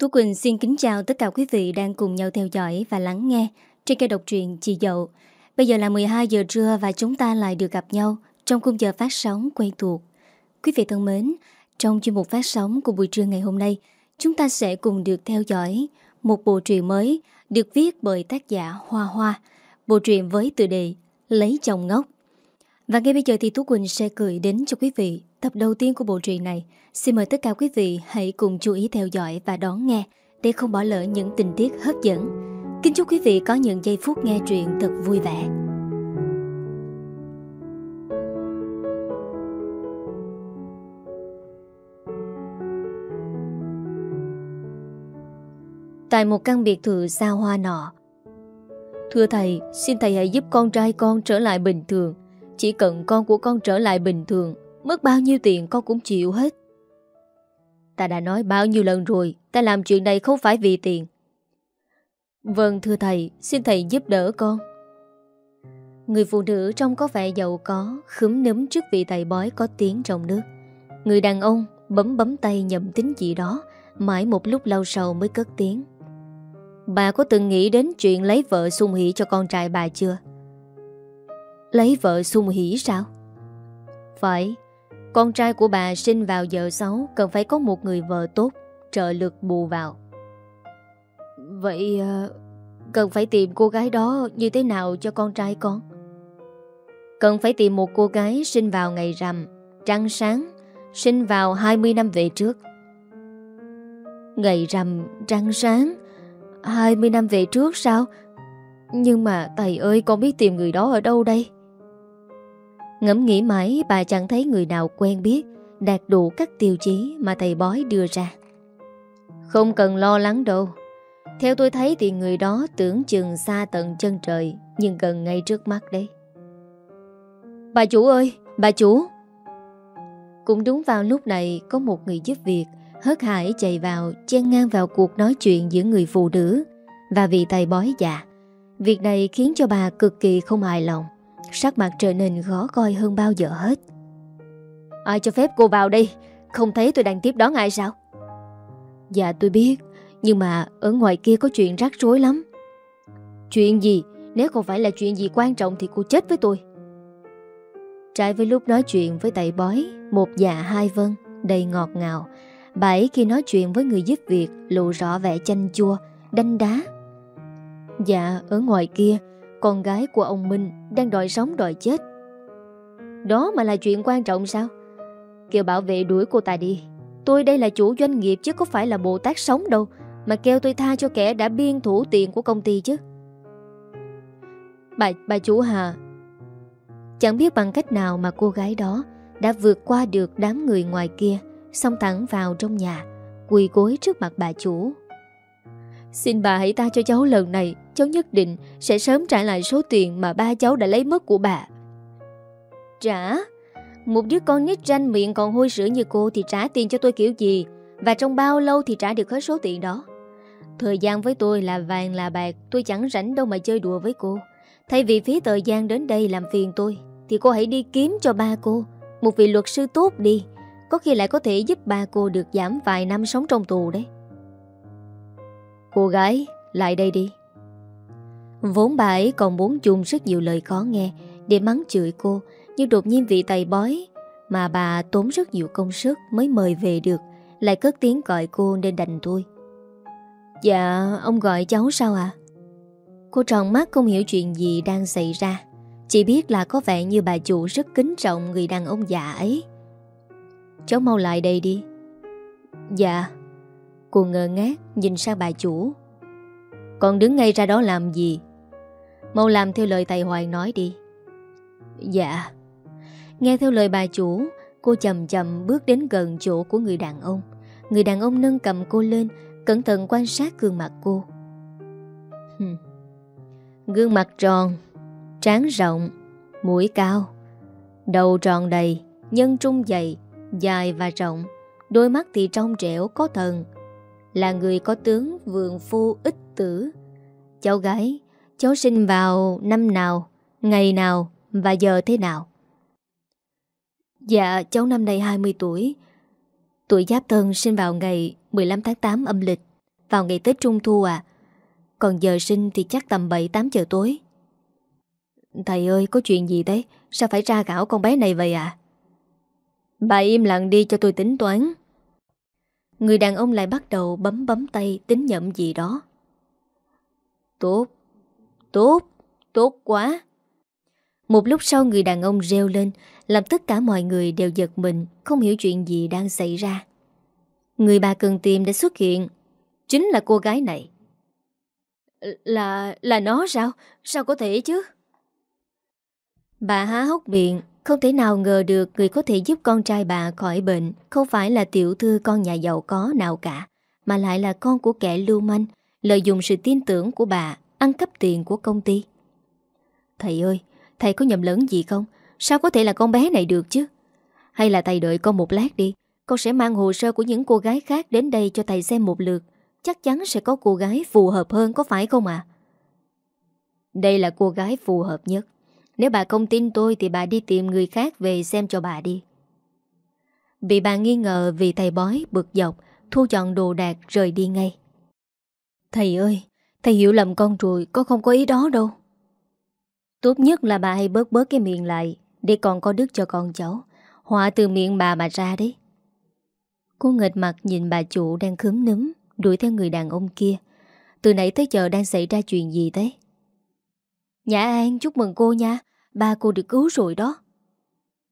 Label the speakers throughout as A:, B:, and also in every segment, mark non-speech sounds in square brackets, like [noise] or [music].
A: Tú Quỳnh xin kính chào tất cả quý vị đang cùng nhau theo dõi và lắng nghe trên kênh độc truyện Chị Dậu. Bây giờ là 12 giờ trưa và chúng ta lại được gặp nhau trong khung giờ phát sóng quen thuộc. Quý vị thân mến, trong chuyên mục phát sóng của buổi trưa ngày hôm nay, chúng ta sẽ cùng được theo dõi một bộ truyện mới được viết bởi tác giả Hoa Hoa. Bộ truyện với tựa đề Lấy chồng ngốc. Và ngay bây giờ thì Tú Quỳnh sẽ gửi đến cho quý vị tập đầu tiên của bộ truyện này. Xin mời tất cả quý vị hãy cùng chú ý theo dõi và đón nghe để không bỏ lỡ những tình tiết hấp dẫn. Kính chúc quý vị có những giây phút nghe truyện thật vui vẻ. Tại một căn biệt thự xa hoa nọ Thưa thầy, xin thầy hãy giúp con trai con trở lại bình thường Chỉ cần con của con trở lại bình thường Mất bao nhiêu tiền con cũng chịu hết. Ta đã nói bao nhiêu lần rồi, Ta làm chuyện này không phải vì tiền. Vâng thưa thầy, Xin thầy giúp đỡ con. Người phụ nữ trông có vẻ giàu có, Khúm núm trước vị thầy bói có tiếng trong nước. Người đàn ông bấm bấm tay nhậm tính gì đó, Mãi một lúc lâu sau mới cất tiếng. Bà có từng nghĩ đến chuyện lấy vợ sung hỷ cho con trai bà chưa? Lấy vợ sung hỷ sao? Phải con trai của bà sinh vào giờ xấu Cần phải có một người vợ tốt, Trợ lực bù vào. Vậy ờ, Cần phải tìm cô gái đó Như thế nào cho con trai con? Cần phải tìm một cô gái Sinh vào ngày rằm, Trăng sáng, Sinh vào 20 năm về trước. Ngày rằm, trăng sáng 20 năm về trước sao? Nhưng mà thầy ơi, con biết tìm người đó ở đâu đây? Ngẫm nghĩ mãi bà chẳng thấy người nào quen biết Đạt đủ các tiêu chí mà thầy bói đưa ra. Không cần lo lắng đâu. Theo tôi thấy thì người đó tưởng chừng xa tận chân trời Nhưng gần ngay trước mắt đấy. Bà chủ ơi, bà chủ! Cũng đúng vào lúc này có một người giúp việc Hớt hải chạy vào Chen ngang vào cuộc nói chuyện giữa người phụ nữ Và vị thầy bói già. Việc này khiến cho bà cực kỳ không hài lòng. Sắc mặt trở nên khó coi hơn bao giờ hết. Ai cho phép cô vào đây? Không thấy tôi đang tiếp đón ai sao? Dạ tôi biết. Nhưng mà ở ngoài kia có chuyện rắc rối lắm. Chuyện gì? Nếu không phải là chuyện gì quan trọng Thì cô chết với tôi. Trái với lúc nói chuyện với tẩy bói, Một dạ hai vân, Đầy ngọt ngào. Bà ấy khi nói chuyện với người giúp việc, Lộ rõ vẻ chanh chua, Đanh đá. Dạ ở ngoài kia con gái của ông Minh Đang đòi sống đòi chết. Đó mà là chuyện quan trọng sao? Kêu bảo vệ đuổi cô ta đi. Tôi đây là chủ doanh nghiệp chứ có phải là Bồ Tát sống đâu Mà kêu tôi tha cho kẻ đã biên thủ tiền của công ty chứ. Bà, bà chủ Hà Chẳng biết bằng cách nào mà cô gái đó Đã vượt qua được đám người ngoài kia Xong thẳng vào trong nhà Quỳ gối trước mặt bà chủ. Xin bà hãy ta cho cháu lần này. Cháu nhất định sẽ sớm trả lại số tiền Mà ba cháu đã lấy mất của bà. Trả? Một đứa con nít ranh miệng còn hôi sữa như cô Thì trả tiền cho tôi kiểu gì? Và trong bao lâu thì trả được hết số tiền đó? Thời gian với tôi là vàng là bạc, Tôi chẳng rảnh đâu mà chơi đùa với cô. Thay vì phí thời gian đến đây làm phiền tôi, Thì cô hãy đi kiếm cho ba cô Một vị luật sư tốt đi. Có khi lại có thể giúp ba cô được giảm vài năm sống trong tù đấy. Cô gái, Lại đây đi. Vốn bà ấy còn muốn chung rất nhiều lời khó nghe Để mắng chửi cô, Nhưng đột nhiên vị tài bói Mà bà tốn rất nhiều công sức Mới mời về được, Lại cất tiếng gọi cô nên đành thôi. Dạ ông gọi cháu sao ạ? Cô tròn mắt không hiểu chuyện gì đang xảy ra. Chỉ biết là có vẻ như bà chủ rất kính trọng người đàn ông già ấy. Cháu mau lại đây đi. Dạ. Cô ngơ ngác nhìn sang bà chủ. Còn đứng ngay ra đó làm gì? Mau làm theo lời thầy Hoàng nói đi. Dạ. Nghe theo lời bà chủ, Cô chậm chậm bước đến gần chỗ của người đàn ông. Người đàn ông nâng cầm cô lên, Cẩn thận quan sát gương mặt cô. Hừm. Gương mặt tròn, Trán rộng, Mũi cao. Đầu tròn đầy, Nhân trung dày, Dài và rộng. Đôi mắt thì trong trẻo có thần. Là người có tướng vườn phu ích tử. Cháu gái Cháu sinh vào năm nào, Ngày nào Và giờ thế nào? Dạ cháu năm nay 20 tuổi. Tuổi Giáp Thân sinh vào ngày 15 tháng 8 âm lịch, Vào ngày Tết Trung Thu à Còn giờ sinh thì chắc tầm 7-8 giờ tối. Thầy ơi, có chuyện gì thế Sao phải ra gạo con bé này vậy à Bà im lặng đi cho tôi tính toán. Người đàn ông lại bắt đầu bấm bấm tay tính nhậm gì đó. Tốt Tốt Tốt quá. Một lúc sau người đàn ông reo lên Làm tất cả mọi người đều giật mình, Không hiểu chuyện gì đang xảy ra. Người bà cần tìm đã xuất hiện. Chính là cô gái này. Là... là nó sao? Sao có thể chứ? Bà há hốc miệng, Không thể nào ngờ được người có thể giúp con trai bà khỏi bệnh Không phải là tiểu thư con nhà giàu có nào cả, Mà lại là con của kẻ lưu manh, Lợi dụng sự tin tưởng của bà. Ăn cắp tiền của công ty. Thầy ơi, Thầy có nhầm lẫn gì không? Sao có thể là con bé này được chứ? Hay là thầy đợi con một lát đi, Con sẽ mang hồ sơ của những cô gái khác đến đây cho thầy xem một lượt. Chắc chắn sẽ có cô gái phù hợp hơn có phải không ạ? Đây là cô gái phù hợp nhất. Nếu bà không tin tôi thì bà đi tìm người khác về xem cho bà đi. Bị bà nghi ngờ vì thầy bói bực dọc, Thu chọn đồ đạc rời đi ngay. Thầy ơi Thầy hiểu lầm con rồi, Con không có ý đó đâu. Tốt nhất là bà hãy bớt bớt cái miệng lại, Để còn có đức cho con cháu. Họa từ miệng bà mà ra đấy. Cô nghịch mặt nhìn bà chủ đang khướm núm, Đuổi theo người đàn ông kia. Từ nãy tới giờ đang xảy ra chuyện gì thế? Nhã An, chúc mừng cô nha. Ba cô được cứu rồi đó.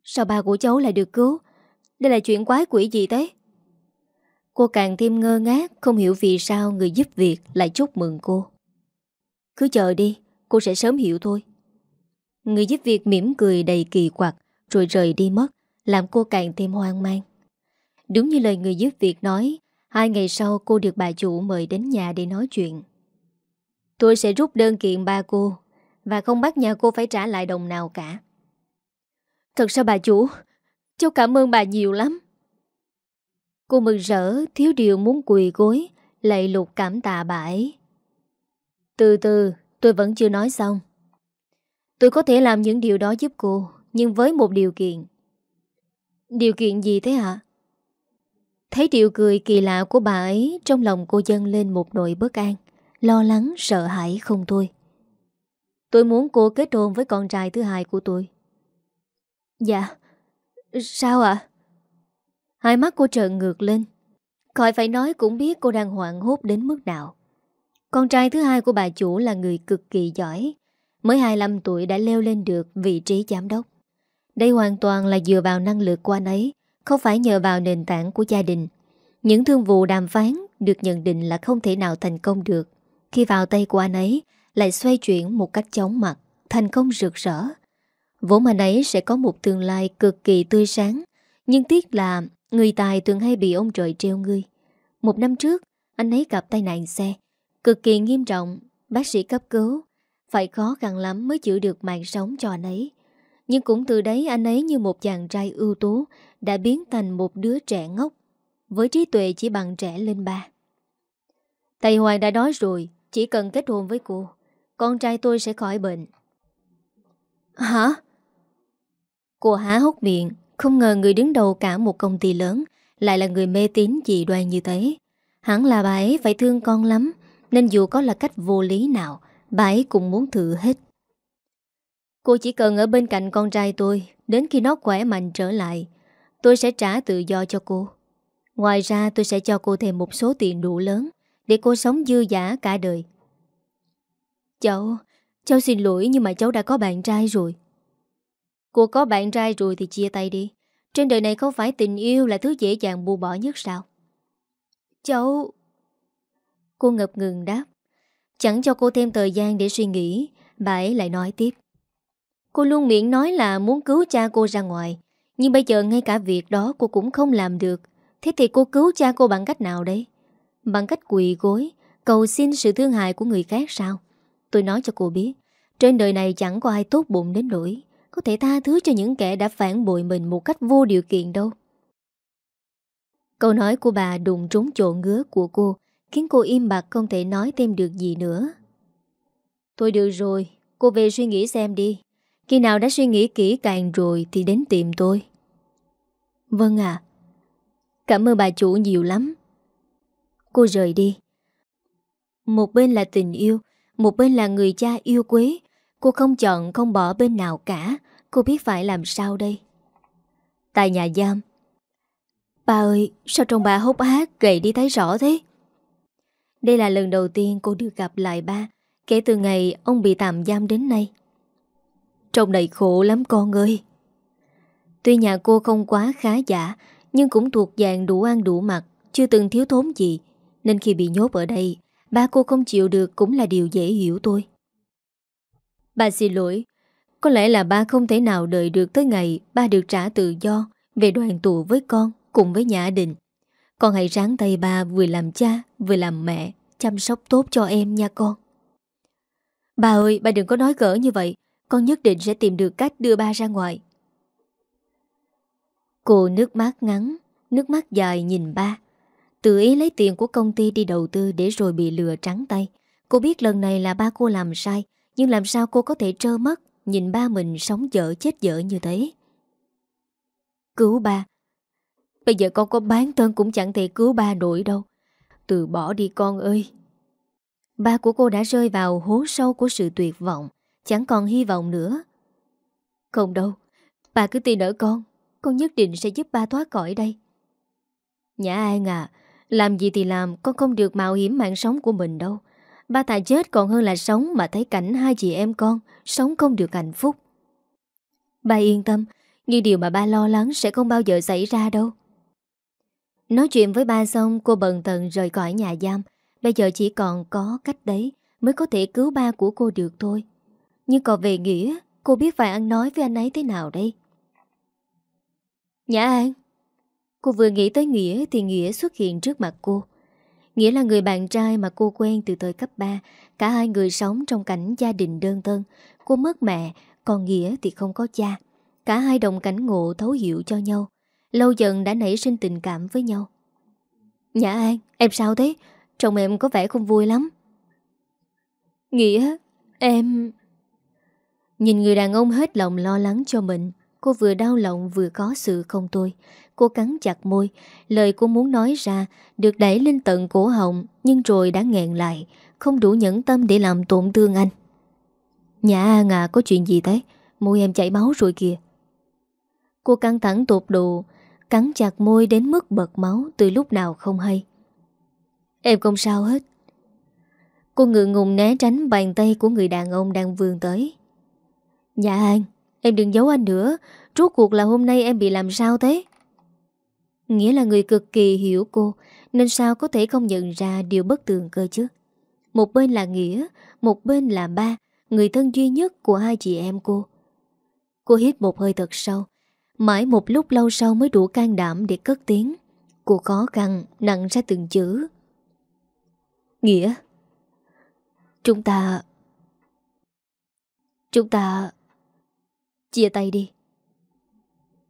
A: Sao ba của cháu lại được cứu? Đây là chuyện quái quỷ gì thế? Cô càng thêm ngơ ngác, Không hiểu vì sao người giúp việc Lại chúc mừng cô. Cứ chờ đi, Cô sẽ sớm hiểu thôi. Người giúp việc mỉm cười đầy kỳ quặc, Rồi rời đi mất, Làm cô càng thêm hoang mang. Đúng như lời người giúp việc nói, Hai ngày sau cô được bà chủ mời đến nhà để nói chuyện. Tôi sẽ rút đơn kiện ba cô, Và không bắt nhà cô phải trả lại đồng nào cả. Thật sao bà chủ? Cháu cảm ơn bà nhiều lắm. Cô mừng rỡ Thiếu điều muốn quỳ gối Lạy lục cảm tạ bà ấy. Từ từ tôi vẫn chưa nói xong. Tôi có thể làm những điều đó giúp cô Nhưng với một điều kiện. Điều kiện gì thế hả? Thấy điều cười kỳ lạ của bà ấy Trong lòng cô dâng lên một nỗi bất an Lo lắng, sợ hãi không thôi. Tôi muốn cô kết hôn với con trai thứ hai của tôi. Dạ Sao ạ? Hai mắt cô trợn ngược lên. Khỏi phải nói cũng biết cô đang hoảng hốt đến mức nào. Con trai thứ hai của bà chủ là người cực kỳ giỏi, Mới 25 tuổi đã leo lên được vị trí giám đốc. Đây hoàn toàn là dựa vào năng lực của anh ấy, Không phải nhờ vào nền tảng của gia đình. Những thương vụ đàm phán được nhận định là không thể nào thành công được. Khi vào tay của anh ấy, Lại xoay chuyển một cách chóng mặt, Thành công rực rỡ. Vốn anh ấy sẽ có một tương lai cực kỳ tươi sáng, Nhưng tiếc là Người tài thường hay bị ông trời treo ngươi. Một năm trước, Anh ấy gặp tai nạn xe, Cực kỳ nghiêm trọng, Bác sĩ cấp cứu. Phải khó khăn lắm mới chữa được mạng sống cho anh ấy. Nhưng cũng từ đấy anh ấy như một chàng trai ưu tú Đã biến thành một đứa trẻ ngốc, Với trí tuệ chỉ bằng trẻ lên ba. Thầy Hoàng đã nói rồi, Chỉ cần kết hôn với cô, Con trai tôi sẽ khỏi bệnh. Hả? Cô há hốc miệng không ngờ người đứng đầu cả một công ty lớn Lại là người mê tín dị đoan như thế. Hẳn là bà ấy phải thương con lắm, Nên dù có là cách vô lý nào, Bà ấy cũng muốn thử hết. Cô chỉ cần ở bên cạnh con trai tôi, Đến khi nó khỏe mạnh trở lại, Tôi sẽ trả tự do cho cô. Ngoài ra, tôi sẽ cho cô thêm một số tiền đủ lớn Để cô sống dư giả cả đời. Cháu Cháu xin lỗi nhưng mà cháu đã có bạn trai rồi. Cô có bạn trai rồi thì chia tay đi. Trên đời này không phải tình yêu là thứ dễ dàng buông bỏ nhất sao? Cháu Cô ngập ngừng đáp. Chẳng cho cô thêm thời gian để suy nghĩ, Bà ấy lại nói tiếp. Cô luôn miệng nói là muốn cứu cha cô ra ngoài, Nhưng bây giờ ngay cả việc đó cô cũng không làm được. Thế thì cô cứu cha cô bằng cách nào đấy Bằng cách quỳ gối, Cầu xin sự thương hại của người khác sao? Tôi nói cho cô biết, Trên đời này chẳng có ai tốt bụng đến nỗi có thể tha thứ cho những kẻ đã phản bội mình một cách vô điều kiện đâu. Câu nói của bà đụng trúng chỗ ngứa của cô, khiến cô im bặt không thể nói thêm được gì nữa. Thôi được rồi, cô về suy nghĩ xem đi. Khi nào đã suy nghĩ kỹ càng rồi thì đến tìm tôi. Vâng ạ. Cảm ơn bà chủ nhiều lắm. Cô rời đi. Một bên là tình yêu Một bên là người cha yêu quý Cô không chọn không bỏ bên nào cả Cô biết phải làm sao đây? Tại nhà giam. Bà ơi, sao trông bà hốc hác, Gầy đi thấy rõ thế? Đây là lần đầu tiên cô được gặp lại ba, Kể từ ngày ông bị tạm giam đến nay. Trông đầy khổ lắm con ơi. Tuy nhà cô không quá khá giả, Nhưng cũng thuộc dạng đủ ăn đủ mặc, Chưa từng thiếu thốn gì, Nên khi bị nhốt ở đây, Ba cô không chịu được cũng là điều dễ hiểu tôi bà xin lỗi có lẽ là ba không thể nào đợi được tới ngày Ba được trả tự do Về đoàn tù với con Cùng với Nhã đình. Con hãy ráng tay ba vừa làm cha, Vừa làm mẹ, Chăm sóc tốt cho em nha con. Ba ơi, ba đừng có nói gỡ như vậy. Con nhất định sẽ tìm được cách đưa ba ra ngoài. Cô nước mắt ngắn, Nước mắt dài nhìn ba. Tự ý lấy tiền của công ty đi đầu tư Để rồi bị lừa trắng tay. Cô biết lần này là ba cô làm sai, Nhưng làm sao cô có thể trơ mắt Nhìn ba mình sống dở chết dở như thế. Cứu ba. Bây giờ con có bán thân cũng chẳng thể cứu ba nổi đâu. Từ bỏ đi con ơi. Ba của cô đã rơi vào hố sâu của sự tuyệt vọng. Chẳng còn hy vọng nữa. Không đâu. Bà cứ tin ở con. Con nhất định sẽ giúp ba thoát khỏi đây. Nhã An à Làm gì thì làm. Con không được mạo hiểm mạng sống của mình đâu. Ba tài chết còn hơn là sống Mà thấy cảnh hai chị em con Sống không được hạnh phúc. Ba yên tâm Nhưng điều mà ba lo lắng sẽ không bao giờ xảy ra đâu. Nói chuyện với ba xong, Cô bần tần rời khỏi nhà giam. Bây giờ chỉ còn có cách đấy Mới có thể cứu ba của cô được thôi. Nhưng còn về Nghĩa, Cô biết phải ăn nói với anh ấy thế nào đây? Nhã An, Cô vừa nghĩ tới Nghĩa Thì Nghĩa xuất hiện trước mặt cô. Nghĩa là người bạn trai mà cô quen từ thời cấp 3 Cả hai người sống trong cảnh gia đình đơn thân. Cô mất mẹ, Còn Nghĩa thì không có cha. Cả hai đồng cảnh ngộ thấu hiểu cho nhau. Lâu dần đã nảy sinh tình cảm với nhau. Nhã An, Em sao thế? Chồng em có vẻ không vui lắm. Nghĩa, Em Nhìn người đàn ông hết lòng lo lắng cho mình. Cô vừa đau lòng vừa có sự không tôi. Cô cắn chặt môi, Lời cô muốn nói ra Được đẩy lên tận cổ họng, Nhưng rồi đã nghẹn lại, Không đủ nhẫn tâm để làm tổn thương anh. Nhà An à có chuyện gì thế? Môi em chảy máu rồi kìa. Cô căng thẳng tột độ, Cắn chặt môi đến mức bật máu Từ lúc nào không hay. Em không sao hết. Cô ngựa ngùng né tránh bàn tay của người đàn ông đang vươn tới. Dạ Nhà An Em đừng giấu anh nữa. Rốt cuộc là hôm nay em bị làm sao thế? Nghĩa là người cực kỳ hiểu cô, Nên sao có thể không nhận ra điều bất tường cơ chứ? Một bên là Nghĩa, Một bên là ba, Người thân duy nhất của hai chị em cô. Cô hít một hơi thật sâu, Mãi một lúc lâu sau mới đủ can đảm để cất tiếng. Cô khó khăn, nặng ra từng chữ. Nghĩa, Chúng ta Chúng ta Chia tay đi.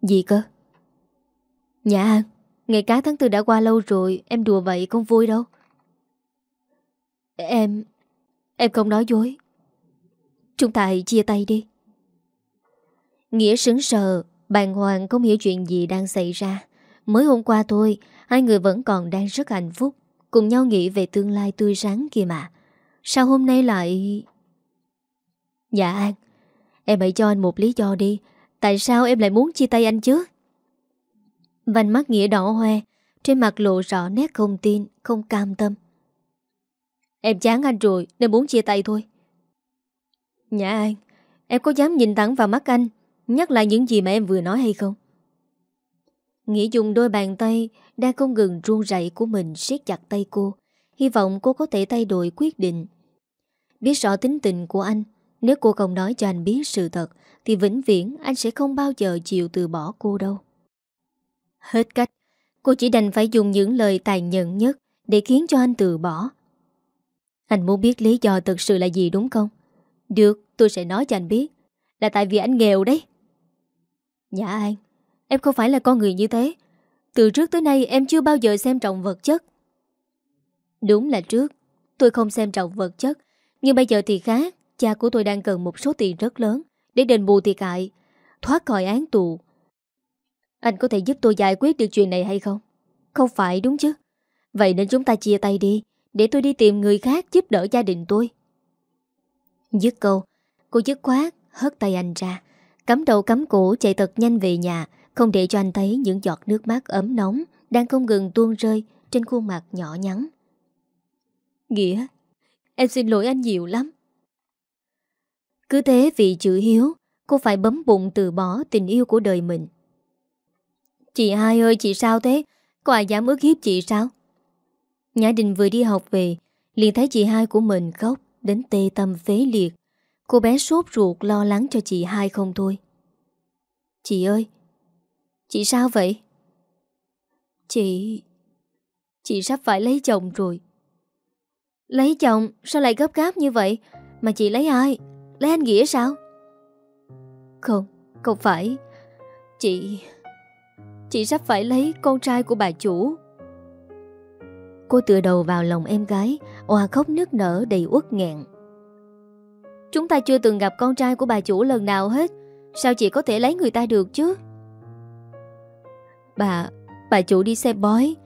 A: Gì cơ? Nhã An, Ngày cá tháng tư đã qua lâu rồi, Em đùa vậy không vui đâu. Em Em không nói dối. Chúng ta hãy chia tay đi. Nghĩa sững sờ, Bàng hoàng không hiểu chuyện gì đang xảy ra. Mới hôm qua thôi, Hai người vẫn còn đang rất hạnh phúc, Cùng nhau nghĩ về tương lai tươi sáng kia mà. Sao hôm nay lại... Dạ An Em hãy cho anh một lý do đi. Tại sao em lại muốn chia tay anh chứ? Vành mắt Nghĩa đỏ hoe, Trên mặt lộ rõ nét không tin, Không cam tâm. Em chán anh rồi, nên muốn chia tay thôi. Nhã An, Em có dám nhìn thẳng vào mắt anh, Nhắc lại những gì mà em vừa nói hay không? Nghĩa dùng đôi bàn tay Đang không ngừng run rẩy của mình siết chặt tay cô. Hy vọng cô có thể thay đổi quyết định. Biết rõ tính tình của anh nếu cô không nói cho anh biết sự thật Thì vĩnh viễn anh sẽ không bao giờ chịu từ bỏ cô đâu. Hết cách Cô chỉ đành phải dùng những lời tài nhận nhất Để khiến cho anh từ bỏ. Anh muốn biết lý do thực sự là gì đúng không? Được, tôi sẽ nói cho anh biết. Là tại vì anh nghèo đấy. Dạ Nhã An Em không phải là con người như thế. Từ trước tới nay em chưa bao giờ xem trọng vật chất. Đúng là trước Tôi không xem trọng vật chất Nhưng bây giờ thì khác. Cha của tôi đang cần một số tiền rất lớn Để đền bù thiệt hại. Thoát khỏi án tù. Anh có thể giúp tôi giải quyết được chuyện này hay không? Không phải đúng chứ? Vậy nên chúng ta chia tay đi, Để tôi đi tìm người khác giúp đỡ gia đình tôi. Dứt câu, Cô dứt khoát, hất tay anh ra. Cắm đầu cắm cổ chạy thật nhanh về nhà, Không để cho anh thấy những giọt nước mắt ấm nóng Đang không ngừng tuôn rơi Trên khuôn mặt nhỏ nhắn. Nghĩa, Em xin lỗi anh nhiều lắm. Cứ thế vì chữ hiếu, Cô phải bấm bụng từ bỏ tình yêu của đời mình. Chị hai ơi, chị sao thế? Có ai dám ước hiếp chị sao? Nhã Đình vừa đi học về, liền thấy chị hai của mình khóc Đến tê tâm phế liệt. Cô bé sốt ruột lo lắng cho chị hai không thôi. Chị ơi, Chị sao vậy? Chị Chị sắp phải lấy chồng rồi. Lấy chồng? Sao lại gấp gáp như vậy? Mà chị lấy ai? Lấy anh Nghĩa sao? Không Không phải. Chị Chị sắp phải lấy con trai của bà chủ. Cô tựa đầu vào lòng em gái hòa khóc nước nở đầy uất nghẹn. Chúng ta chưa từng gặp con trai của bà chủ lần nào hết. Sao chị có thể lấy người ta được chứ? Bà Bà chủ đi xem bói.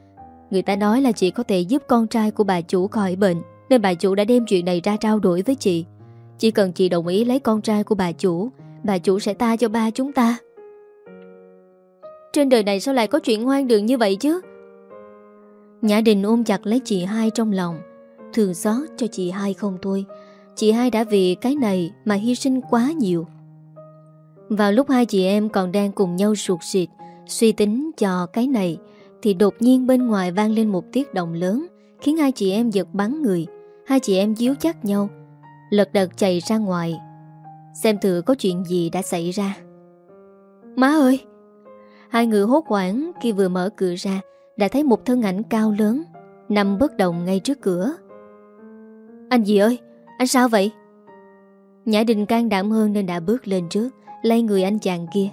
A: Người ta nói là chị có thể giúp con trai của bà chủ khỏi bệnh, Nên bà chủ đã đem chuyện này ra trao đổi với chị. Chỉ cần chị đồng ý lấy con trai của bà chủ Bà chủ sẽ ta cho ba chúng ta. Trên đời này sao lại có chuyện hoang đường như vậy chứ? Nhã Đình ôm chặt lấy chị hai trong lòng. Thường xót cho chị hai không thôi. Chị hai đã vì cái này mà hy sinh quá nhiều. Vào lúc hai chị em còn đang cùng nhau sụt xịt Suy tính cho cái này, Thì đột nhiên bên ngoài vang lên một tiếng động lớn, Khiến hai chị em giật bắn người. Hai chị em díu chắc nhau Lật đật chạy ra ngoài. Xem thử có chuyện gì đã xảy ra. Má ơi! Hai người hốt hoảng khi vừa mở cửa ra, Đã thấy một thân ảnh cao lớn, Nằm bất động ngay trước cửa. Anh gì ơi? Anh sao vậy? Nhã Đình can đảm hơn nên đã bước lên trước, Lay người anh chàng kia.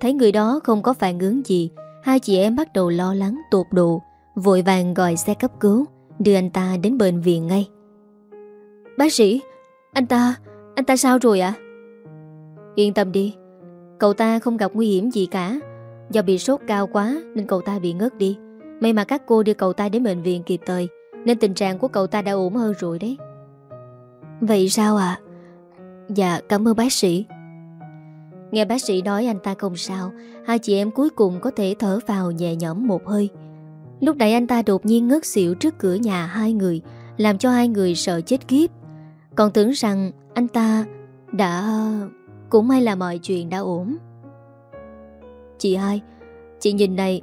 A: Thấy người đó không có phản ứng gì, Hai chị em bắt đầu lo lắng, tột độ, Vội vàng gọi xe cấp cứu, Đưa anh ta đến bệnh viện ngay. Bác sĩ Anh ta, anh ta sao rồi ạ? Yên tâm đi Cậu ta không gặp nguy hiểm gì cả. Do bị sốt cao quá Nên cậu ta bị ngất đi. May mà các cô đưa cậu ta đến bệnh viện kịp thời Nên tình trạng của cậu ta đã ổn hơn rồi đấy. Vậy sao ạ? Dạ cảm ơn bác sĩ. Nghe bác sĩ nói anh ta không sao Hai chị em cuối cùng có thể thở vào nhẹ nhõm một hơi. Lúc nãy anh ta đột nhiên ngất xỉu trước cửa nhà hai người Làm cho hai người sợ chết khiếp còn tưởng rằng anh ta đã... Cũng may là mọi chuyện đã ổn. Chị hai, Chị nhìn này,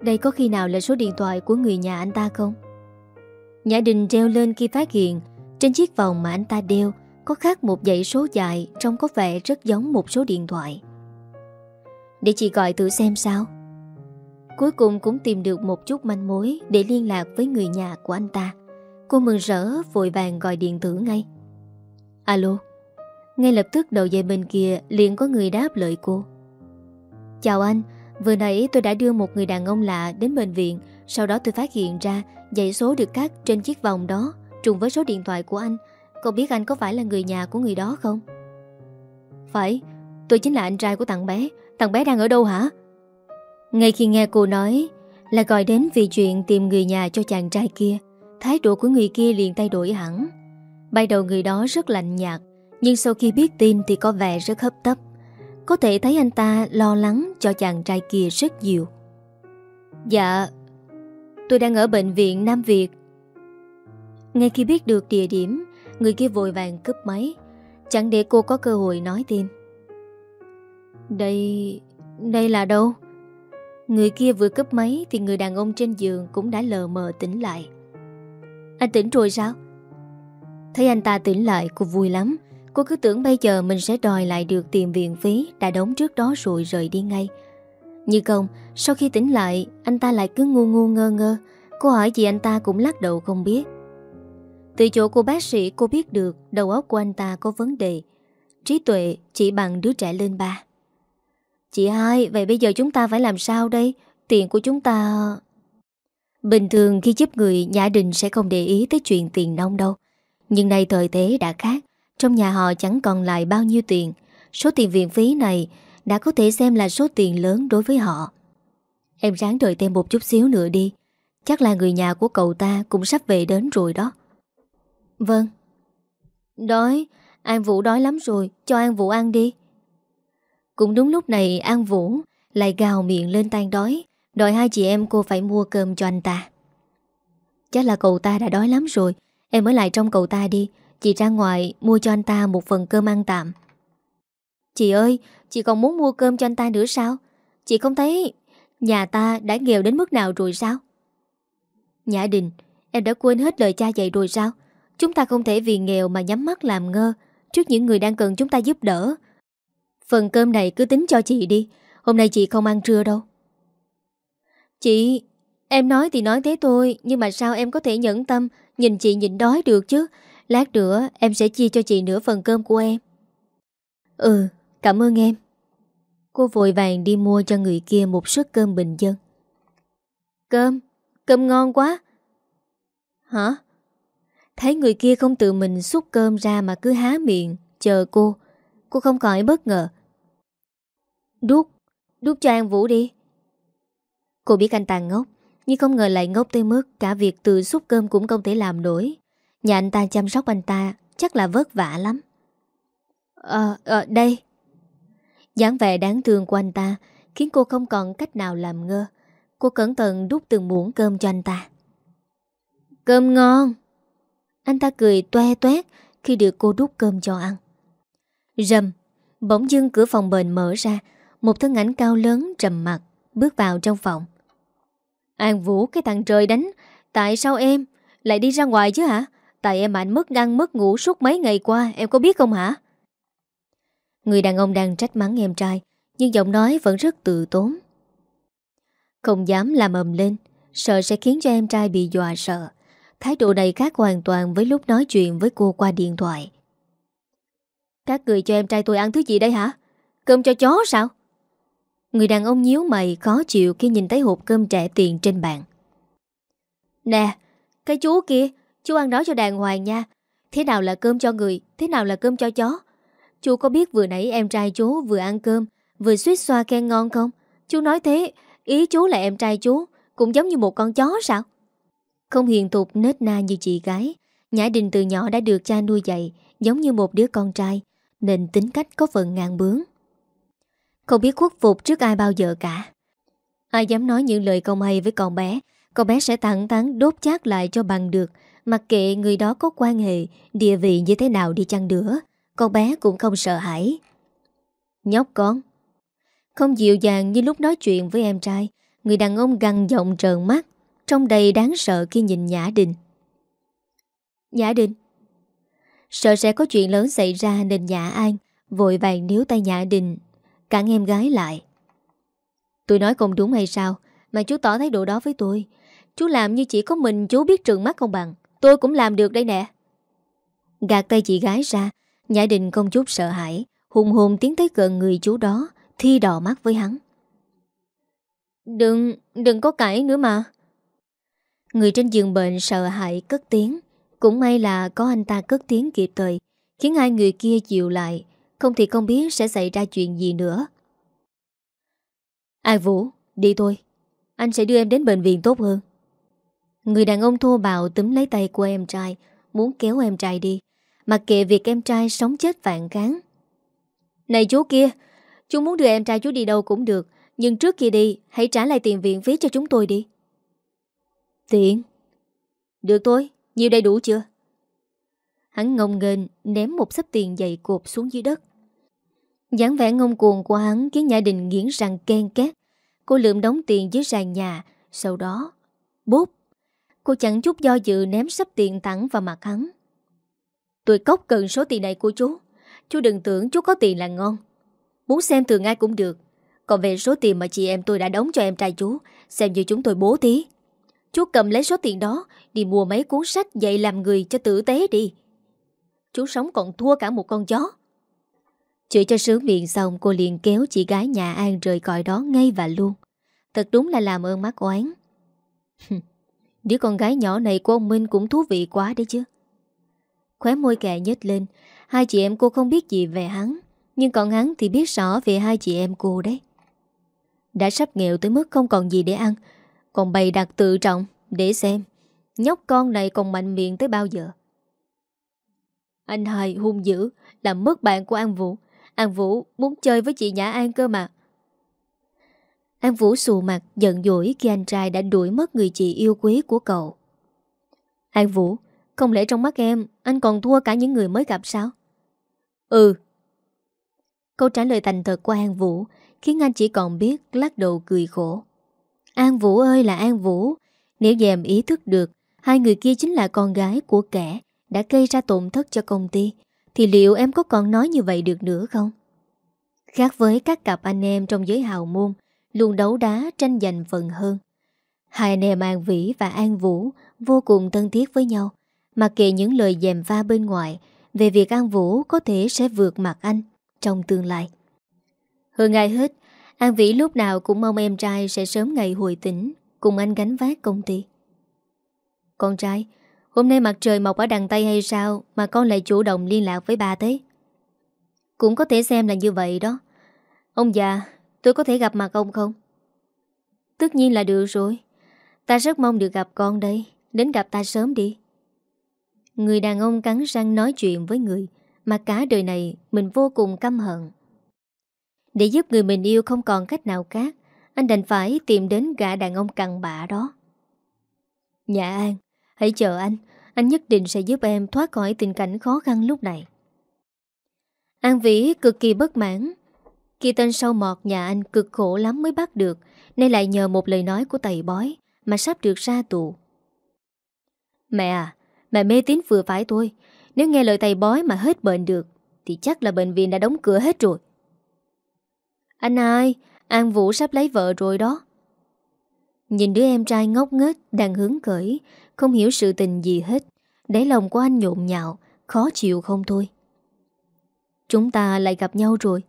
A: Đây có khi nào là số điện thoại của người nhà anh ta không? Nhã Đình treo lên khi phát hiện, Trên chiếc vòng mà anh ta đeo, có khác một dãy số dài Trông có vẻ rất giống một số điện thoại. Để chị gọi thử xem sao. Cuối cùng cũng tìm được một chút manh mối Để liên lạc với người nhà của anh ta. Cô mừng rỡ, vội vàng gọi điện thử ngay. Alo. Ngay lập tức đầu dây bên kia liền có người đáp lời cô. Chào anh Vừa nãy tôi đã đưa một người đàn ông lạ đến bệnh viện. Sau đó tôi phát hiện ra Dãy số được cắt trên chiếc vòng đó Trùng với số điện thoại của anh. Cậu biết anh có phải là người nhà của người đó không? Phải, tôi chính là anh trai của thằng bé. Thằng bé đang ở đâu hả? Ngay khi nghe cô nói Là gọi đến vì chuyện tìm người nhà cho chàng trai kia Thái độ của người kia liền thay đổi hẳn. Ban đầu người đó rất lạnh nhạt, Nhưng sau khi biết tin thì có vẻ rất hấp tấp. Có thể thấy anh ta lo lắng cho chàng trai kia rất nhiều. Dạ Tôi đang ở bệnh viện Nam Việt. Ngay khi biết được địa điểm, Người kia vội vàng cướp máy. Chẳng để cô có cơ hội nói thêm. Đây... đây là đâu? Người kia vừa cướp máy Thì người đàn ông trên giường cũng đã lờ mờ tỉnh lại. Anh tỉnh rồi sao? Thấy anh ta tỉnh lại cô vui lắm Cô cứ tưởng bây giờ mình sẽ đòi lại được tiền viện phí Đã đóng trước đó rồi rời đi ngay Như không Sau khi tỉnh lại Anh ta lại cứ ngu ngu ngơ ngơ Cô hỏi gì anh ta cũng lắc đầu không biết từ chỗ cô bác sĩ cô biết được đầu óc của anh ta có vấn đề. Trí tuệ chỉ bằng đứa trẻ lên ba. Chị hai, vậy bây giờ chúng ta phải làm sao đây? Tiền của chúng ta... Bình thường khi giúp người, Nhã Đình sẽ không để ý tới chuyện tiền nông đâu. Nhưng nay thời thế đã khác. Trong nhà họ chẳng còn lại bao nhiêu tiền. Số tiền viện phí này đã có thể xem là số tiền lớn đối với họ. Em ráng đợi thêm một chút xíu nữa đi. Chắc là người nhà của cậu ta cũng sắp về đến rồi đó Vâng Đói An Vũ đói lắm rồi Cho An Vũ ăn đi Cũng đúng lúc này, An Vũ Lại gào miệng lên tan đói Đòi hai chị em cô phải mua cơm cho anh ta Chắc là cậu ta đã đói lắm rồi Em ở lại trong cậu ta đi. Chị ra ngoài mua cho anh ta một phần cơm ăn tạm. Chị ơi, Chị còn muốn mua cơm cho anh ta nữa sao? Chị không thấy Nhà ta đã nghèo đến mức nào rồi sao? Nhã Đình, Em đã quên hết lời cha dạy rồi sao? Chúng ta không thể vì nghèo mà nhắm mắt làm ngơ Trước những người đang cần chúng ta giúp đỡ. Phần cơm này cứ tính cho chị đi. Hôm nay chị không ăn trưa đâu. Chị, Em nói thì nói thế thôi, Nhưng mà sao em có thể nhẫn tâm Nhìn chị nhịn đói được chứ. Lát nữa em sẽ chia cho chị nửa phần cơm của em. Ừ cảm ơn em. Cô vội vàng đi mua cho người kia một suất cơm bình dân. Cơm? Cơm ngon quá. Hả? Thấy người kia không tự mình xúc cơm ra Mà cứ há miệng, Chờ cô. Cô không khỏi bất ngờ. Đút Đút cho An Vũ đi. Cô biết anh ta ngốc. Nhưng không ngờ lại ngốc tới mức Cả việc tự xúc cơm cũng không thể làm nổi. Nhà anh ta chăm sóc anh ta Chắc là vất vả lắm. Ờ, à, đây. Dáng vẻ đáng thương của anh ta Khiến cô không còn cách nào làm ngơ. Cô cẩn thận đút từng muỗng cơm cho anh ta. Cơm ngon. Anh ta cười toe toét Khi được cô đút cơm cho ăn. Rầm Bỗng dưng cửa phòng bệnh mở ra. Một thân ảnh cao lớn trầm mặt Bước vào trong phòng. An Vũ, cái thằng trời đánh. Tại sao em? Lại đi ra ngoài chứ hả? Tại em ảnh mất ăn, mất ngủ suốt mấy ngày qua, Em có biết không hả? Người đàn ông đang trách mắng em trai, Nhưng giọng nói vẫn rất tự tốn. Không dám làm ầm lên, Sợ sẽ khiến cho em trai bị dọa sợ. Thái độ này khác hoàn toàn với lúc nói chuyện với cô qua điện thoại. Các người cho em trai tôi ăn thứ gì đây hả? Cơm cho chó sao? Người đàn ông nhíu mày khó chịu khi nhìn thấy hộp cơm trẻ tiền trên bàn. Nè, cái chú kia, chú ăn đó cho đàng hoàng nha. Thế nào là cơm cho người, thế nào là cơm cho chó? Chú có biết vừa nãy em trai chú vừa ăn cơm Vừa suýt xoa khen ngon không? Chú nói thế Ý chú là em trai chú Cũng giống như một con chó sao? Không hiền tục nết na như chị gái Nhã Đình từ nhỏ đã được cha nuôi dạy Giống như một đứa con trai Nên tính cách có phần ngang bướng. Không biết khuất phục trước ai bao giờ cả. Ai dám nói những lời không hay với con bé Con bé sẽ thẳng thắn đốt chát lại cho bằng được. Mặc kệ người đó có quan hệ, Địa vị như thế nào đi chăng nữa, con bé cũng không sợ hãi. Nhóc con, Không dịu dàng như lúc nói chuyện với em trai, Người đàn ông găng giọng trợn mắt, Trông đầy đáng sợ khi nhìn Nhã Đình. Nhã Đình, Sợ sẽ có chuyện lớn xảy ra nên Nhã An Vội vàng níu tay Nhã Đình. Cản em gái lại. Tôi nói không đúng hay sao? Mà chú tỏ thái độ đó với tôi. Chú làm như chỉ có mình chú biết trừng mắt không bằng. Tôi cũng làm được đây nè. Gạt tay chị gái ra Nhã Đình không chút sợ hãi Hùng hồn tiến tới gần người chú đó Thi đỏ mắt với hắn. Đừng, đừng có cãi nữa mà. Người trên giường bệnh sợ hãi cất tiếng. Cũng may là có anh ta cất tiếng kịp thời Khiến hai người kia chịu lại không thì không biết sẽ xảy ra chuyện gì nữa. Ai Vũ, đi thôi. Anh sẽ đưa em đến bệnh viện tốt hơn. Người đàn ông thô bạo túm lấy tay của em trai Muốn kéo em trai đi. Mặc kệ việc em trai sống chết vạn cán Này chú kia Chú muốn đưa em trai chú đi đâu cũng được Nhưng trước khi đi Hãy trả lại tiền viện phí cho chúng tôi đi. Tiền Được thôi, nhiều đầy đủ chưa? Hắn ngông nghênh Ném một sắp tiền dày cột xuống dưới đất. Dáng vẻ ngông cuồng của hắn Khiến nhà Đình nghiến răng ken két. Cô lượm đóng tiền dưới sàn nhà, Sau đó, Bốp, Cô chẳng chút do dự ném sắp tiền thẳng vào mặt hắn. Tôi cốc cần số tiền này của chú. Chú đừng tưởng chú có tiền là ngon. Muốn xem từ ai cũng được. Còn về số tiền mà chị em tôi đã đóng cho em trai chú, Xem như chúng tôi bố thí. Chú cầm lấy số tiền đó, Đi mua mấy cuốn sách dạy làm người cho tử tế đi. Chú sống còn thua cả một con chó. Chửi cho sướng miệng xong, Cô liền kéo chị gái nhà An rời khỏi đó ngay và luôn. Thật đúng là làm ơn mắc oán. Đứa con gái nhỏ này của ông Minh cũng thú vị quá đấy chứ. Khóe môi kẹ nhếch lên, Hai chị em cô không biết gì về hắn, Nhưng còn hắn thì biết rõ về hai chị em cô đấy. Đã sắp nghèo tới mức không còn gì để ăn, Còn bày đặt tự trọng Để xem, Nhóc con này còn mạnh miệng tới bao giờ. Anh hai hung dữ Làm mất bạn của An Vũ An Vũ muốn chơi với chị Nhã An cơ mà An Vũ xù mặt giận dỗi khi anh trai đã đuổi mất người chị yêu quý của cậu. An Vũ, không lẽ trong mắt em anh còn thua cả những người mới gặp sao? Ừ. Câu trả lời thành thật của An Vũ khiến anh chỉ còn biết lắc đầu cười khổ. An Vũ ơi là An Vũ, nếu dèm ý thức được hai người kia chính là con gái của kẻ đã gây ra tổn thất cho công ty, thì liệu em có còn nói như vậy được nữa không? Khác với các cặp anh em trong giới hào môn, luôn đấu đá tranh giành phần hơn. Hai anh em An Vĩ và An Vũ vô cùng thân thiết với nhau, mặc kệ những lời dèm pha bên ngoài về việc An Vũ có thể sẽ vượt mặt anh trong tương lai. Hơn ai hết, An Vĩ lúc nào cũng mong em trai sẽ sớm ngày hồi tỉnh cùng anh gánh vác công ty. Con trai, hôm nay mặt trời mọc ở đằng Tây hay sao mà con lại chủ động liên lạc với bà thế? Cũng có thể xem là như vậy đó. Ông già, tôi có thể gặp mặt ông không? Tất nhiên là được rồi. Ta rất mong được gặp con đây. Đến gặp ta sớm đi. Người đàn ông cắn răng nói chuyện với người mà cả đời này mình vô cùng căm hận. Để giúp người mình yêu không còn cách nào khác, anh đành phải tìm đến gã đàn ông cằn bạ đó. Nhà An, hãy chờ anh, anh nhất định sẽ giúp em thoát khỏi tình cảnh khó khăn lúc này. An Vĩ cực kỳ bất mãn. Khi tên sâu mọt nhà anh cực khổ lắm mới bắt được, nên lại nhờ một lời nói của tầy bói mà sắp được ra tù. Mẹ à, mẹ mê tín vừa phải thôi. Nếu nghe lời thầy bói mà hết bệnh được, thì chắc là bệnh viện đã đóng cửa hết rồi. Anh ai, An Vũ sắp lấy vợ rồi đó. Nhìn đứa em trai ngốc nghếch đang hướng cởi, không hiểu sự tình gì hết. Đáy lòng của anh nhộn nhạo, khó chịu không thôi. Chúng ta lại gặp nhau rồi.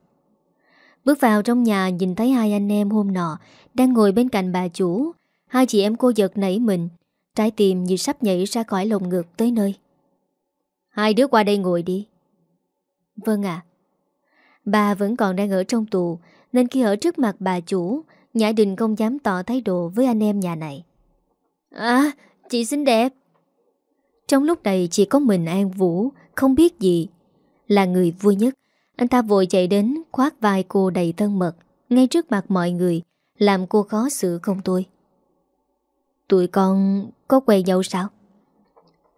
A: Bước vào trong nhà nhìn thấy hai anh em hôm nọ đang ngồi bên cạnh bà chủ. Hai chị em cô giật nảy mình, trái tim như sắp nhảy ra khỏi lồng ngực tới nơi. Hai đứa qua đây ngồi đi. Vâng ạ. Bà vẫn còn đang ở trong tù, nên khi ở trước mặt bà chủ, Nhã Đình không dám tỏ thái độ với anh em nhà này. À, chị xinh đẹp. Trong lúc này chỉ có mình An Vũ, không biết gì. Là người vui nhất, anh ta vội chạy đến khoát vai cô đầy thân mật, ngay trước mặt mọi người, làm cô khó xử không tôi. Tụi con có quay nhau sao?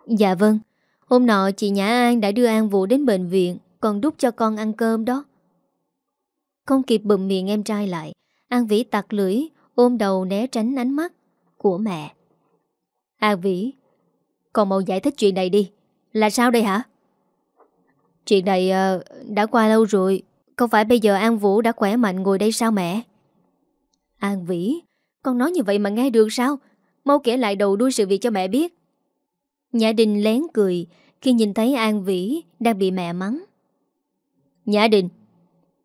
A: Dạ vâng, hôm nọ chị Nhã An đã đưa An Vũ đến bệnh viện, còn đút cho con ăn cơm đó. Không kịp bụm miệng em trai lại An Vĩ tặc lưỡi Ôm đầu né tránh ánh mắt Của mẹ An Vĩ còn mau giải thích chuyện này đi. Là sao đây hả? Chuyện này uh, đã qua lâu rồi. Không phải bây giờ An Vũ đã khỏe mạnh ngồi đây sao mẹ? An Vĩ Con nói như vậy mà nghe được sao? Mau kể lại đầu đuôi sự việc cho mẹ biết. Nhã Đình lén cười Khi nhìn thấy An Vĩ Đang bị mẹ mắng. Nhã Đình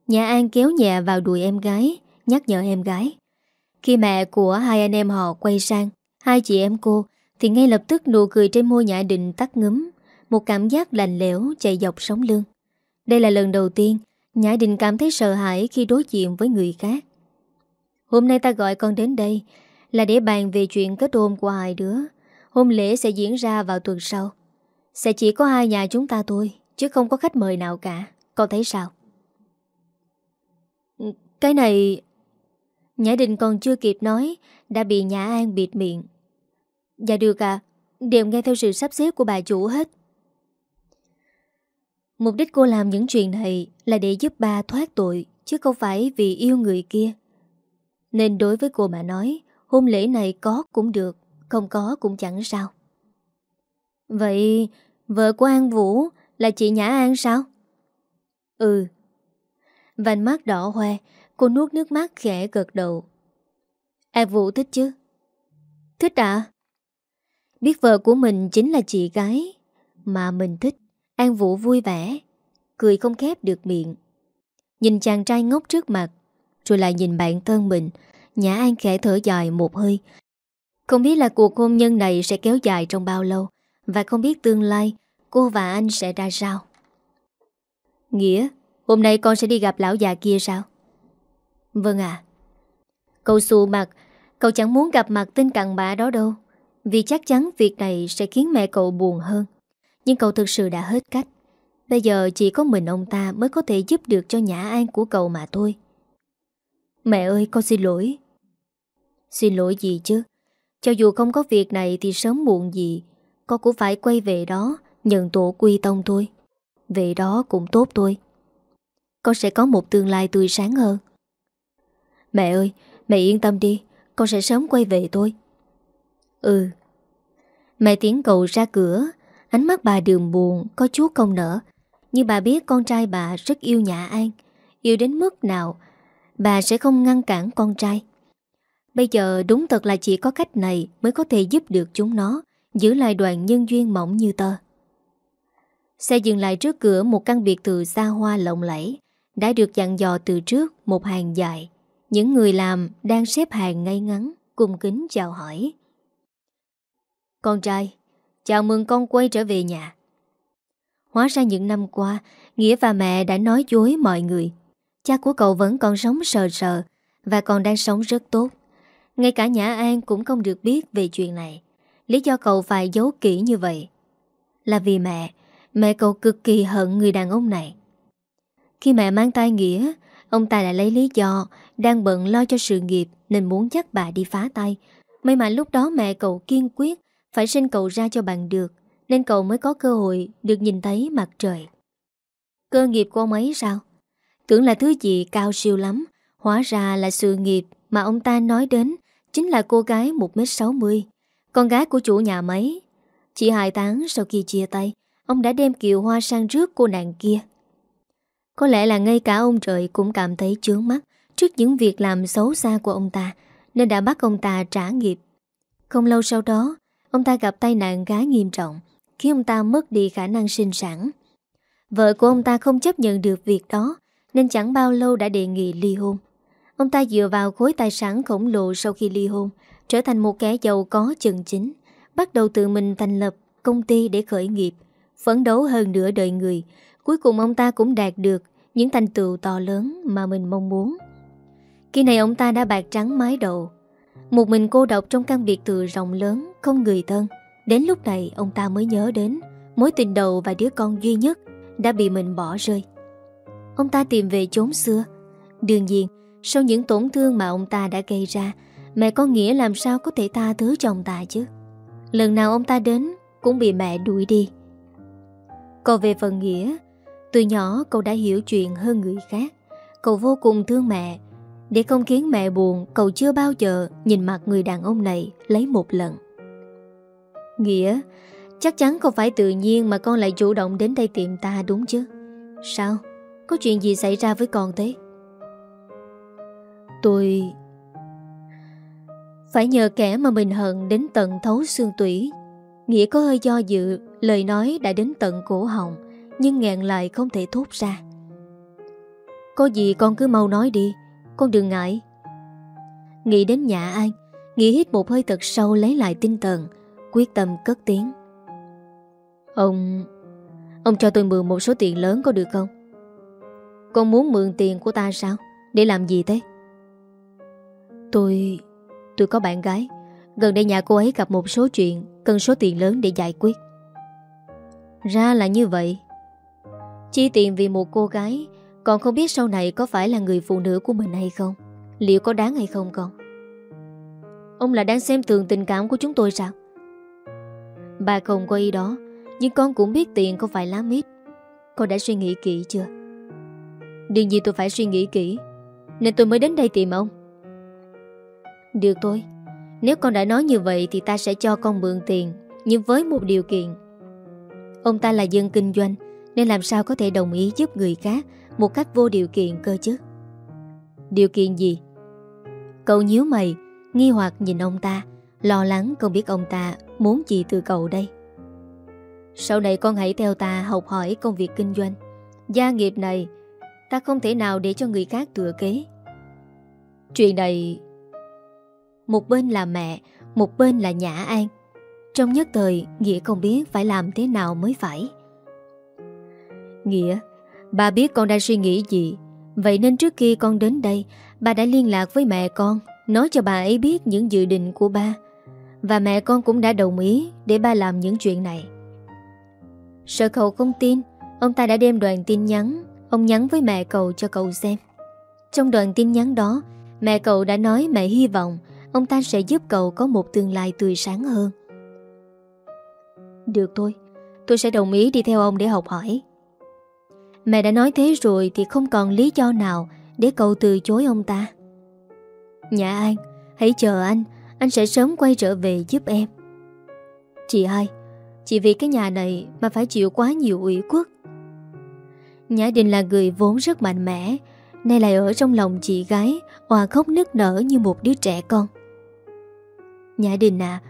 A: Nhà An kéo nhẹ vào đùi em gái Nhắc nhở em gái. Khi mẹ của hai anh em họ quay sang Hai chị em cô thì ngay lập tức nụ cười trên môi Nhã Định tắt ngấm Một cảm giác lành lẽo chạy dọc sống lưng. Đây là lần đầu tiên Nhã Định cảm thấy sợ hãi khi đối diện với người khác. Hôm nay ta gọi con đến đây Là để bàn về chuyện kết hôn của hai đứa. Hôn lễ sẽ diễn ra vào tuần sau. Sẽ chỉ có hai nhà chúng ta thôi Chứ không có khách mời nào cả. Con thấy sao? Cái này... Nhã Đình còn chưa kịp nói Đã bị Nhã An bịt miệng Dạ được à Đều nghe theo sự sắp xếp của bà chủ hết. Mục đích cô làm những chuyện này Là để giúp ba thoát tội, Chứ không phải vì yêu người kia. Nên đối với cô mà nói, Hôn lễ này có cũng được, Không có cũng chẳng sao. Vậy Vợ của An Vũ Là chị Nhã An sao? Ừ. Vành mắt đỏ hoe, Cô nuốt nước mắt khẽ gật đầu. An Vũ thích chứ? Thích à Biết vợ của mình chính là chị gái Mà mình thích. An Vũ vui vẻ, Cười không khép được miệng. Nhìn chàng trai ngốc trước mặt, Rồi lại nhìn bạn thân mình. Nhã An khẽ thở dài một hơi. Không biết là cuộc hôn nhân này sẽ kéo dài trong bao lâu, Và không biết tương lai Cô và anh sẽ ra sao. Nghĩa, Hôm nay con sẽ đi gặp lão già kia sao? Vâng ạ. À. Cậu xù mặt, Cậu chẳng muốn gặp mặt tên cặn bã đó đâu. Vì chắc chắn việc này sẽ khiến mẹ cậu buồn hơn. Nhưng cậu thực sự đã hết cách. Bây giờ chỉ có mình ông ta mới có thể giúp được cho nhã an của cậu mà thôi. Mẹ ơi, con xin lỗi. Xin lỗi gì chứ? Cho dù không có việc này thì sớm muộn gì, Con cũng phải quay về đó, Nhận tổ quy tông thôi. Về đó cũng tốt thôi. Con sẽ có một tương lai tươi sáng hơn. Mẹ ơi, Mẹ yên tâm đi, Con sẽ sớm quay về thôi. Ừ. Mẹ tiến cậu ra cửa, Ánh mắt bà đường buồn, Có chút không nở. Nhưng bà biết, con trai bà rất yêu Nhã An. Yêu đến mức nào, Bà sẽ không ngăn cản con trai. Bây giờ đúng thật là chỉ có cách này Mới có thể giúp được chúng nó, Giữ lại đoạn nhân duyên mỏng như tơ. Xe dừng lại trước cửa Một căn biệt thự xa hoa lộng lẫy, Đã được dặn dò từ trước Một hàng dài. Những người làm đang xếp hàng ngay ngắn cùng kính chào hỏi. Con trai, Chào mừng con quay trở về nhà. Hóa ra những năm qua, Nghĩa và mẹ đã nói dối mọi người. Cha của cậu vẫn còn sống sờ sờ Và còn đang sống rất tốt. Ngay cả Nhã An cũng không được biết về chuyện này. Lý do cậu phải giấu kỹ như vậy Là vì mẹ Mẹ cậu cực kỳ hận người đàn ông này. Khi mẹ mang tay Nghĩa, Ông ta đã lấy lý do Đang bận lo cho sự nghiệp Nên muốn dắt bà đi phá tay. May mà lúc đó mẹ cậu kiên quyết phải sinh cậu ra cho bằng được, Nên cậu mới có cơ hội Được nhìn thấy mặt trời. Cơ nghiệp của ông ấy sao? Tưởng là thứ gì cao siêu lắm, Hóa ra là sự nghiệp mà ông ta nói đến Chính là cô gái 1m60 Con gái của chủ nhà mấy. Chỉ hài tháng sau khi chia tay, Ông đã đem kiều hoa sang rước cô nàng kia. Có lẽ là ngay cả ông trời cũng cảm thấy chướng mắt Trước những việc làm xấu xa của ông ta, Nên đã bắt ông ta trả nghiệp. Không lâu sau đó Ông ta gặp tai nạn gái nghiêm trọng Khiến ông ta mất đi khả năng sinh sản Vợ của ông ta không chấp nhận được việc đó nên chẳng bao lâu đã đề nghị ly hôn. Ông ta dựa vào khối tài sản khổng lồ sau khi ly hôn, trở thành một kẻ giàu có chân chính, bắt đầu tự mình thành lập công ty để khởi nghiệp, phấn đấu hơn nửa đời người. Cuối cùng ông ta cũng đạt được những thành tựu to lớn mà mình mong muốn. Khi này ông ta đã bạc trắng mái đầu, một mình cô độc trong căn biệt thự rộng lớn, không người thân. Đến lúc này ông ta mới nhớ đến mối tình đầu và đứa con duy nhất đã bị mình bỏ rơi. Ông ta tìm về chốn xưa Đương nhiên Sau những tổn thương mà ông ta đã gây ra Mẹ có nghĩa làm sao có thể tha thứ cho ông ta chứ Lần nào ông ta đến Cũng bị mẹ đuổi đi Còn về phần Nghĩa Từ nhỏ cậu đã hiểu chuyện hơn người khác Cậu vô cùng thương mẹ để không khiến mẹ buồn, Cậu chưa bao giờ nhìn mặt người đàn ông này Lấy một lần. Nghĩa, Chắc chắn không phải tự nhiên Mà con lại chủ động đến đây tìm ta, đúng chứ? Sao? Có chuyện gì xảy ra với con thế? Tôi Phải nhờ kẻ mà mình hận đến tận thấu xương tủy. Nghĩa có hơi do dự, Lời nói đã đến tận cổ họng, Nhưng ngẹn lại không thể thốt ra. Có gì con cứ mau nói đi con đừng ngại. Nghĩ đến nhà An nghĩ hít một hơi thật sâu lấy lại tinh thần, Quyết tâm cất tiếng. Ông Ông cho tôi mượn một số tiền lớn có được không? Con muốn mượn tiền của ta sao? Để làm gì thế? Tôi Tôi có bạn gái. Gần đây nhà cô ấy gặp một số chuyện, Cần số tiền lớn để giải quyết. Ra là như vậy. Chi tiền vì một cô gái còn không biết sau này có phải là người phụ nữ của mình hay không. Liệu có đáng hay không con? Ông là đang xem thường tình cảm của chúng tôi sao? Bà không có ý đó, Nhưng con cũng biết tiền không phải lá mít. Con đã suy nghĩ kỹ chưa? Điều gì tôi phải suy nghĩ kỹ, Nên tôi mới đến đây tìm ông. Được thôi, Nếu con đã nói như vậy Thì ta sẽ cho con mượn tiền, Nhưng với một điều kiện. Ông ta là dân kinh doanh, Nên làm sao có thể đồng ý giúp người khác một cách vô điều kiện cơ chứ. Điều kiện gì? Cậu nhíu mày, Nghi hoặc nhìn ông ta, Lo lắng không biết ông ta muốn gì từ cậu đây. Sau này con hãy theo ta học hỏi công việc kinh doanh. Gia nghiệp này, Ta không thể nào để cho người khác thừa kế. Chuyện này, Một bên là mẹ, Một bên là Nhã An. Trong nhất thời, Nghĩa không biết phải làm thế nào mới phải. Nghĩa Bà biết con đang suy nghĩ gì. Vậy nên trước khi con đến đây, Bà đã liên lạc với mẹ con, Nói cho bà ấy biết những dự định của ba. Và mẹ con cũng đã đồng ý Để ba làm những chuyện này. Sợ cậu không tin, Ông ta đã đem đoạn tin nhắn, Ông nhắn với mẹ cậu cho cậu xem. Trong đoạn tin nhắn đó, Mẹ cậu đã nói mẹ hy vọng Ông ta sẽ giúp cậu có một tương lai tươi sáng hơn. Được thôi, Tôi sẽ đồng ý đi theo ông để học hỏi. Mẹ đã nói thế rồi Thì không còn lý do nào Để cậu từ chối ông ta. Nhà An Hãy chờ anh. Anh sẽ sớm quay trở về giúp em. Chị hai Chỉ vì cái nhà này Mà phải chịu quá nhiều ủy khuất. Nhã Đình là người vốn rất mạnh mẽ, Nay lại ở trong lòng chị gái Hòa khóc nức nở như một đứa trẻ con. Nhã Đình à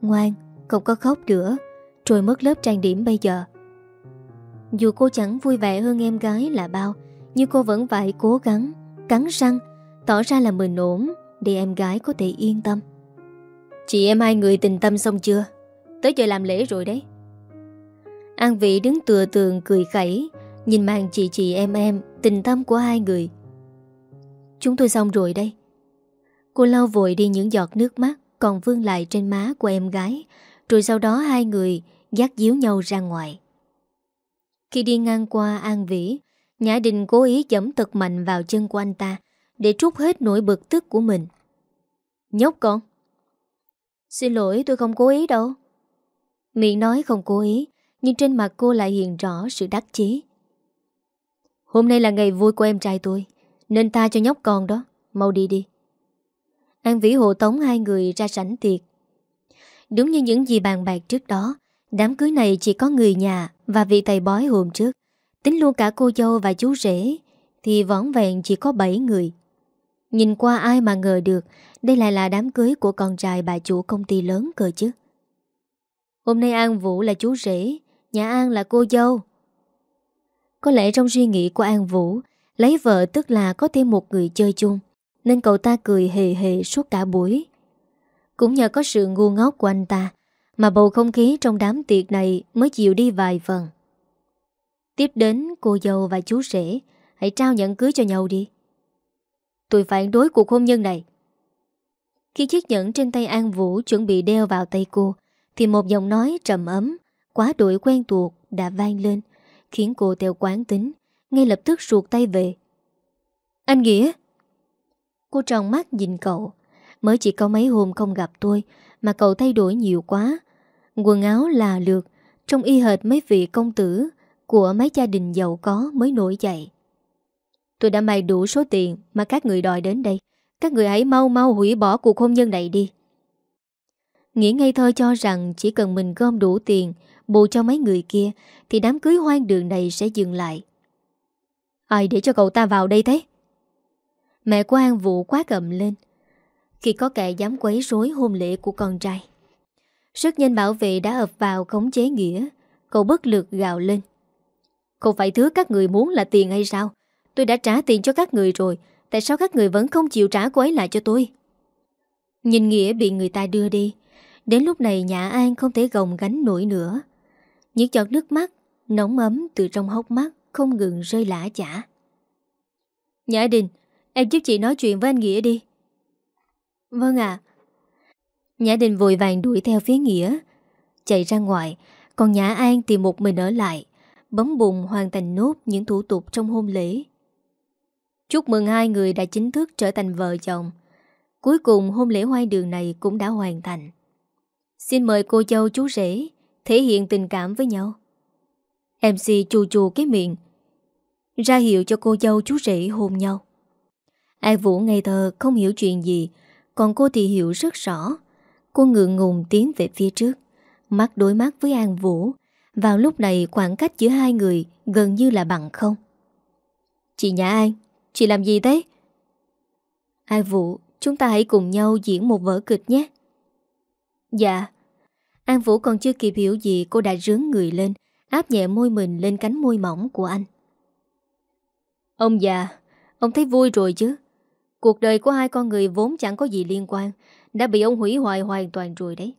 A: Ngoan, Không có khóc nữa. Trôi mất lớp trang điểm bây giờ. Dù cô chẳng vui vẻ hơn em gái là bao Nhưng cô vẫn phải cố gắng Cắn răng Tỏ ra là mình ổn Để em gái có thể yên tâm. Chị em hai người tình tâm xong chưa? Tới giờ làm lễ rồi đấy. An Vĩ đứng tựa tường cười khẩy Nhìn màn chị chị em em Tình tâm của hai người. Chúng tôi xong rồi đây. Cô lau vội đi những giọt nước mắt Còn vương lại trên má của em gái Rồi sau đó hai người Dắt díu nhau ra ngoài khi đi ngang qua An Vĩ, Nhã Đình cố ý giẫm thật mạnh vào chân của anh ta Để trút hết nỗi bực tức của mình. Nhóc con, Xin lỗi tôi không cố ý đâu. Miệng nói không cố ý, Nhưng trên mặt cô lại hiện rõ sự đắc chí. Hôm nay là ngày vui của em trai tôi, Nên ta cho nhóc con đó, Mau đi đi. An Vĩ hộ tống hai người ra sảnh tiệc. Đúng như những gì bàn bạc trước đó, Đám cưới này chỉ có người nhà và vị thầy bói hôm trước, Tính luôn cả cô dâu và chú rể, Thì vỏn vẹn chỉ có 7 người. Nhìn qua ai mà ngờ được, Đây lại là đám cưới của con trai bà chủ công ty lớn cơ chứ. Hôm nay An Vũ là chú rể, Nhà An là cô dâu. Có lẽ trong suy nghĩ của An Vũ, Lấy vợ tức là có thêm một người chơi chung, Nên cậu ta cười hề hề suốt cả buổi. Cũng nhờ có sự ngu ngốc của anh ta mà bầu không khí trong đám tiệc này Mới chịu đi vài phần. Tiếp đến, cô dâu và chú rể, Hãy trao nhận cưới cho nhau đi. Tôi phản đối cuộc hôn nhân này. Khi chiếc nhẫn trên tay An Vũ Chuẩn bị đeo vào tay cô, Thì một giọng nói trầm ấm, Quá đổi quen thuộc đã vang lên, Khiến cô theo quán tính, Ngay lập tức ruột tay về. Anh Nghĩa! Cô tròn mắt nhìn cậu. Mới chỉ có mấy hôm không gặp tôi Mà cậu thay đổi nhiều quá Quần áo là lượt Trông y hệt mấy vị công tử Của mấy gia đình giàu có mới nổi dậy. Tôi đã mày đủ số tiền Mà các người đòi đến đây. Các người hãy mau mau hủy bỏ cuộc hôn nhân này đi. Nghĩ ngây thơ cho rằng Chỉ cần mình gom đủ tiền Bù cho mấy người kia, Thì đám cưới hoang đường này sẽ dừng lại. Ai để cho cậu ta vào đây thế? Mẹ của An Vũ quá cầm lên. Khi có kẻ dám quấy rối hôn lễ của con trai rất nhanh bảo vệ đã ập vào khống chế Nghĩa. Cậu bất lực gào lên. Không phải thứ các người muốn là tiền hay sao? Tôi đã trả tiền cho các người rồi. Tại sao các người vẫn không chịu trả cô ấy lại cho tôi? Nhìn Nghĩa bị người ta đưa đi. Đến lúc này nhà An không thể gồng gánh nổi nữa. Những giọt nước mắt, Nóng ấm từ trong hốc mắt Không ngừng rơi lã chả. Nhã Đình, Em giúp chị nói chuyện với anh Nghĩa đi. Vâng ạ. Nhã Đình vội vàng đuổi theo phía Nghĩa Chạy ra ngoài Còn Nhã An tìm một mình ở lại Bấm bùng hoàn thành nốt những thủ tục trong hôn lễ Chúc mừng hai người đã chính thức trở thành vợ chồng Cuối cùng hôn lễ hoang đường này cũng đã hoàn thành Xin mời cô châu chú rể thể hiện tình cảm với nhau. MC chù chù cái miệng, ra hiệu cho cô dâu chú rể hôn nhau. Ai Vũ ngây thơ không hiểu chuyện gì, còn cô thì hiểu rất rõ. Cô ngượng ngùng tiến về phía trước, mắt đối mắt với An Vũ. Vào lúc này khoảng cách giữa hai người gần như là bằng không. Chị Nhã An, chị làm gì thế? An Vũ, chúng ta hãy cùng nhau diễn một vở kịch nhé. Dạ, An Vũ còn chưa kịp hiểu gì cô đã rướng người lên Áp nhẹ môi mình lên cánh môi mỏng của anh Ông già Ông thấy vui rồi chứ Cuộc đời của hai con người vốn chẳng có gì liên quan đã bị ông hủy hoại hoàn toàn rồi đấy.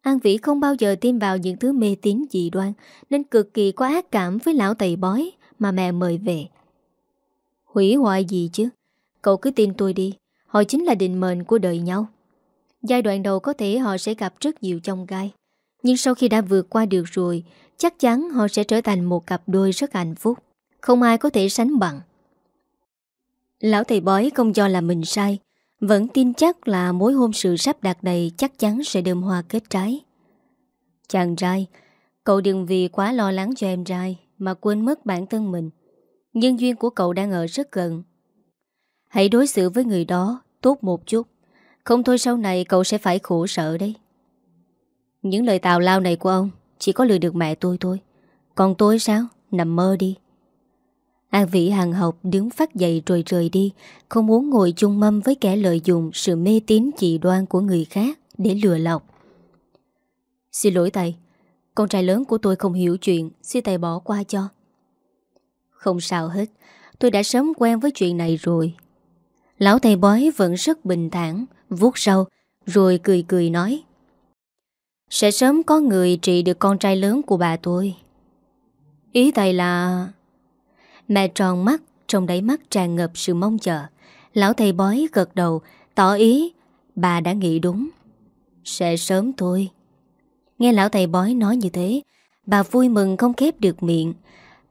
A: An Vĩ không bao giờ tin vào những thứ mê tín dị đoan, Nên cực kỳ có ác cảm với lão tầy bói Mà mẹ mời về. Hủy hoại gì chứ? Cậu cứ tin tôi đi, Họ chính là định mệnh của đời nhau. Giai đoạn đầu có thể họ sẽ gặp rất nhiều trong gai, Nhưng sau khi đã vượt qua được rồi, Chắc chắn họ sẽ trở thành một cặp đôi rất hạnh phúc. Không ai có thể sánh bằng. Lão thầy bói không cho là mình sai vẫn tin chắc là mối hôn sự sắp đạt đầy Chắc chắn sẽ đơm hoa kết trái. Chàng trai, Cậu đừng vì quá lo lắng cho em trai Mà quên mất bản thân mình. Nhân duyên của cậu đang ở rất gần. Hãy đối xử với người đó Tốt một chút. Không thôi sau này cậu sẽ phải khổ sở đấy. Những lời tào lao này của ông Chỉ có lừa được mẹ tôi thôi. Còn tôi sao? Nằm mơ đi. An Vĩ hàng học đứng phát dậy rồi rời đi, Không muốn ngồi chung mâm với kẻ lợi dụng Sự mê tín dị đoan của người khác Để lừa lọc. Xin lỗi thầy, Con trai lớn của tôi không hiểu chuyện, Xin thầy bỏ qua cho. Không sao hết, Tôi đã sớm quen với chuyện này rồi. Lão thầy bói vẫn rất bình thản, vuốt râu, Rồi cười cười nói, Sẽ sớm có người trị được con trai lớn của bà tôi. Ý thầy là Mẹ tròn mắt, Trong đáy mắt tràn ngập sự mong chờ. Lão thầy bói gật đầu, Tỏ ý, Bà đã nghĩ đúng. Sẽ sớm thôi. Nghe lão thầy bói nói như thế, Bà vui mừng không khép được miệng.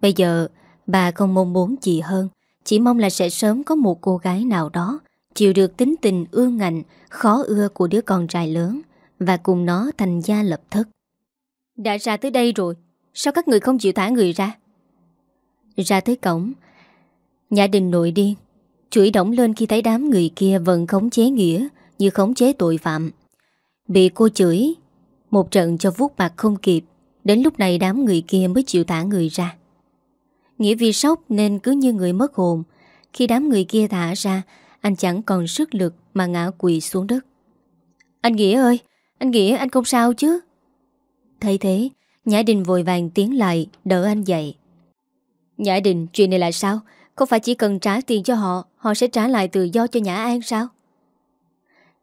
A: Bây giờ, bà không mong muốn gì hơn, Chỉ mong là sẽ sớm có một cô gái nào đó Chịu được tính tình ương ngạnh, Khó ưa của đứa con trai lớn Và cùng nó thành gia lập thất. Đã ra tới đây rồi, Sao các người không chịu thả người ra? Ra tới cổng. Nhà đình nội điên, Chửi đổng lên khi thấy đám người kia vẫn khống chế nghĩa Như khống chế tội phạm. Bị cô chửi, một trận cho vuốt bạc không kịp, Đến lúc này đám người kia mới chịu thả người ra. Nghĩa vì sốc nên cứ như người mất hồn. Khi đám người kia thả ra, Anh chẳng còn sức lực mà ngã quỳ xuống đất. Anh Nghĩa ơi, Anh Nghĩa, anh không sao chứ? Thấy thế Nhã Đình vội vàng tiến lại, Đỡ anh dậy. Nhã Đình, chuyện này là sao? Không phải chỉ cần trả tiền cho họ Họ sẽ trả lại tự do cho Nhã An sao?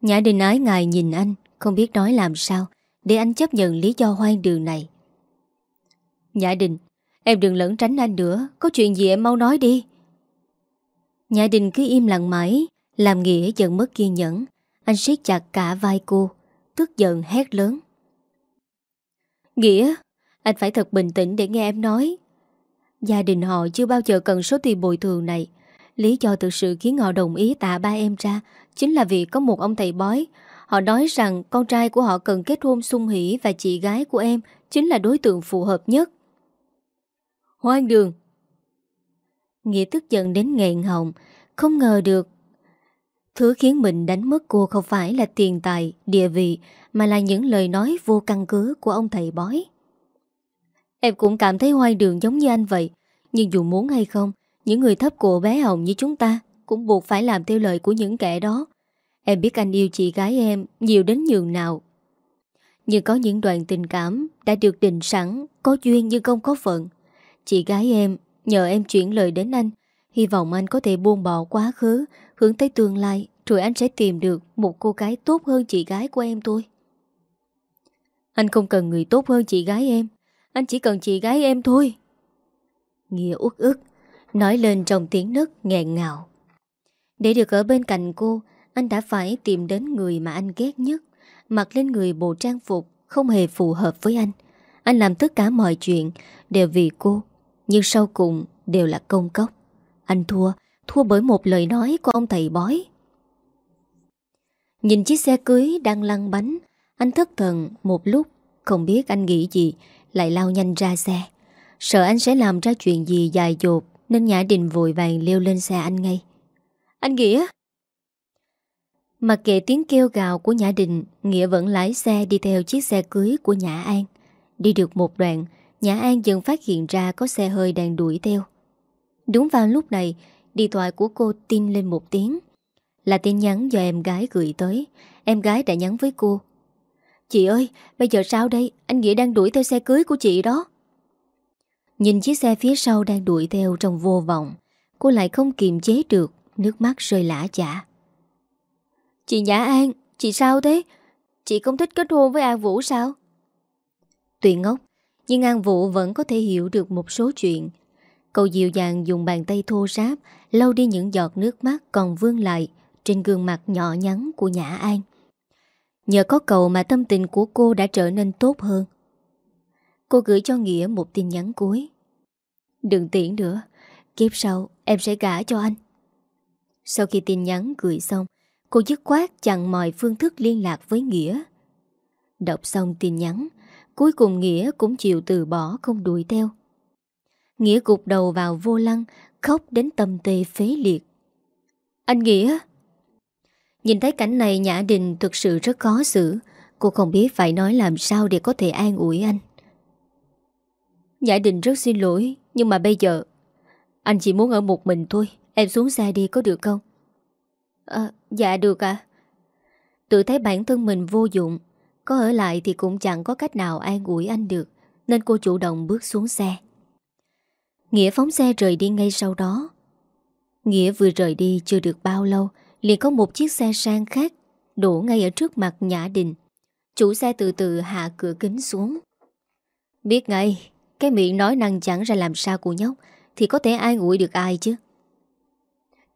A: Nhã Đình ái ngài nhìn anh, Không biết nói làm sao, để anh chấp nhận lý do hoang đường này. Nhã Đình, Em đừng lẫn tránh anh nữa, Có chuyện gì em mau nói đi. Nhã Đình cứ im lặng mãi, Làm nghĩa dần mất kiên nhẫn, Anh siết chặt cả vai cô, Tức giận hét lớn. Nghĩa, Anh phải thật bình tĩnh để nghe em nói Gia đình họ chưa bao giờ cần số tiền bồi thường này Lý do thực sự khiến họ đồng ý tạ ba em ra Chính là vì có một ông thầy bói Họ nói rằng con trai của họ cần kết hôn sung hỷ và chị gái của em chính là đối tượng phù hợp nhất. Hoang đường! Nghĩa tức giận đến nghẹn hồng, không ngờ được. Thứ khiến mình đánh mất cô không phải là tiền tài, địa vị, mà là những lời nói vô căn cứ của ông thầy bói. Em cũng cảm thấy hoang đường giống như anh vậy, nhưng dù muốn hay không, những người thấp cổ bé hồng như chúng ta cũng buộc phải làm theo lời của những kẻ đó Em biết anh yêu chị gái em nhiều đến nhường nào. Nhưng có những đoạn tình cảm đã được định sẵn, có duyên nhưng không có phận. Chị gái em nhờ em chuyển lời đến anh, hy vọng anh có thể buông bỏ quá khứ, hướng tới tương lai, rồi anh sẽ tìm được một cô gái tốt hơn chị gái của em thôi. Anh không cần người tốt hơn chị gái em, anh chỉ cần chị gái em thôi. Nghĩa út ức, nói lên trong tiếng nấc nghẹn ngào. Để được ở bên cạnh cô, anh đã phải tìm đến người mà anh ghét nhất Mặc lên người bộ trang phục Không hề phù hợp với anh Anh làm tất cả mọi chuyện Đều vì cô Nhưng sau cùng đều là công cốc Anh thua Thua bởi một lời nói của ông thầy bói Nhìn chiếc xe cưới đang lăn bánh Anh thất thần một lúc Không biết anh nghĩ gì lại lao nhanh ra xe Sợ anh sẽ làm ra chuyện gì dài dột Nên Nhã Đình vội vàng leo lên xe anh ngay Anh Nghĩa Mặc kệ tiếng kêu gào của Nhã Đình, Nghĩa vẫn lái xe đi theo chiếc xe cưới của Nhã An. Đi được một đoạn, Nhã An dần phát hiện ra có xe hơi đang đuổi theo. Đúng vào lúc này, điện thoại của cô tin lên một tiếng. Là tin nhắn do em gái gửi tới. Em gái đã nhắn với cô. Chị ơi, bây giờ sao đây? Anh Nghĩa đang đuổi theo xe cưới của chị đó. Nhìn chiếc xe phía sau đang đuổi theo trong vô vọng. Cô lại không kiềm chế được, nước mắt rơi lã chả. Chị Nhã An, chị sao thế? Chị không thích kết hôn với An Vũ sao? Tùy ngốc, nhưng An Vũ vẫn có thể hiểu được một số chuyện. Cậu dịu dàng dùng bàn tay thô ráp, lau đi những giọt nước mắt còn vương lại trên gương mặt nhỏ nhắn của Nhã An. Nhờ có cậu mà tâm tình của cô đã trở nên tốt hơn. Cô gửi cho Nghĩa một tin nhắn cuối. Đừng tiễn nữa, Kiếp sau em sẽ gả cho anh. Sau khi tin nhắn gửi xong, Cô dứt khoát chặn mọi phương thức liên lạc với Nghĩa. Đọc xong tin nhắn, Cuối cùng Nghĩa cũng chịu từ bỏ không đuổi theo. Nghĩa gục đầu vào vô lăng, Khóc đến tâm tê phế liệt. Anh Nghĩa Nhìn thấy cảnh này Nhã Đình thực sự rất khó xử. Cô không biết phải nói làm sao để có thể an ủi anh. Nhã Đình rất xin lỗi Nhưng mà bây giờ Anh chỉ muốn ở một mình thôi. Em xuống xe đi có được không? À, Dạ được ạ. Tự thấy bản thân mình vô dụng Có ở lại thì cũng chẳng có cách nào an ủi anh được Nên cô chủ động bước xuống xe. Nghĩa phóng xe rời đi ngay sau đó. Nghĩa vừa rời đi chưa được bao lâu liền có một chiếc xe sang khác đổ ngay ở trước mặt Nhã Đình. Chủ xe từ từ hạ cửa kính xuống. Biết ngay, cái miệng nói năng chẳng ra làm sao của nhóc thì có thể ai nguội được ai chứ.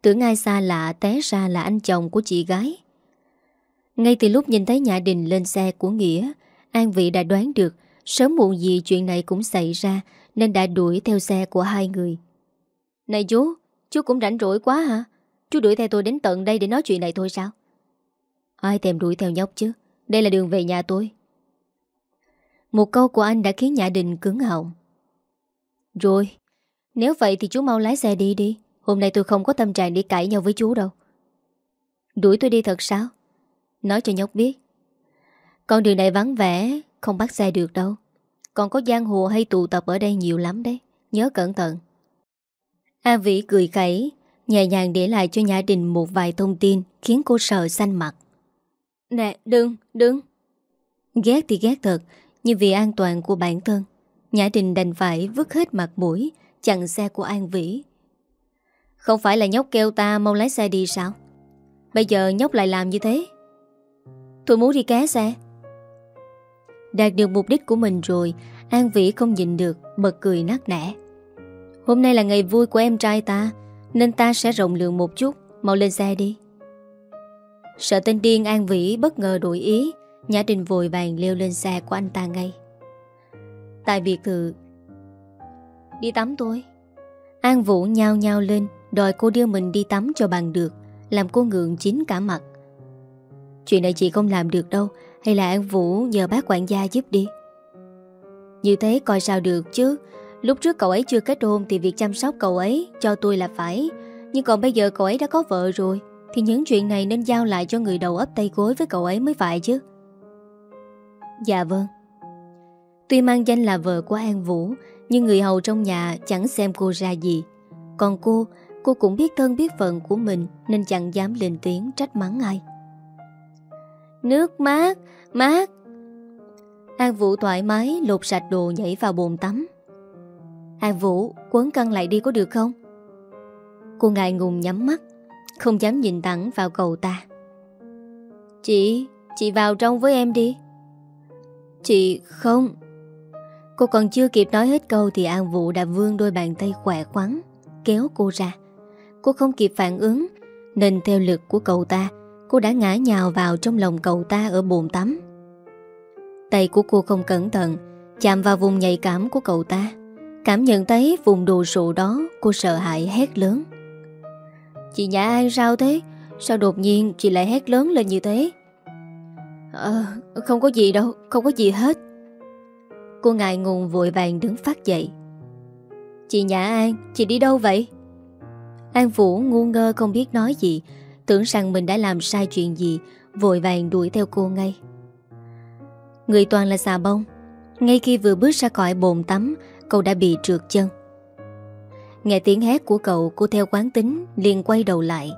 A: Tưởng ai xa lạ té ra là anh chồng của chị gái. Ngay từ lúc nhìn thấy Nhã Đình lên xe của Nghĩa, An Vị đã đoán được sớm muộn gì chuyện này cũng xảy ra nên đã đuổi theo xe của hai người. Này chú, chú cũng rảnh rỗi quá hả? Chú đuổi theo tôi đến tận đây để nói chuyện này thôi sao? Ai thèm đuổi theo nhóc chứ? Đây là đường về nhà tôi. Một câu của anh đã khiến Nhã Đình cứng họng. Rồi, Nếu vậy thì chú mau lái xe đi đi. Hôm nay tôi không có tâm trạng để cãi nhau với chú đâu. Đuổi tôi đi thật sao? Nói cho nhóc biết. Con đường này vắng vẻ, Không bắt xe được đâu. Còn có giang hồ hay tụ tập ở đây nhiều lắm đấy. Nhớ cẩn thận. A Vĩ cười khẩy. Nhẹ nhàng để lại cho Nhã Đình một vài thông tin Khiến cô sợ xanh mặt. Nè đừng đừng. Ghét thì ghét thật Nhưng vì an toàn của bản thân Nhã Đình đành phải vứt hết mặt mũi Chặn xe của An Vĩ. Không phải là nhóc kêu ta mau lái xe đi sao? Bây giờ nhóc lại làm như thế. Tôi muốn đi ké xe. Đạt được mục đích của mình rồi An Vĩ không nhìn được Bật cười nát nẻ. Hôm nay là ngày vui của em trai ta nên ta sẽ rộng lượng một chút, Mau lên xe đi. Sợ tên điên An Vĩ bất ngờ đổi ý, Nhã Đình vội vàng leo lên xe của anh ta ngay. Tại biệt thự. Đi tắm tôi. An Vũ nhao nhao lên, Đòi cô đưa mình đi tắm cho bằng được, Làm cô ngượng chín cả mặt. Chuyện này chị không làm được đâu, Hay là An Vũ nhờ bác quản gia giúp đi? Như thế coi sao được chứ Lúc trước cậu ấy chưa kết hôn thì việc chăm sóc cậu ấy cho tôi là phải. Nhưng còn bây giờ cậu ấy đã có vợ rồi thì những chuyện này nên giao lại cho người đầu ấp tay gối với cậu ấy mới phải chứ. Dạ vâng. Tuy mang danh là vợ của An Vũ nhưng người hầu trong nhà chẳng xem cô ra gì. Còn cô, cô cũng biết thân biết phận của mình nên chẳng dám lên tiếng trách mắng ai. Nước mát, mát. An Vũ thoải mái lột sạch đồ nhảy vào bồn tắm. An Vũ, quấn căng lại đi có được không? Cô ngại ngùng nhắm mắt, Không dám nhìn thẳng vào cầu ta. Chị Chị vào trong với em đi. Chị, không. Cô còn chưa kịp nói hết câu Thì An Vũ đã vươn đôi bàn tay khỏe khoắn, Kéo cô ra. Cô không kịp phản ứng, Nên theo lực của cậu ta, Cô đã ngã nhào vào trong lòng cậu ta ở bồn tắm. Tay của cô không cẩn thận, Chạm vào vùng nhạy cảm của cậu ta. Cảm nhận thấy vùng đồ sụ đó Cô sợ hãi hét lớn. Chị Nhã An sao thế? Sao đột nhiên chị lại hét lớn lên như thế? À, Không có gì đâu Không có gì hết. Cô ngại ngùng vội vàng đứng phát dậy. Chị Nhã An Chị đi đâu vậy? An Vũ ngu ngơ không biết nói gì Tưởng rằng mình đã làm sai chuyện gì Vội vàng đuổi theo cô ngay. Người toàn là xà bông. Ngay khi vừa bước ra khỏi bồn tắm Cậu đã bị trượt chân. Nghe tiếng hét của cậu, Cô theo quán tính, liền quay đầu lại.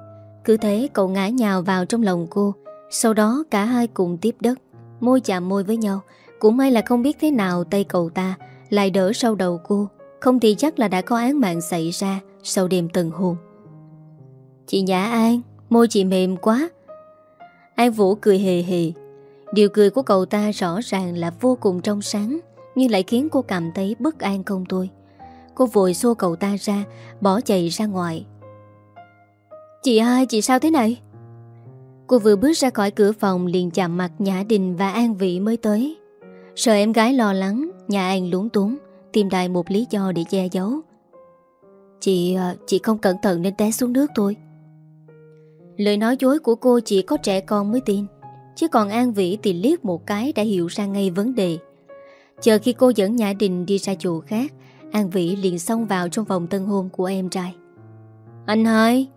A: Cứ thế, cậu ngã nhào vào trong lòng cô. Sau đó, cả hai cùng tiếp đất. Môi chạm môi với nhau. Cũng may là không biết thế nào tay cậu ta Lại đỡ sau đầu cô. Không thì chắc là đã có án mạng xảy ra Sau đêm tần hôn. Chị Nhã An, Môi chị mềm quá. An Vũ cười hề hề. Điều cười của cậu ta rõ ràng là vô cùng trong sáng nhưng lại khiến cô cảm thấy bất an không thôi Cô vội xô cậu ta ra Bỏ chạy ra ngoài Chị hai chị sao thế này Cô vừa bước ra khỏi cửa phòng liền chạm mặt Nhã Đình và An Vị mới tới. Sợ em gái lo lắng, nhà An lúng túng, tìm đại một lý do để che giấu. Chị, à, chị không cẩn thận nên té xuống nước thôi. Lời nói dối của cô chỉ có trẻ con mới tin. Chứ còn An Vĩ thì liếc một cái đã hiểu ra ngay vấn đề. Chờ khi cô dẫn Nhã Đình đi ra chỗ khác, An Vĩ liền xông vào trong vòng tân hôn của em trai. Anh hai!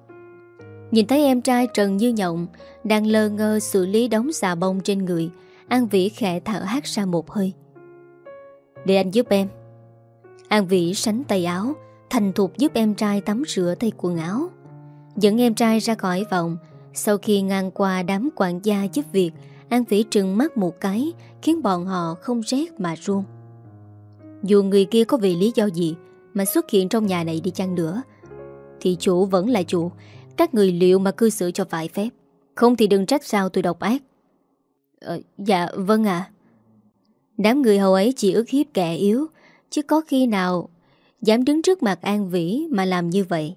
A: Nhìn thấy em trai Trần Như Nhộng đang lơ ngơ xử lý đống xà bông trên người, An Vĩ khẽ thở hát ra một hơi. Để anh giúp em. An Vĩ sánh tay áo, thành thục giúp em trai tắm rửa tay quần áo. Dẫn em trai ra khỏi vòng, sau khi ngang qua đám quản gia giúp việc, An Vĩ trừng mắt một cái, khiến bọn họ không rét mà run. Dù người kia có vì lý do gì mà xuất hiện trong nhà này đi chăng nữa, thì chủ vẫn là chủ, các người liệu mà cư xử cho phải phép. Không thì đừng trách sao tôi độc ác. Ờ, dạ, vâng ạ. Đám người hầu ấy chỉ ước hiếp kẻ yếu, chứ có khi nào dám đứng trước mặt An Vĩ mà làm như vậy.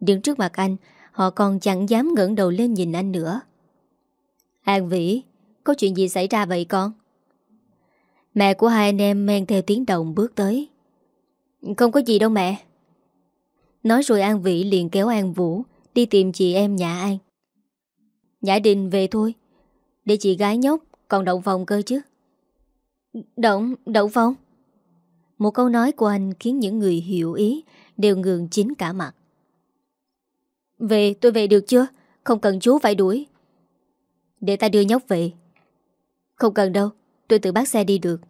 A: Đứng trước mặt anh, họ còn chẳng dám ngẩng đầu lên nhìn anh nữa. An Vĩ, có chuyện gì xảy ra vậy con? Mẹ của hai anh em men theo tiếng động bước tới. Không có gì đâu mẹ. Nói rồi An Vĩ liền kéo An Vũ đi tìm chị em nhà An. Nhã Đình về thôi. Để chị gái nhóc còn động phòng cơ chứ. Động, động phòng? Một câu nói của anh khiến những người hiểu ý đều ngường chín cả mặt. Về, tôi về được chưa? Không cần chú phải đuổi. Để ta đưa nhóc về. Không cần đâu, tôi tự bắt xe đi được.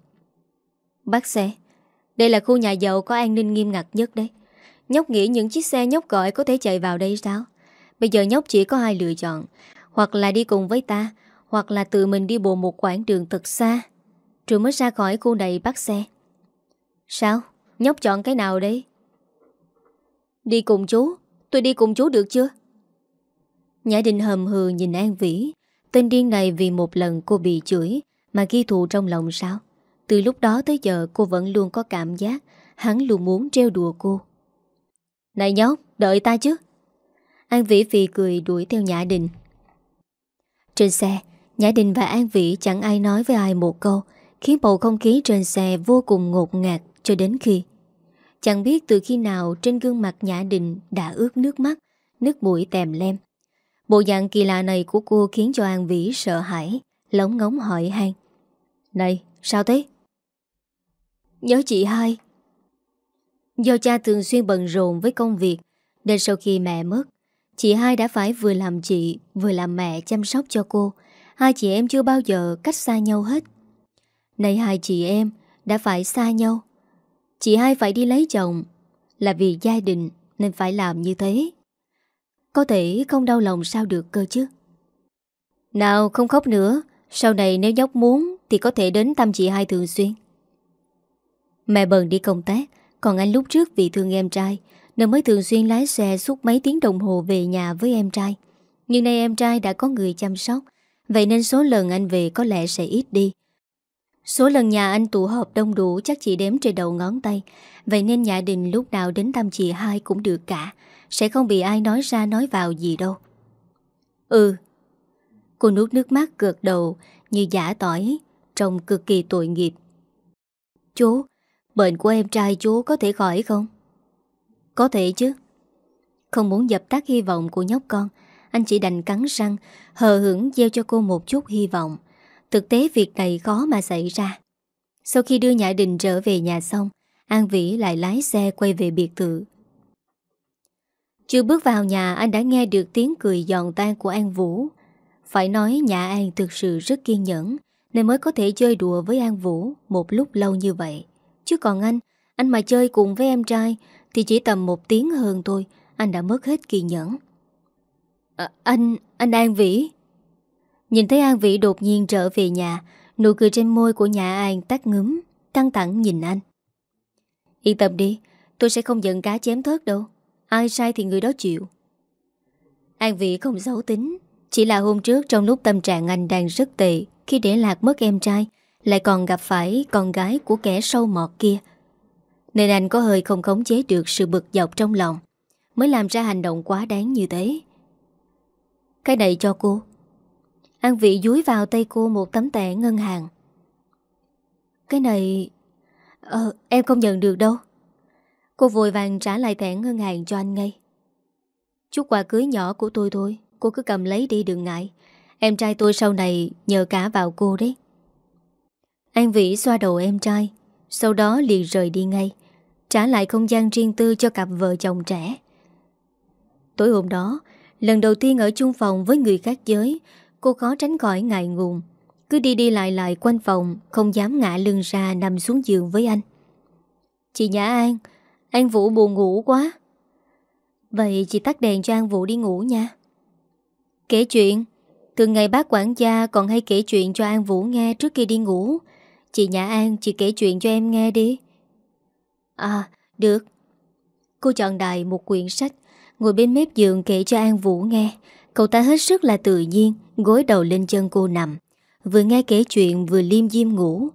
A: Bắt xe? Đây là khu nhà giàu có an ninh nghiêm ngặt nhất đấy. Nhóc nghĩ những chiếc xe nhóc gọi có thể chạy vào đây sao? Bây giờ nhóc chỉ có hai lựa chọn. Hoặc là đi cùng với ta, hoặc là tự mình đi bộ một quãng đường thật xa. Rồi mới ra khỏi khu này bắt xe. Sao? Nhóc chọn cái nào đấy? Đi cùng chú Tôi đi cùng chú được chưa Nhã Đình hầm hừ nhìn An Vĩ Tên điên này vì một lần cô bị chửi Mà ghi thù trong lòng sao? Từ lúc đó tới giờ cô vẫn luôn có cảm giác Hắn luôn muốn treo đùa cô. Này nhóc Đợi ta chứ. An Vĩ phì cười đuổi theo Nhã Đình. Trên xe Nhã Đình và An Vĩ chẳng ai nói với ai một câu Khiến bầu không khí trên xe vô cùng ngột ngạt Cho đến khi. Chẳng biết từ khi nào trên gương mặt Nhã Đình đã ướt nước mắt, nước mũi tèm lem. Bộ dạng kỳ lạ này của cô khiến cho An Vĩ sợ hãi, lóng ngóng hỏi han. Này, sao thế? Nhớ chị hai. Do cha thường xuyên bận rộn với công việc, nên sau khi mẹ mất, chị hai đã phải vừa làm chị, vừa làm mẹ chăm sóc cho cô. Hai chị em chưa bao giờ cách xa nhau hết. Này hai chị em đã phải xa nhau Chị hai phải đi lấy chồng Là vì gia đình Nên phải làm như thế có thể không đau lòng sao được cơ chứ? Nào, không khóc nữa. Sau này nếu nhóc muốn Thì có thể đến thăm chị hai thường xuyên. Mẹ bần đi công tác, Còn anh lúc trước vì thương em trai, Nên mới thường xuyên lái xe suốt mấy tiếng đồng hồ về nhà với em trai. Nhưng nay em trai đã có người chăm sóc, Vậy nên số lần anh về có lẽ sẽ ít đi. Số lần nhà anh tụ họp đông đủ, chắc chỉ đếm trên đầu ngón tay, Vậy nên nhà đình lúc nào đến thăm chị hai cũng được cả. Sẽ không bị ai nói ra nói vào gì đâu. Ừ. Cô nuốt nước mắt gợt đầu Như giả tỏi Trông cực kỳ tội nghiệp. Chú, Bệnh của em trai chú có thể khỏi không? Có thể chứ. Không muốn dập tắt hy vọng của nhóc con, Anh chỉ đành cắn răng, Hờ hững gieo cho cô một chút hy vọng. Thực tế việc này khó mà xảy ra. Sau khi đưa Nhã Đình trở về nhà xong, An Vĩ lại lái xe quay về biệt thự. Chưa bước vào nhà anh đã nghe được tiếng cười giòn tan của An Vũ. Phải nói nhà An thực sự rất kiên nhẫn Nên mới có thể chơi đùa với An Vũ một lúc lâu như vậy. Chứ còn anh, anh mà chơi cùng với em trai Thì chỉ tầm một tiếng hơn thôi Anh đã mất hết kiên nhẫn. À, Anh, anh An Vĩ. Nhìn thấy An Vĩ đột nhiên trở về nhà Nụ cười trên môi của nhà An tắt ngấm Căng thẳng nhìn anh. Yên tâm đi Tôi sẽ không giận cá chém thớt đâu. Ai sai thì người đó chịu. An Vĩ không giấu tính, Chỉ là hôm trước trong lúc tâm trạng anh đang rất tệ, Khi để lạc mất em trai, Lại còn gặp phải con gái của kẻ sâu mọt kia. Nên anh có hơi không khống chế được sự bực dọc trong lòng, Mới làm ra hành động quá đáng như thế. Cái này cho cô. An Vị dúi vào tay cô một tấm tẻ ngân hàng. Cái này Ờ em không nhận được đâu. Cô vội vàng trả lại thẻ ngân hàng cho anh ngay. Chút quà cưới nhỏ của tôi thôi, Cô cứ cầm lấy đi đừng ngại. Em trai tôi sau này nhờ cả vào cô đấy. An Vĩ xoa đầu em trai, Sau đó liền rời đi ngay, Trả lại không gian riêng tư cho cặp vợ chồng trẻ. Tối hôm đó, Lần đầu tiên ở chung phòng với người khác giới, Cô khó tránh khỏi ngại ngùng. Cứ đi đi lại lại quanh phòng, Không dám ngã lưng ra nằm xuống giường với anh. Chị Nhã An An Vũ buồn ngủ quá. Vậy chị tắt đèn cho An Vũ đi ngủ nha. Kể chuyện Thường ngày bác quản gia còn hay kể chuyện cho An Vũ nghe trước khi đi ngủ. Chị Nhã An, chị kể chuyện cho em nghe đi. À được. Cô chọn đại một quyển sách, Ngồi bên mép giường kể cho An Vũ nghe. Cậu ta hết sức là tự nhiên, Gối đầu lên chân cô nằm. Vừa nghe kể chuyện vừa liêm diêm ngủ.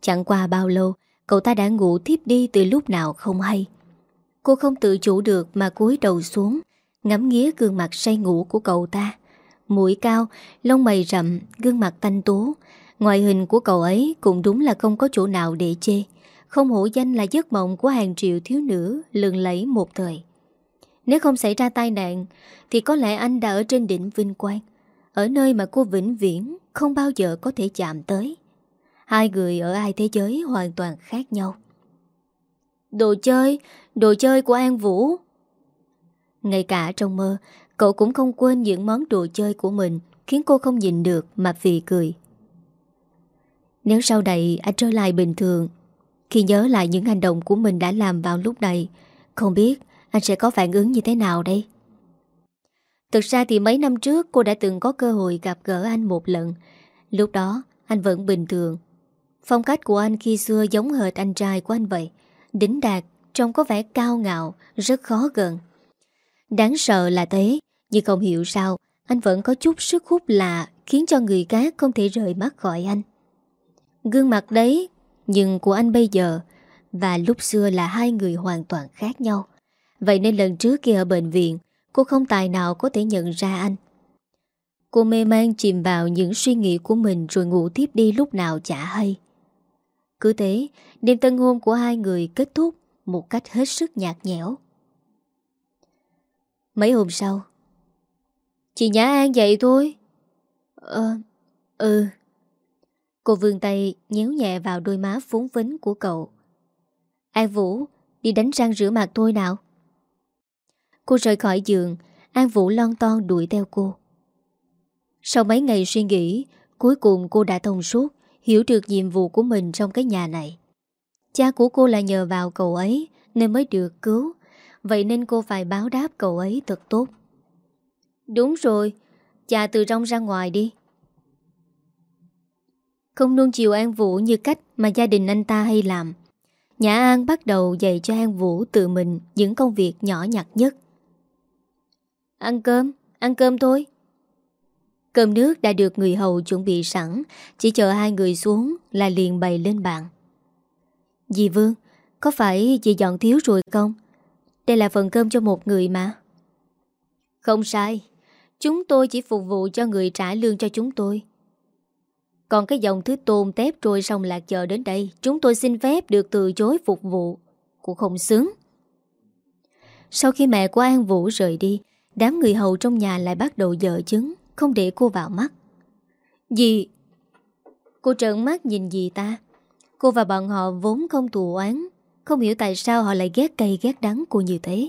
A: Chẳng qua bao lâu Cậu ta đã ngủ thiếp đi từ lúc nào không hay. Cô không tự chủ được mà cúi đầu xuống Ngắm nghía gương mặt say ngủ của cậu ta. Mũi cao, lông mày rậm, gương mặt thanh tú. Ngoại hình của cậu ấy cũng đúng là không có chỗ nào để chê. Không hổ danh là giấc mộng của hàng triệu thiếu nữ lừng lẫy một thời. Nếu không xảy ra tai nạn Thì có lẽ anh đã ở trên đỉnh vinh quang Ở nơi mà cô vĩnh viễn không bao giờ có thể chạm tới. Hai người ở hai thế giới hoàn toàn khác nhau. Đồ chơi, đồ chơi của An Vũ. Ngay cả trong mơ Cậu cũng không quên những món đồ chơi của mình Khiến cô không nhìn được mà phì cười. Nếu sau này anh trở lại bình thường Khi nhớ lại những hành động của mình đã làm vào lúc này Không biết anh sẽ có phản ứng như thế nào đây? Thực ra thì mấy năm trước cô đã từng có cơ hội gặp gỡ anh một lần. Lúc đó anh vẫn bình thường. Phong cách của anh khi xưa giống hệt anh trai của anh vậy. Đính đạt, trông có vẻ cao ngạo, rất khó gần. Đáng sợ là thế Nhưng không hiểu sao Anh vẫn có chút sức hút lạ Khiến cho người khác không thể rời mắt khỏi anh. Gương mặt đấy Nhưng của anh bây giờ Và lúc xưa là hai người hoàn toàn khác nhau. Vậy nên lần trước kia ở bệnh viện Cô không tài nào có thể nhận ra anh. Cô mê man chìm vào những suy nghĩ của mình Rồi ngủ tiếp đi lúc nào chả hay. Cứ thế Đêm tân hôn của hai người kết thúc Một cách hết sức nhạt nhẽo. Mấy hôm sau, Chị Nhã An dậy thôi. Ờ Ừ. Cô vươn tay nhéo nhẹ vào đôi má phúng phính của cậu. An Vũ, Đi đánh răng rửa mặt thôi nào. Cô rời khỏi giường, An Vũ lon ton đuổi theo cô. Sau mấy ngày suy nghĩ, Cuối cùng cô đã thông suốt. Hiểu được nhiệm vụ của mình trong cái nhà này. Cha của cô là nhờ vào cậu ấy Nên mới được cứu. Vậy nên cô phải báo đáp cậu ấy thật tốt. Đúng rồi Cha từ trong ra ngoài đi. Không nuông chiều An Vũ như cách mà gia đình anh ta hay làm. Nhã An bắt đầu dạy cho An Vũ tự mình những công việc nhỏ nhặt nhất. Ăn cơm, ăn cơm thôi. Cơm nước đã được người hầu chuẩn bị sẵn, chỉ chờ hai người xuống là liền bày lên bàn. Dì Vương, có phải dì dọn thiếu rồi không? Đây là phần cơm cho một người mà. Không sai, chúng tôi chỉ phục vụ cho người trả lương cho chúng tôi. Còn cái dòng thứ tôm tép trôi sông lạc chờ đến đây, chúng tôi xin phép được từ chối phục vụ. Cũng không xứng. Sau khi mẹ của An Vũ rời đi, đám người hầu trong nhà lại bắt đầu dở chứng, không để cô vào mắt. Dì... Cô trợn mắt nhìn dì ta. Cô và bọn họ vốn không thù oán, không hiểu tại sao họ lại ghét cay ghét đắng cô như thế.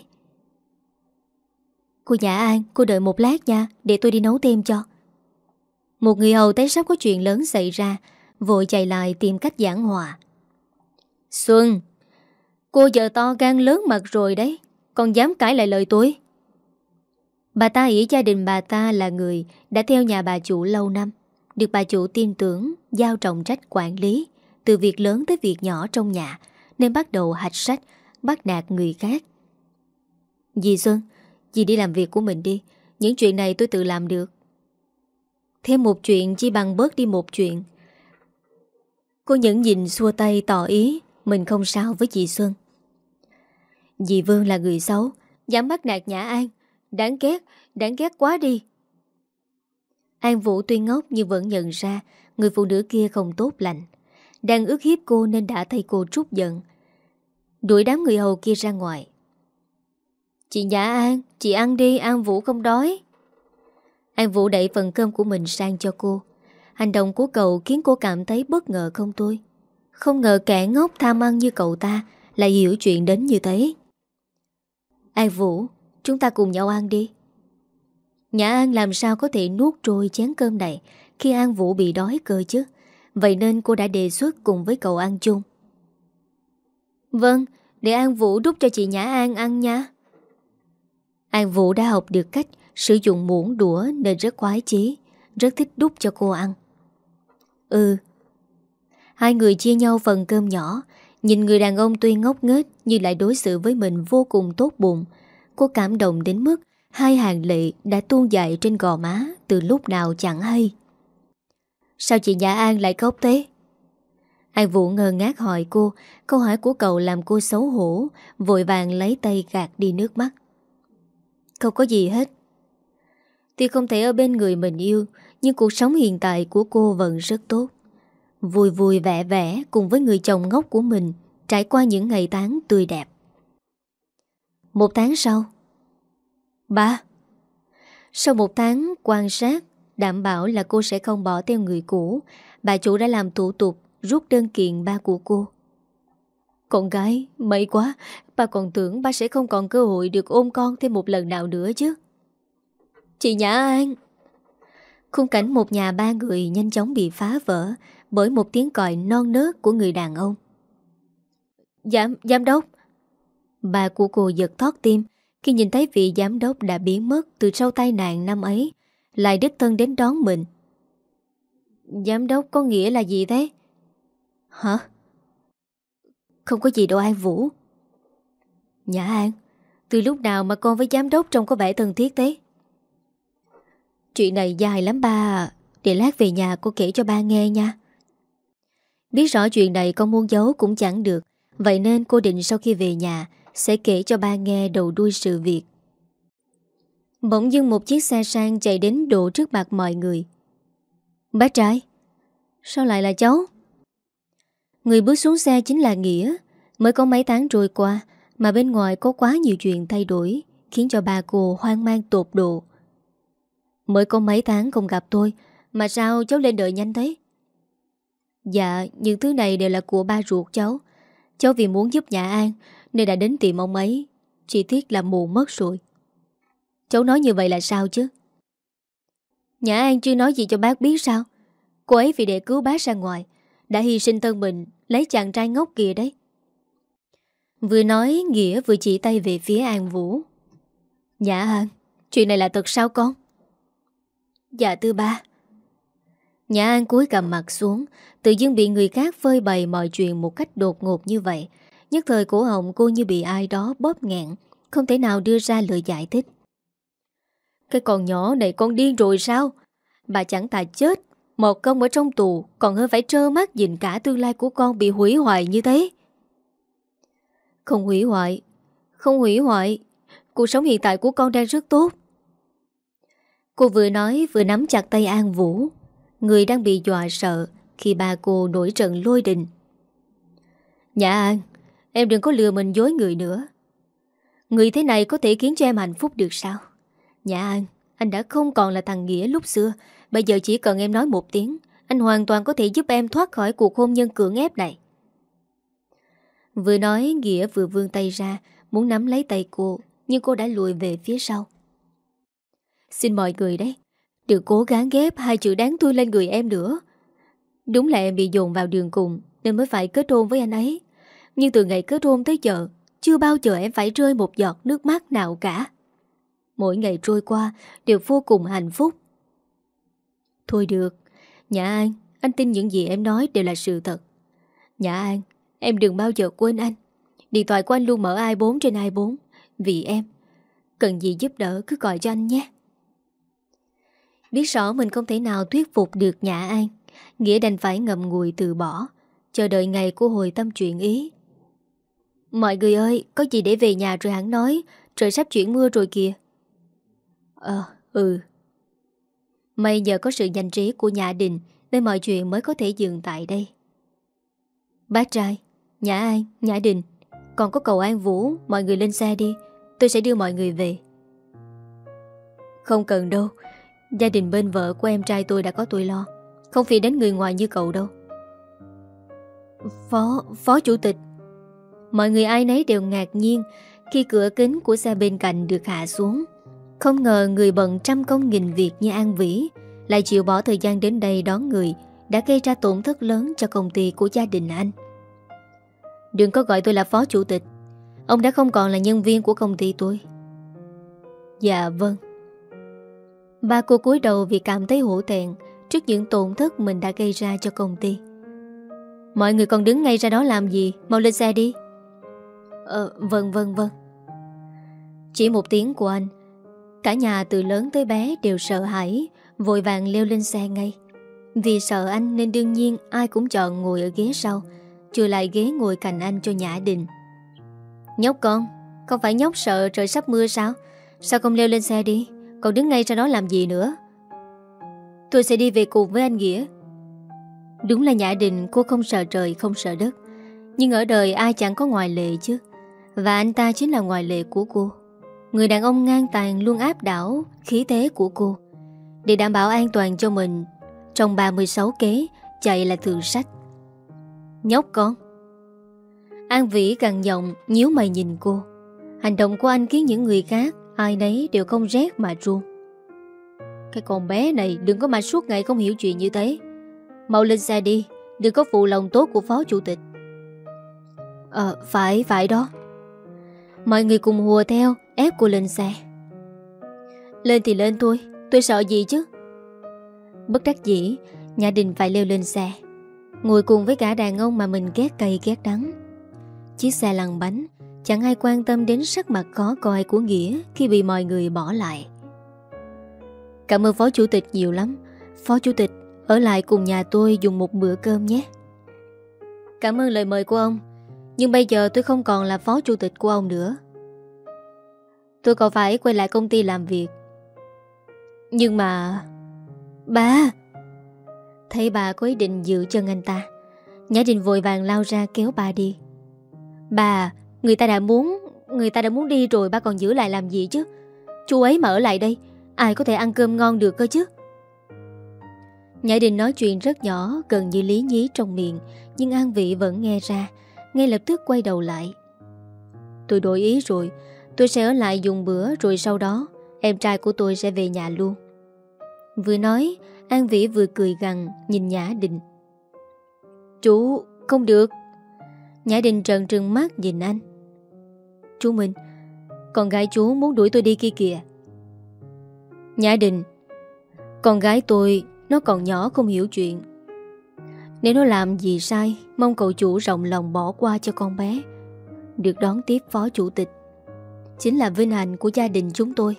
A: Cô Nhã An, cô đợi một lát nha, để tôi đi nấu thêm cho. Một người hầu thấy sắp có chuyện lớn xảy ra Vội chạy lại tìm cách giảng hòa Xuân Cô giờ to gan lớn mặt rồi đấy Còn dám cãi lại lời tôi Bà ta nghĩ gia đình bà ta là người Đã theo nhà bà chủ lâu năm, Được bà chủ tin tưởng, Giao trọng trách quản lý, Từ việc lớn tới việc nhỏ trong nhà, Nên bắt đầu hạch sách, Bắt nạt người khác. Dì Xuân, Dì đi làm việc của mình đi, Những chuyện này tôi tự làm được. Thêm một chuyện chỉ bằng bớt đi một chuyện. Cô nhẫn nhìn xua tay tỏ ý, Mình không sao với chị Xuân. Dì Vương là người xấu, Dám bắt nạt Nhã An Đáng ghét, đáng ghét quá đi An Vũ tuy ngốc nhưng vẫn nhận ra người phụ nữ kia không tốt lành. Đang ước hiếp cô nên đã thay cô trút giận. Đuổi đám người hầu kia ra ngoài. Chị Nhã An, chị ăn đi, An Vũ không đói. An Vũ đẩy phần cơm của mình sang cho cô. Hành động của cậu khiến cô cảm thấy bất ngờ không tôi. Không ngờ kẻ ngốc tham ăn như cậu ta lại hiểu chuyện đến như thế. An Vũ, chúng ta cùng nhau ăn đi. Nhã An làm sao có thể nuốt trôi chén cơm này khi An Vũ bị đói cơ chứ. Vậy nên cô đã đề xuất cùng với cậu ăn chung. Vâng, để An Vũ đút cho chị Nhã An ăn nha. An Vũ đã học được cách sử dụng muỗng đũa nên rất khoái chí, rất thích đút cho cô ăn. Ừ. Hai người chia nhau phần cơm nhỏ, nhìn người đàn ông tuy ngốc nghếch nhưng lại đối xử với mình vô cùng tốt bụng. Cô cảm động đến mức hai hàng lệ đã tuôn dậy trên gò má từ lúc nào chẳng hay. Sao chị Nhã An lại khóc thế? An Vũ ngờ ngác hỏi cô, câu hỏi của cậu làm cô xấu hổ, vội vàng lấy tay gạt đi nước mắt. Không có gì hết. Tuy không thể ở bên người mình yêu, nhưng cuộc sống hiện tại của cô vẫn rất tốt. Vui vui vẻ vẻ cùng với người chồng ngốc của mình, trải qua những ngày tháng tươi đẹp. Một tháng sau. Ba. Sau một tháng quan sát Đảm bảo là cô sẽ không bỏ theo người cũ Bà chủ đã làm thủ tục Rút đơn kiện ba của cô. Con gái, may quá ba còn tưởng ba sẽ không còn cơ hội Được ôm con thêm một lần nào nữa chứ. Chị Nhã An. Khung cảnh một nhà ba người Nhanh chóng bị phá vỡ Bởi một tiếng còi non nớt của người đàn ông. Giám, giám đốc. Bà của cô giật thoát tim Khi nhìn thấy vị giám đốc đã biến mất Từ sau tai nạn năm ấy, Lại đích thân đến đón mình Giám đốc có nghĩa là gì thế? Hả? Không có gì đâu An Vũ Nhã An, Từ lúc nào mà con với giám đốc trông có vẻ thân thiết thế? Chuyện này dài lắm ba à. Để lát về nhà cô kể cho ba nghe nha Biết rõ chuyện này con muốn giấu cũng chẳng được, Vậy nên cô định sau khi về nhà sẽ kể cho ba nghe đầu đuôi sự việc. Bỗng dưng một chiếc xe sang chạy đến đổ trước mặt mọi người. Bác trai, Sao lại là cháu? Người bước xuống xe chính là Nghĩa. Mới có mấy tháng trôi qua Mà bên ngoài có quá nhiều chuyện thay đổi, Khiến cho bà cô hoang mang tột độ. Mới có mấy tháng không gặp tôi Mà sao cháu lên đợi nhanh thế? Dạ Những thứ này đều là của ba ruột cháu. Cháu vì muốn giúp nhà An nên đã đến tìm ông ấy. Chỉ tiếc là mù mất rồi. Cháu nói như vậy là sao chứ? Nhã An chưa nói gì cho bác biết sao? Cô ấy vì để cứu bác ra ngoài, Đã hy sinh thân mình, Lấy chàng trai ngốc kìa đấy. Vừa nói, Nghĩa vừa chỉ tay về phía An Vũ. Nhã An, Chuyện này là thật sao con? Dạ tư ba. Nhã An cúi cầm mặt xuống, Tự dưng bị người khác phơi bày mọi chuyện Một cách đột ngột như vậy. Nhất thời cổ họng cô như bị ai đó bóp nghẹn, Không thể nào đưa ra lời giải thích. Cái con nhỏ này con điên rồi sao? Bà chẳng tài chết, Một công ở trong tù, Còn hơn phải trơ mắt nhìn cả tương lai của con Bị hủy hoại như thế. Không hủy hoại, Không hủy hoại, Cuộc sống hiện tại của con đang rất tốt. Cô vừa nói vừa nắm chặt tay An Vũ. Người đang bị dọa sợ Khi bà cô nổi trận lôi đình. Nhã An Em đừng có lừa mình dối người nữa. Người thế này có thể khiến cho em hạnh phúc được sao? Nhà anh, Anh đã không còn là thằng Nghĩa lúc xưa. Bây giờ chỉ cần em nói một tiếng Anh hoàn toàn có thể giúp em thoát khỏi cuộc hôn nhân cưỡng ép này. Vừa nói Nghĩa vừa vươn tay ra Muốn nắm lấy tay cô Nhưng cô đã lùi về phía sau. Xin mọi người đấy Đừng cố gắng ghép hai chữ đáng thương lên người em nữa. Đúng là em bị dồn vào đường cùng Nên mới phải kết hôn với anh ấy. Nhưng từ ngày kết hôn tới giờ, Chưa bao giờ em phải rơi một giọt nước mắt nào cả. Mỗi ngày trôi qua Đều vô cùng hạnh phúc. Thôi được, Nhã An, Anh tin những gì em nói đều là sự thật. Nhã An, Em đừng bao giờ quên anh. Điện thoại của anh luôn mở ai 4 trên ai 4 Vì em, Cần gì giúp đỡ cứ gọi cho anh nhé. Biết rõ mình không thể nào thuyết phục được Nhã An. Nghĩa đành phải ngậm ngùi từ bỏ, Chờ đợi ngày của hồi tâm chuyện ý. Mọi người ơi Có gì để về nhà rồi hẳn nói Trời sắp chuyển mưa rồi kìa. Ờ ừ. May giờ có sự nhanh trí của nhà Đình Nên mọi chuyện mới có thể dừng tại đây. Bác trai nhà An, nhà Đình. Còn có cầu An Vũ Mọi người lên xe đi Tôi sẽ đưa mọi người về. Không cần đâu Gia đình bên vợ của em trai tôi đã có tôi lo Không phải đến người ngoài như cậu đâu. Phó, phó chủ tịch. Mọi người ai nấy đều ngạc nhiên Khi cửa kính của xe bên cạnh được hạ xuống. Không ngờ người bận trăm công nghìn việc như An Vĩ Lại chịu bỏ thời gian đến đây đón người Đã gây ra tổn thất lớn cho công ty của gia đình anh. Đừng có gọi tôi là phó chủ tịch. Ông đã không còn là nhân viên của công ty tôi. Dạ vâng. Ba cô cúi đầu vì cảm thấy hổ thẹn Trước những tổn thất mình đã gây ra cho công ty. Mọi người còn đứng ngay ra đó làm gì? Mau lên xe đi. Ờ vâng vâng vâng. Chỉ một tiếng của anh, Cả nhà từ lớn tới bé đều sợ hãi, Vội vàng leo lên xe ngay. Vì sợ anh nên đương nhiên Ai cũng chọn ngồi ở ghế sau Chưa lại ghế ngồi cạnh anh cho Nhã Đình. Nhóc con Không phải nhóc sợ trời sắp mưa sao? Sao không leo lên xe đi? Còn đứng ngay ra đó làm gì nữa? Tôi sẽ đi về cùng với anh Nghĩa. Đúng là Nhã Đình, cô không sợ trời, không sợ đất. Nhưng ở đời ai chẳng có ngoại lệ chứ. Và anh ta chính là ngoại lệ của cô. Người đàn ông ngang tàn luôn áp đảo khí thế của cô. Để đảm bảo an toàn cho mình, Trong 36 kế, Chạy là thường sách. Nhóc con. An Vĩ càng giọng, nhíu mày nhìn cô. Hành động của anh khiến những người khác, Ai nấy đều không rét mà run. Cái con bé này, đừng có mà suốt ngày không hiểu chuyện như thế. Mau lên xe đi, Đừng có phụ lòng tốt của phó chủ tịch. Ờ phải phải đó. Mọi người cùng hùa theo, Ép cô lên xe. Lên thì lên thôi, Tôi sợ gì chứ? Bất đắc dĩ Nhà đình phải leo lên xe. Ngồi cùng với cả đàn ông mà mình ghét cay ghét đắng. Chiếc xe lăn bánh, Chẳng ai quan tâm đến sắc mặt khó coi của Nghĩa Khi bị mọi người bỏ lại. Cảm ơn Phó Chủ tịch nhiều lắm. Phó Chủ tịch, ở lại cùng nhà tôi dùng một bữa cơm nhé. Cảm ơn lời mời của ông. Nhưng bây giờ tôi không còn là phó chủ tịch của ông nữa. Tôi còn phải quay lại công ty làm việc? Nhưng mà Ba Thấy bà có ý định giữ chân anh ta, Nhã Đình vội vàng lao ra kéo bà đi. Bà, Người ta đã muốn, Người ta đã muốn đi rồi ba còn giữ lại làm gì chứ? Chú ấy mà ở lại đây, Ai có thể ăn cơm ngon được cơ chứ? Nhã Đình nói chuyện rất nhỏ, Gần như lý nhí trong miệng, Nhưng An Vị vẫn nghe ra. Ngay lập tức quay đầu lại. Tôi đổi ý rồi. Tôi sẽ ở lại dùng bữa rồi sau đó, Em trai của tôi sẽ về nhà luôn. Vừa nói, An Vĩ vừa cười gằn, Nhìn Nhã Đình Chú, không được. Nhã Đình trần trừng mắt nhìn anh. Chú Minh, Con gái chú muốn đuổi tôi đi kia kìa. Nhã Đình Con gái tôi, nó còn nhỏ không hiểu chuyện. Nếu nó làm gì sai, Mong cậu chủ rộng lòng bỏ qua cho con bé. Được đón tiếp phó chủ tịch. Chính là vinh hạnh của gia đình chúng tôi.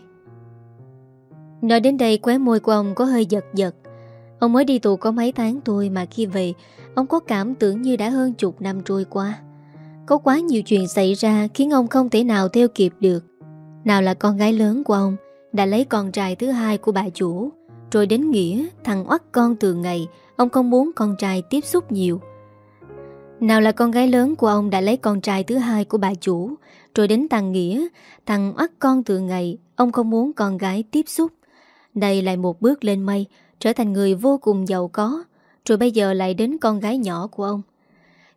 A: Nói đến đây, khóe môi của ông có hơi giật giật. Ông mới đi tù có mấy tháng thôi mà khi về, Ông có cảm tưởng như đã hơn chục năm trôi qua. Có quá nhiều chuyện xảy ra khiến ông không thể nào theo kịp được. Nào là con gái lớn của ông, Đã lấy con trai thứ hai của bà chủ, rồi đến Nghĩa, Thằng oắt con từ ngày Ông không muốn con trai tiếp xúc nhiều. Nào là con gái lớn của ông đã lấy con trai thứ hai của bà chủ. Rồi đến tàng Nghĩa tàng oắt con từ ngày, Ông không muốn con gái tiếp xúc. Đây lại một bước lên mây, Trở thành người vô cùng giàu có. Rồi bây giờ lại đến con gái nhỏ của ông.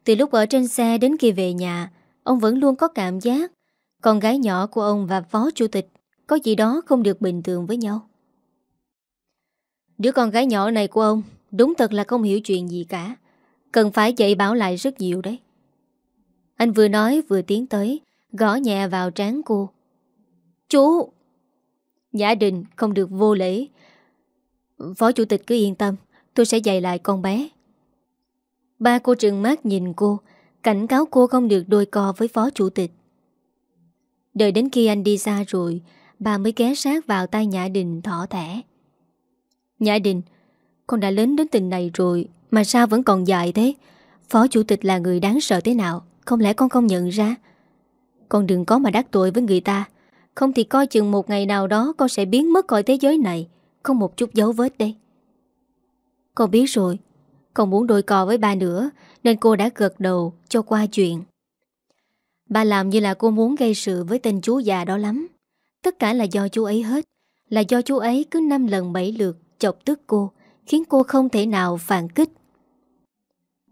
A: Từ lúc ở trên xe đến khi về nhà, Ông vẫn luôn có cảm giác Con gái nhỏ của ông và phó chủ tịch Có gì đó không được bình thường với nhau. Đứa con gái nhỏ này của ông Đúng thật là không hiểu chuyện gì cả. Cần phải dạy bảo lại rất nhiều đấy. Anh vừa nói vừa tiến tới, Gõ nhẹ vào trán cô. Chú! Giả đình không được vô lễ. Phó chủ tịch cứ yên tâm, Tôi sẽ dạy lại con bé. Ba cô trừng mắt nhìn cô, Cảnh cáo cô không được đôi co với phó chủ tịch. Đợi đến khi anh đi xa rồi, Bà mới ghé sát vào tay Nhã Đình thỏ thẻ. Nhã Đình con đã lớn đến tình này rồi, Mà sao vẫn còn dài thế? Phó chủ tịch là người đáng sợ thế nào? Không lẽ con không nhận ra? Con đừng có mà đắc tội với người ta. Không thì coi chừng một ngày nào đó Con sẽ biến mất khỏi thế giới này. Không một chút dấu vết đây Con biết rồi. Con muốn đôi cò với ba nữa, Nên cô đã gật đầu cho qua chuyện. Ba làm như là cô muốn gây sự với tên chú già đó lắm. Tất cả là do chú ấy hết. Là do chú ấy cứ 5 lần 7 lượt chọc tức cô. Khiến cô không thể nào phản kích.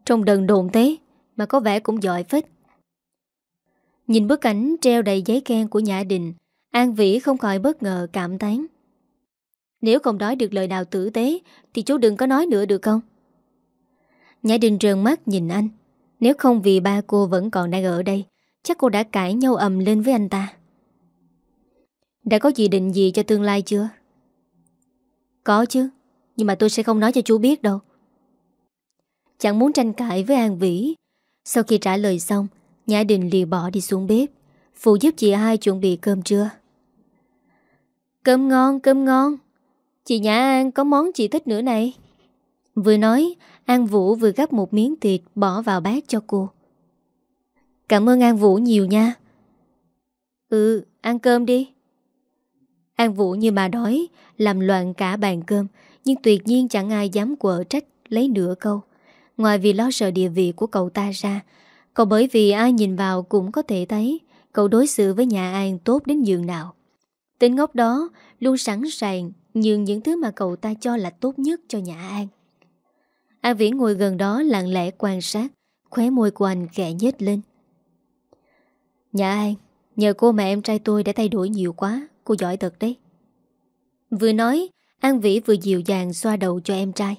A: Trong đần đồn thế, Mà có vẻ cũng giỏi phết. Nhìn bức ảnh treo đầy giấy khen của Nhã Đình, An Vĩ không khỏi bất ngờ cảm tán Nếu không nói được lời nào tử tế, Thì chú đừng có nói nữa được không? Nhã Đình trợn mắt nhìn anh. Nếu không vì ba cô vẫn còn đang ở đây, Chắc cô đã cãi nhau ầm lên với anh ta. Đã có dự định gì cho tương lai chưa? Có chứ. Nhưng mà tôi sẽ không nói cho chú biết đâu. Chẳng muốn tranh cãi với An Vĩ. Sau khi trả lời xong Nhã Đình liền bỏ đi xuống bếp. Phụ giúp chị hai chuẩn bị cơm trưa. Cơm ngon, cơm ngon. Chị Nhã An có món chị thích nữa này. Vừa nói An Vũ vừa gắp một miếng thịt Bỏ vào bát cho cô. Cảm ơn An Vũ nhiều nha. Ừ, ăn cơm đi. An Vũ như mà đói Làm loạn cả bàn cơm nhưng tuyệt nhiên chẳng ai dám quở trách Lấy nửa câu. Ngoài vì lo sợ địa vị của cậu ta ra Còn bởi vì ai nhìn vào cũng có thể thấy Cậu đối xử với nhà An tốt đến giường nào. Tính ngốc đó Luôn sẵn sàng nhường những thứ mà cậu ta cho là tốt nhất cho nhà An An Viễn ngồi gần đó lặng lẽ quan sát, Khóe môi của anh khẽ nhếch lên. Nhà An Nhờ cô mà em trai tôi đã thay đổi nhiều quá, Cô giỏi thật đấy. Vừa nói An Vĩ vừa dịu dàng xoa đầu cho em trai.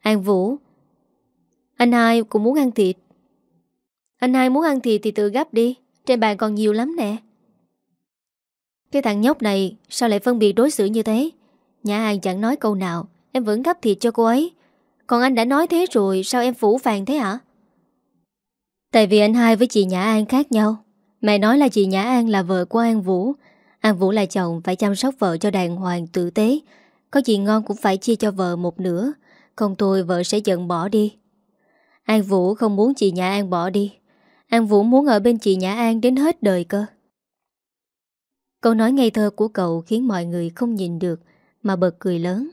A: An Vũ, Anh hai cũng muốn ăn thịt. Anh hai muốn ăn thịt thì tự gấp đi, Trên bàn còn nhiều lắm nè. Cái thằng nhóc này Sao lại phân biệt đối xử như thế? Nhà An chẳng nói câu nào, Em vẫn gấp thịt cho cô ấy. Còn anh đã nói thế rồi, Sao em phủ phàng thế hả? Tại vì anh hai với chị Nhã An khác nhau. Mẹ nói là chị Nhã An là vợ của An Vũ An Vũ là chồng phải chăm sóc vợ cho đàng hoàng tử tế. Có gì ngon cũng phải chia cho vợ một nửa Không tôi vợ sẽ giận bỏ đi. An Vũ không muốn chị Nhã An bỏ đi. An Vũ muốn ở bên chị Nhã An đến hết đời cơ. Câu nói ngây thơ của cậu khiến mọi người không nhìn được, Mà bật cười lớn.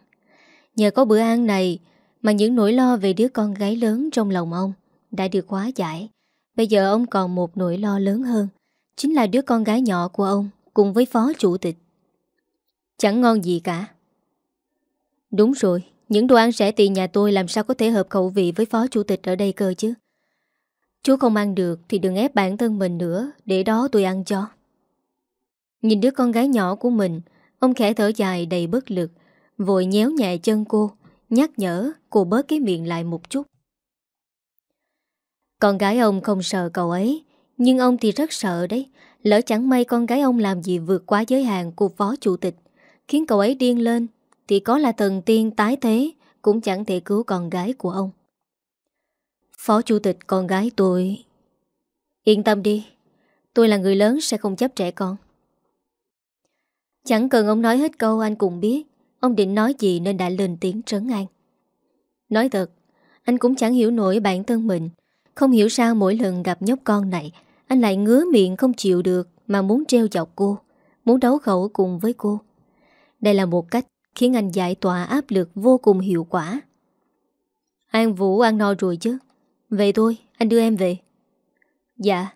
A: Nhờ có bữa ăn này Mà những nỗi lo về đứa con gái lớn trong lòng ông Đã được hóa giải. Bây giờ ông còn một nỗi lo lớn hơn, Chính là đứa con gái nhỏ của ông. Cùng với phó chủ tịch. Chẳng ngon gì cả. Đúng rồi, Những đồ ăn rẻ tiền nhà tôi làm sao có thể hợp khẩu vị Với phó chủ tịch ở đây cơ chứ? Chú không ăn được Thì đừng ép bản thân mình nữa, Để đó tôi ăn cho. Nhìn đứa con gái nhỏ của mình, Ông khẽ thở dài đầy bất lực, Vội nhéo nhẹ chân cô, Nhắc nhở cô bớt cái miệng lại một chút. Con gái ông không sợ cậu ấy, Nhưng ông thì rất sợ đấy. Lỡ chẳng may con gái ông làm gì vượt quá giới hạn của phó chủ tịch, Khiến cậu ấy điên lên, Thì có là thần tiên tái thế, Cũng chẳng thể cứu con gái của ông. Phó chủ tịch, con gái tôi. Yên tâm đi, Tôi là người lớn sẽ không chấp trẻ con. Chẳng cần ông nói hết câu anh cũng biết, Ông định nói gì nên đã lên tiếng trấn an. Nói thật, Anh cũng chẳng hiểu nổi bản thân mình, không hiểu sao mỗi lần gặp nhóc con này anh lại ngứa miệng không chịu được Mà muốn treo chọc cô Muốn đấu khẩu cùng với cô. Đây là một cách khiến anh giải tỏa áp lực vô cùng hiệu quả. An Vũ ăn no rồi chứ? Về thôi, anh đưa em về. Dạ.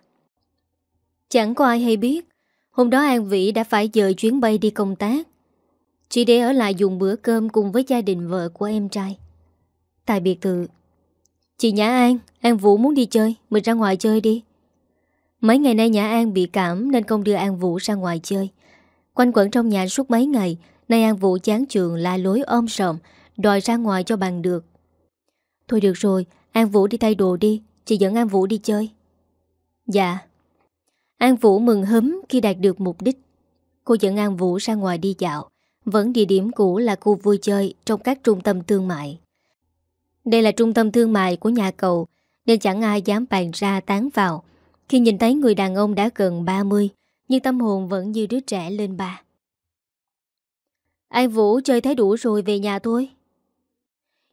A: Chẳng có ai hay biết Hôm đó An Vĩ đã phải dời chuyến bay đi công tác. Chỉ để ở lại dùng bữa cơm cùng với gia đình vợ của em trai. Tại biệt thự. Chị Nhã An, An Vũ muốn đi chơi, mình ra ngoài chơi đi. Mấy ngày nay Nhã An bị cảm nên không đưa An Vũ ra ngoài chơi. Quanh quẩn trong nhà suốt mấy ngày, nay An Vũ chán trường la lối ôm sòm, đòi ra ngoài cho bằng được. Thôi được rồi, An Vũ đi thay đồ đi, chị dẫn An Vũ đi chơi. Dạ. An Vũ mừng hấm khi đạt được mục đích. Cô dẫn An Vũ ra ngoài đi dạo. Vẫn địa điểm cũ là khu vui chơi trong các trung tâm thương mại. Đây là trung tâm thương mại của nhà cậu Nên chẳng ai dám bàn ra tán vào khi nhìn thấy người đàn ông đã gần 30 Nhưng tâm hồn vẫn như đứa trẻ lên ba. An Vũ chơi thấy đủ rồi về nhà thôi.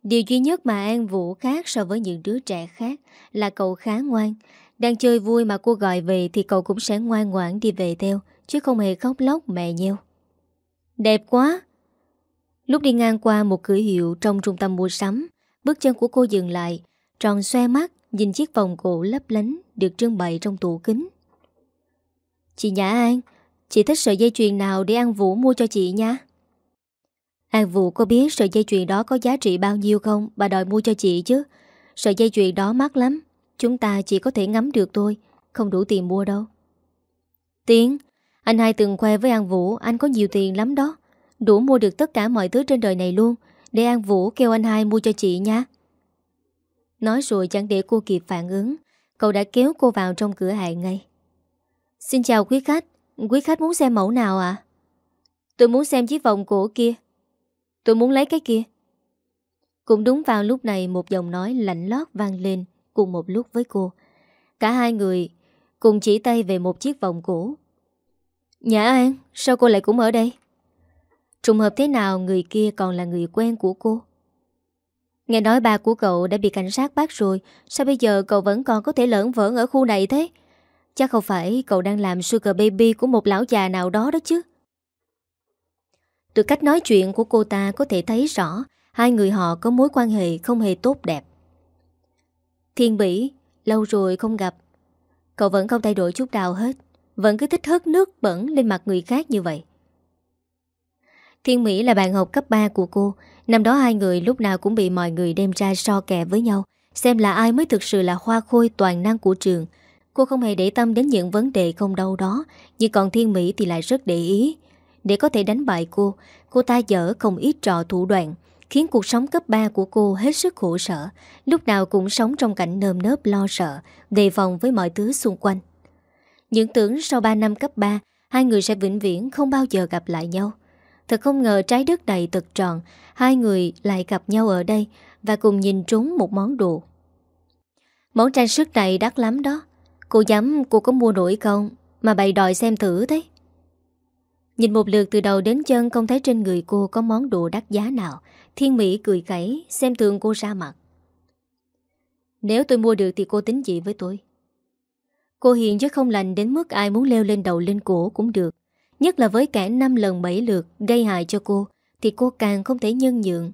A: Điều duy nhất mà An Vũ khác so với những đứa trẻ khác Là cậu khá ngoan. Đang chơi vui mà cô gọi về Thì cậu cũng sẽ ngoan ngoãn đi về theo Chứ không hề khóc lóc mẹ nheo. Đẹp quá! Lúc đi ngang qua một cửa hiệu trong trung tâm mua sắm, bước chân của cô dừng lại, tròn xoe mắt, nhìn chiếc vòng cổ lấp lánh được trưng bày trong tủ kính. Chị Nhã An, chị thích sợi dây chuyền nào để An Vũ mua cho chị nha? An Vũ có biết sợi dây chuyền đó có giá trị bao nhiêu không? Bà đòi mua cho chị chứ. Sợi dây chuyền đó mắc lắm. Chúng ta chỉ có thể ngắm được thôi. Không đủ tiền mua đâu. Tiến Anh hai từng khoe với An Vũ Anh có nhiều tiền lắm đó. Đủ mua được tất cả mọi thứ trên đời này luôn. Để An Vũ kêu anh hai mua cho chị nha. Nói rồi chẳng để cô kịp phản ứng. Cậu đã kéo cô vào trong cửa hàng ngay. Xin chào quý khách. Quý khách muốn xem mẫu nào ạ? À? Tôi muốn xem chiếc vòng cổ kia. Tôi muốn lấy cái kia. Cũng đúng vào lúc này Một giọng nói lạnh lót vang lên Cùng một lúc với cô. Cả hai người cùng chỉ tay về một chiếc vòng cổ. Nhã An, Sao cô lại cũng ở đây? Trùng hợp thế nào người kia còn là người quen của cô? Nghe nói ba của cậu đã bị cảnh sát bắt rồi Sao bây giờ cậu vẫn còn có thể lỡn vỡn ở khu này thế Chắc không phải cậu đang làm sugar baby của một lão già nào đó đó chứ từ cách nói chuyện của cô ta có thể thấy rõ hai người họ có mối quan hệ không hề tốt đẹp. Thiên Bỉ, lâu rồi không gặp. Cậu vẫn không thay đổi chút nào hết. Vẫn cứ thích hớt nước bẩn lên mặt người khác như vậy. Thiên Mỹ là bạn học cấp 3 của cô. Năm đó hai người lúc nào cũng bị mọi người đem ra so kè với nhau. Xem là ai mới thực sự là hoa khôi toàn năng của trường. Cô không hề để tâm đến những vấn đề không đâu đó. Nhưng còn Thiên Mỹ thì lại rất để ý. Để có thể đánh bại cô Cô ta dở không ít trò thủ đoạn, Khiến cuộc sống cấp 3 của cô hết sức khổ sở Lúc nào cũng sống trong cảnh nơm nớp lo sợ, Đề phòng với mọi thứ xung quanh Những tưởng sau 3 năm cấp 3 Hai người sẽ vĩnh viễn không bao giờ gặp lại nhau Thật không ngờ trái đất đầy thật tròn Hai người lại gặp nhau ở đây Và cùng nhìn trúng một món đồ Món trang sức này đắt lắm đó Cô dám cô có mua nổi không Mà bày đòi xem thử thế Nhìn một lượt từ đầu đến chân không thấy trên người cô có món đồ đắt giá nào. Thiên Mỹ cười khẩy, xem thường cô ra mặt. Nếu tôi mua được thì cô tính gì với tôi? Cô hiền chứ không lành đến mức ai muốn leo lên đầu lên cổ cũng được. Nhất là với cả 5 lần 7 lượt gây hại cho cô thì cô càng không thể nhân nhượng.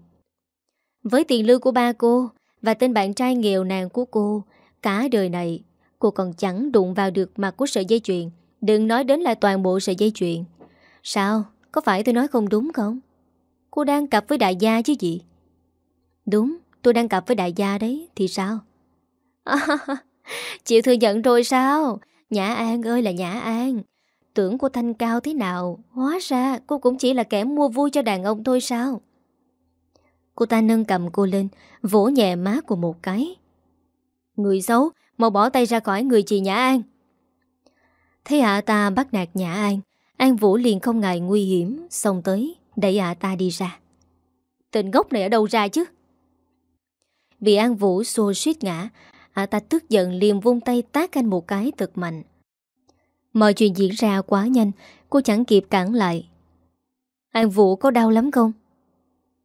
A: Với tiền lương của ba cô và tên bạn trai nghèo nàn của cô, cả đời này cô còn chẳng đụng vào được mặt của sợi dây chuyền. Đừng nói đến là toàn bộ sợi dây chuyền. Sao? Có phải tôi nói không đúng không? Cô đang cặp với đại gia chứ gì? Đúng, tôi đang cặp với đại gia đấy, thì sao? À, [laughs] chịu thừa nhận rồi sao? Nhã An ơi là Nhã An. Tưởng cô thanh cao thế nào, hóa ra cô cũng chỉ là kẻ mua vui cho đàn ông thôi sao? Cô ta nâng cầm cô lên, vỗ nhẹ má của một cái. Người xấu, mau bỏ tay ra khỏi người chị Nhã An. thấy hạ ta bắt nạt Nhã An, An Vũ liền không ngại nguy hiểm Xông tới đẩy ả ta đi ra Tên gốc này ở đâu ra chứ Vì An Vũ xô suýt ngã Ả ta tức giận liền vung tay tác anh một cái thật mạnh Mọi chuyện diễn ra quá nhanh Cô chẳng kịp cản lại An Vũ có đau lắm không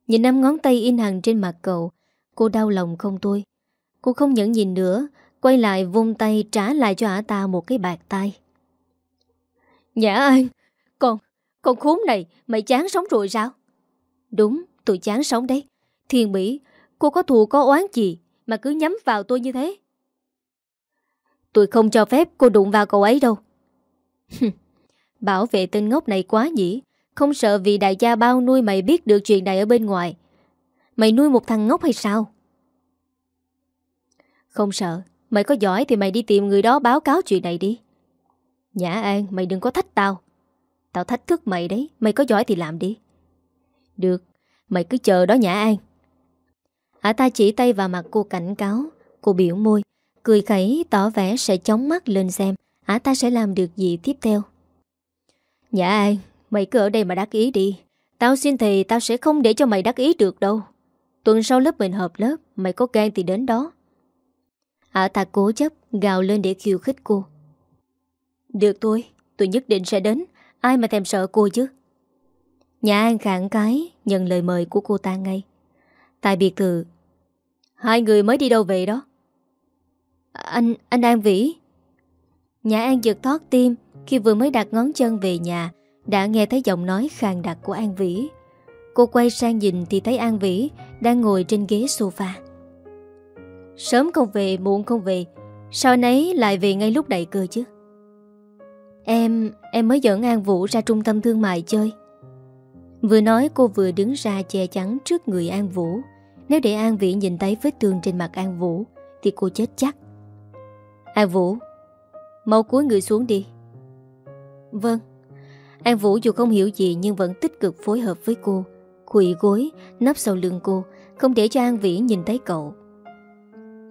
A: Nhìn năm ngón tay in hằng trên mặt cậu Cô đau lòng không tôi Cô không nhẫn nhìn nữa Quay lại vung tay trả lại cho ả ta một cái bạc tay Nhã dạ An con, con khốn này, mày chán sống rồi sao? Đúng, tôi chán sống đấy. Thiên Mỹ, cô có thù có oán gì mà cứ nhắm vào tôi như thế? Tôi không cho phép cô đụng vào cậu ấy đâu. Bảo vệ tên ngốc này quá nhỉ. Không sợ vì đại gia bao nuôi mày biết được chuyện này ở bên ngoài. Mày nuôi một thằng ngốc hay sao? Không sợ. Mày có giỏi thì mày đi tìm người đó báo cáo chuyện này đi. Nhã An, mày đừng có thách tao. Tao thách thức mày đấy Mày có giỏi thì làm đi Được Mày cứ chờ đó Nhã An Hả ta chỉ tay vào mặt cô cảnh cáo Cô biểu môi Cười khẩy tỏ vẻ sẽ chống mắt lên xem Ả ta sẽ làm được gì tiếp theo? Nhã An Mày cứ ở đây mà đắc ý đi. Tao xin thì tao sẽ không để cho mày đắc ý được đâu. Tuần sau lớp mình hợp lớp Mày có gan thì đến đó. Ả ta cố chấp gào lên để khiêu khích cô. Được tôi Tôi nhất định sẽ đến. Ai mà thèm sợ cô chứ? Nhà An khẳng cái Nhận lời mời của cô ta ngay. Tại biệt thự. Hai người mới đi đâu về đó? Anh, anh An Vĩ. Nhà An giật thoát tim Khi vừa mới đặt ngón chân về nhà, Đã nghe thấy giọng nói khàn đặc của An Vĩ. Cô quay sang nhìn thì thấy An Vĩ Đang ngồi trên ghế sofa. Sớm không về, muộn không về Sao nấy lại về ngay lúc đẩy cơ chứ. Em Em mới dẫn An Vũ ra trung tâm thương mại chơi. Vừa nói cô vừa đứng ra che chắn trước người An Vũ. Nếu để An Vĩ nhìn thấy vết thương trên mặt An Vũ Thì cô chết chắc. An Vũ Mau cúi người xuống đi. Vâng. An Vũ dù không hiểu gì nhưng vẫn tích cực phối hợp với cô. Quỳ gối, Nấp sau lưng cô, Không để cho An Vĩ nhìn thấy cậu.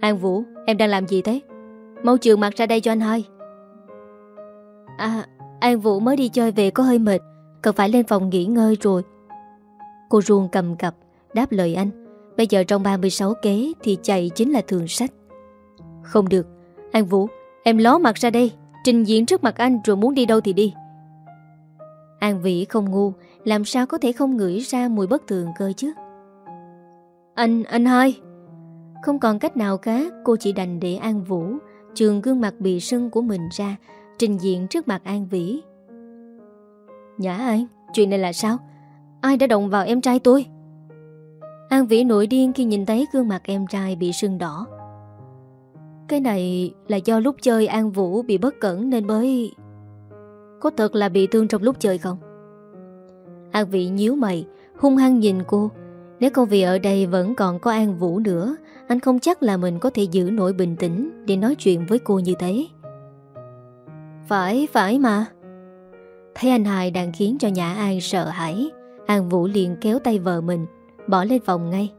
A: An Vũ, em đang làm gì thế? Mau trường mặt ra đây cho anh hai. À An Vũ mới đi chơi về có hơi mệt. Cần phải lên phòng nghỉ ngơi rồi. Cô ruông cầm cặp, Đáp lời anh. Bây giờ trong 36 kế Thì chạy chính là thường sách. Không được. An Vũ Em ló mặt ra đây Trình diễn trước mặt anh rồi muốn đi đâu thì đi. An Vĩ không ngu Làm sao có thể không ngửi ra mùi bất thường cơ chứ? Anh, anh hai. Không còn cách nào khác Cô chỉ đành để An Vũ Trường gương mặt bị sưng của mình ra Trình diện trước mặt An Vĩ. Nhã An Chuyện này là sao? Ai đã động vào em trai tôi? An Vĩ nổi điên khi nhìn thấy gương mặt em trai bị sưng đỏ. Cái này là do lúc chơi An Vũ bị bất cẩn nên mới... Có thật là bị thương trong lúc chơi không? An Vĩ nhíu mày Hung hăng nhìn cô. Nếu công việc ở đây vẫn còn có An Vũ nữa Anh không chắc là mình có thể giữ nổi bình tĩnh Để nói chuyện với cô như thế. Phải, phải mà. Thấy anh hai đang khiến cho Nhã An sợ hãi An Vũ liền kéo tay vợ mình Bỏ lên phòng ngay.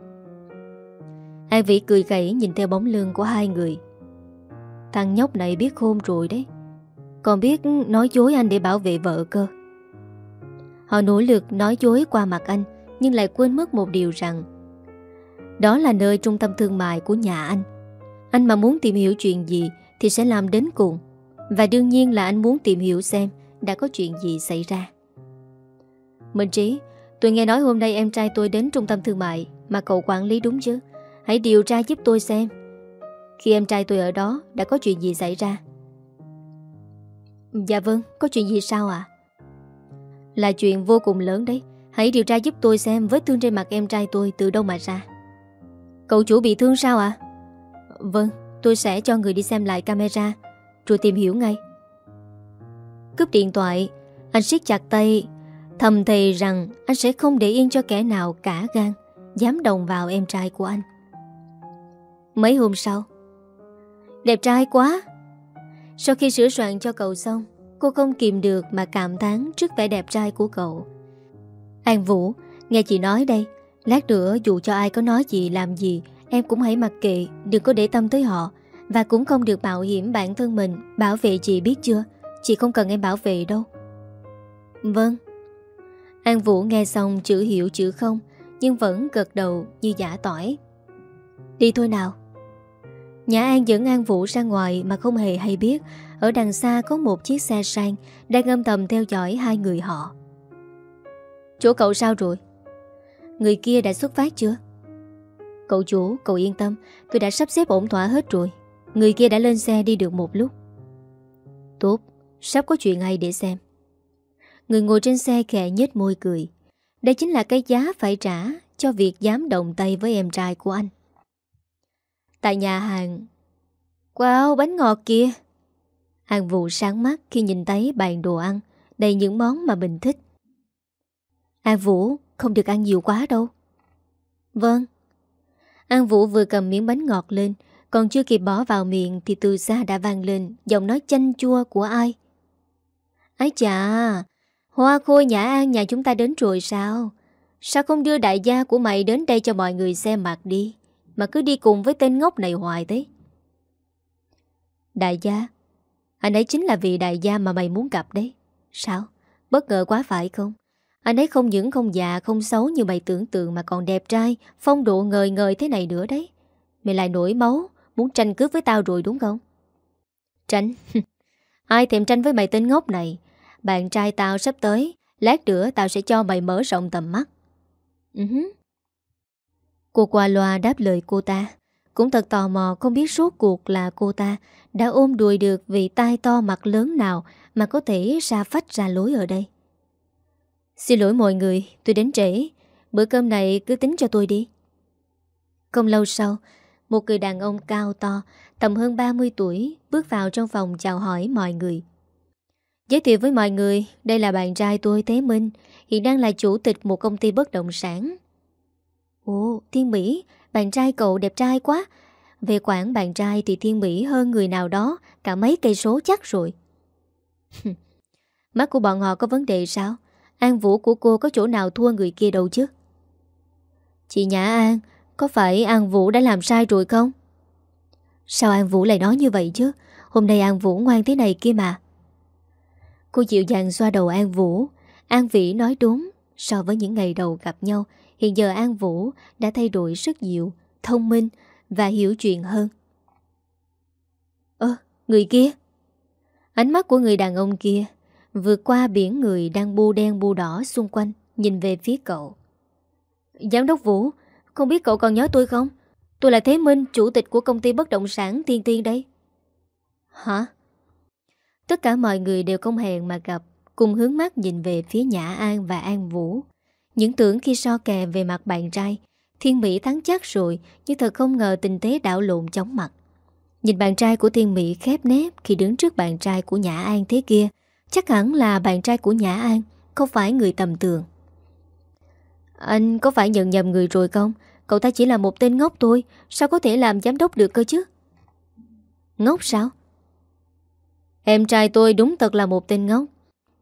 A: An Vĩ cười gãy nhìn theo bóng lưng của hai người. Thằng nhóc này biết khôn rồi đấy. Còn biết nói dối anh để bảo vệ vợ cơ. Họ nỗ lực nói dối qua mặt anh, Nhưng lại quên mất một điều rằng Đó là nơi trung tâm thương mại của nhà anh. Anh mà muốn tìm hiểu chuyện gì Thì sẽ làm đến cùng. Và đương nhiên là anh muốn tìm hiểu xem Đã có chuyện gì xảy ra. Minh Trí, Tôi nghe nói hôm nay em trai tôi đến trung tâm thương mại Mà cậu quản lý đúng chứ? Hãy điều tra giúp tôi xem. Khi em trai tôi ở đó, Đã có chuyện gì xảy ra? Dạ vâng Có chuyện gì sao ạ? Là chuyện vô cùng lớn đấy. Hãy điều tra giúp tôi xem vết thương trên mặt em trai tôi từ đâu mà ra. Cậu chủ bị thương sao ạ? Vâng Tôi sẽ cho người đi xem lại camera, Rồi tìm hiểu ngay. Cướp điện thoại, Anh siết chặt tay, Thầm thề rằng anh sẽ không để yên cho kẻ nào cả gan Dám đồng vào em trai của anh. Mấy hôm sau Đẹp trai quá. Sau khi sửa soạn cho cậu xong, Cô không kìm được mà cảm thán trước vẻ đẹp trai của cậu. An Vũ, Nghe chị nói đây, Lát nữa dù cho ai có nói gì làm gì, Em cũng hãy mặc kệ, Đừng có để tâm tới họ. Và cũng không được mạo hiểm bản thân mình, Bảo vệ chị biết chưa? Chị không cần em bảo vệ đâu. Vâng. An Vũ nghe xong chữ hiểu chữ không, Nhưng vẫn gật đầu như giả tỏi. Đi thôi nào. Nhã An dẫn An Vũ ra ngoài mà không hề hay biết. Ở đằng xa có một chiếc xe sang Đang âm thầm theo dõi hai người họ. Chỗ cậu sao rồi? Người kia đã xuất phát chưa? Cậu chủ, cậu yên tâm Tôi đã sắp xếp ổn thỏa hết rồi. Người kia đã lên xe đi được một lúc. Tốt, sắp có chuyện hay để xem. Người ngồi trên xe khẽ nhếch môi cười. Đây chính là cái giá phải trả Cho việc dám động tay với em trai của anh. Tại nhà hàng. Wow bánh ngọt kia Hàng vụ sáng mắt khi nhìn thấy bàn đồ ăn, Đầy những món mà mình thích. An Vũ không được ăn nhiều quá đâu. Vâng. An Vũ vừa cầm miếng bánh ngọt lên, Còn chưa kịp bỏ vào miệng Thì từ xa đã vang lên Giọng nói chanh chua của ai. Ái chà, Hoa khôi nhã an nhà chúng ta đến rồi sao? Sao không đưa đại gia của mày đến đây cho mọi người xem mặt đi? Mà cứ đi cùng với tên ngốc này hoài thế. Đại gia? Anh ấy chính là vị đại gia mà mày muốn gặp đấy. Sao? Bất ngờ quá phải không? Anh ấy không những không già, không xấu như mày tưởng tượng mà còn đẹp trai, phong độ ngời ngời thế này nữa đấy. Mày lại nổi máu, muốn tranh cướp với tao rồi đúng không? Tranh? [laughs] Ai thèm tranh với mày tên ngốc này? Bạn trai tao sắp tới Lát nữa tao sẽ cho mày mở rộng tầm mắt uh-huh. Cô qua loa đáp lời cô ta. Cũng thật tò mò không biết suốt cuộc là cô ta Đã ôm đùi được vị tai to mặt lớn nào Mà có thể ra phách ra lối ở đây. Xin lỗi mọi người, Tôi đến trễ. Bữa cơm này cứ tính cho tôi đi. Không lâu sau, Một người đàn ông cao to, Tầm hơn 30 tuổi, Bước vào trong phòng chào hỏi mọi người. Giới thiệu với mọi người, Đây là bạn trai tôi Thế Minh, Hiện đang là chủ tịch một công ty bất động sản. Ồ, Thiên Mỹ, Bạn trai cậu đẹp trai quá. Về quản bạn trai thì Thiên Mỹ hơn người nào đó, Cả mấy cây số chắc rồi. [laughs] Mắt của bọn họ có vấn đề sao? An Vũ của cô có chỗ nào thua người kia đâu chứ? Chị Nhã An, Có phải An Vũ đã làm sai rồi không? Sao An Vũ lại nói như vậy chứ? Hôm nay An Vũ ngoan thế này kia mà. Cô dịu dàng xoa đầu An Vũ. An Vĩ nói đúng, So với những ngày đầu gặp nhau Hiện giờ An Vũ đã thay đổi rất nhiều Thông minh và hiểu chuyện hơn. Ơ, người kia. Ánh mắt của người đàn ông kia Vượt qua biển người đang bu đen bu đỏ xung quanh Nhìn về phía cậu. Giám đốc Vũ Không biết cậu còn nhớ tôi không? Tôi là Thế Minh Chủ tịch của công ty bất động sản Tiên Tiên đây. Hả? Tất cả mọi người đều không hẹn mà gặp Cùng hướng mắt nhìn về phía Nhã An và An Vũ. Những tưởng khi so kè về mặt bạn trai, Thiên Mỹ thắng chắc rồi, Nhưng thật không ngờ tình thế đảo lộn chóng mặt. Nhìn bạn trai của Thiên Mỹ khép nép Khi đứng trước bạn trai của Nhã An thế kia, Chắc hẳn là bạn trai của Nhã An, Không phải người tầm thường. Anh có phải nhận nhầm người rồi không? Cậu ta chỉ là một tên ngốc thôi, Sao có thể làm giám đốc được cơ chứ? Ngốc sao? Em trai tôi đúng thật là một tên ngốc,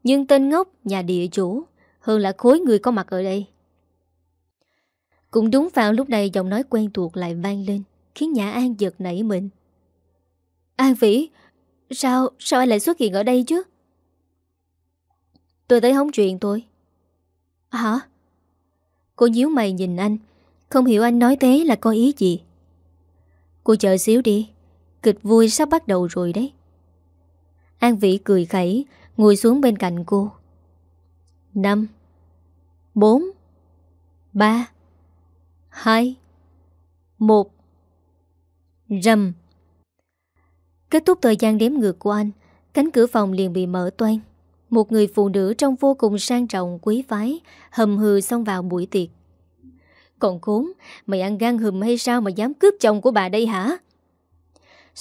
A: Nhưng tên ngốc nhà địa chủ. Hơn là khối người có mặt ở đây. Cũng đúng vào lúc này giọng nói quen thuộc lại vang lên Khiến Nhã An giật nảy mình. An Vĩ Sao, sao anh lại xuất hiện ở đây chứ? Tôi tới hóng chuyện tôi. Hả? Cô nhíu mày nhìn anh Không hiểu anh nói thế là có ý gì. Cô chờ xíu đi Kịch vui sắp bắt đầu rồi đấy. An Vĩ cười khẩy Ngồi xuống bên cạnh cô. Năm. Bốn. Ba. Hai. Một. Rầm. Kết thúc thời gian đếm ngược của anh, Cánh cửa phòng liền bị mở toan Một người phụ nữ trong vô cùng sang trọng, quý phái, Hầm hừ xông vào buổi tiệc. Còn khốn, Mày ăn gan hùm hay sao mà dám cướp chồng của bà đây hả?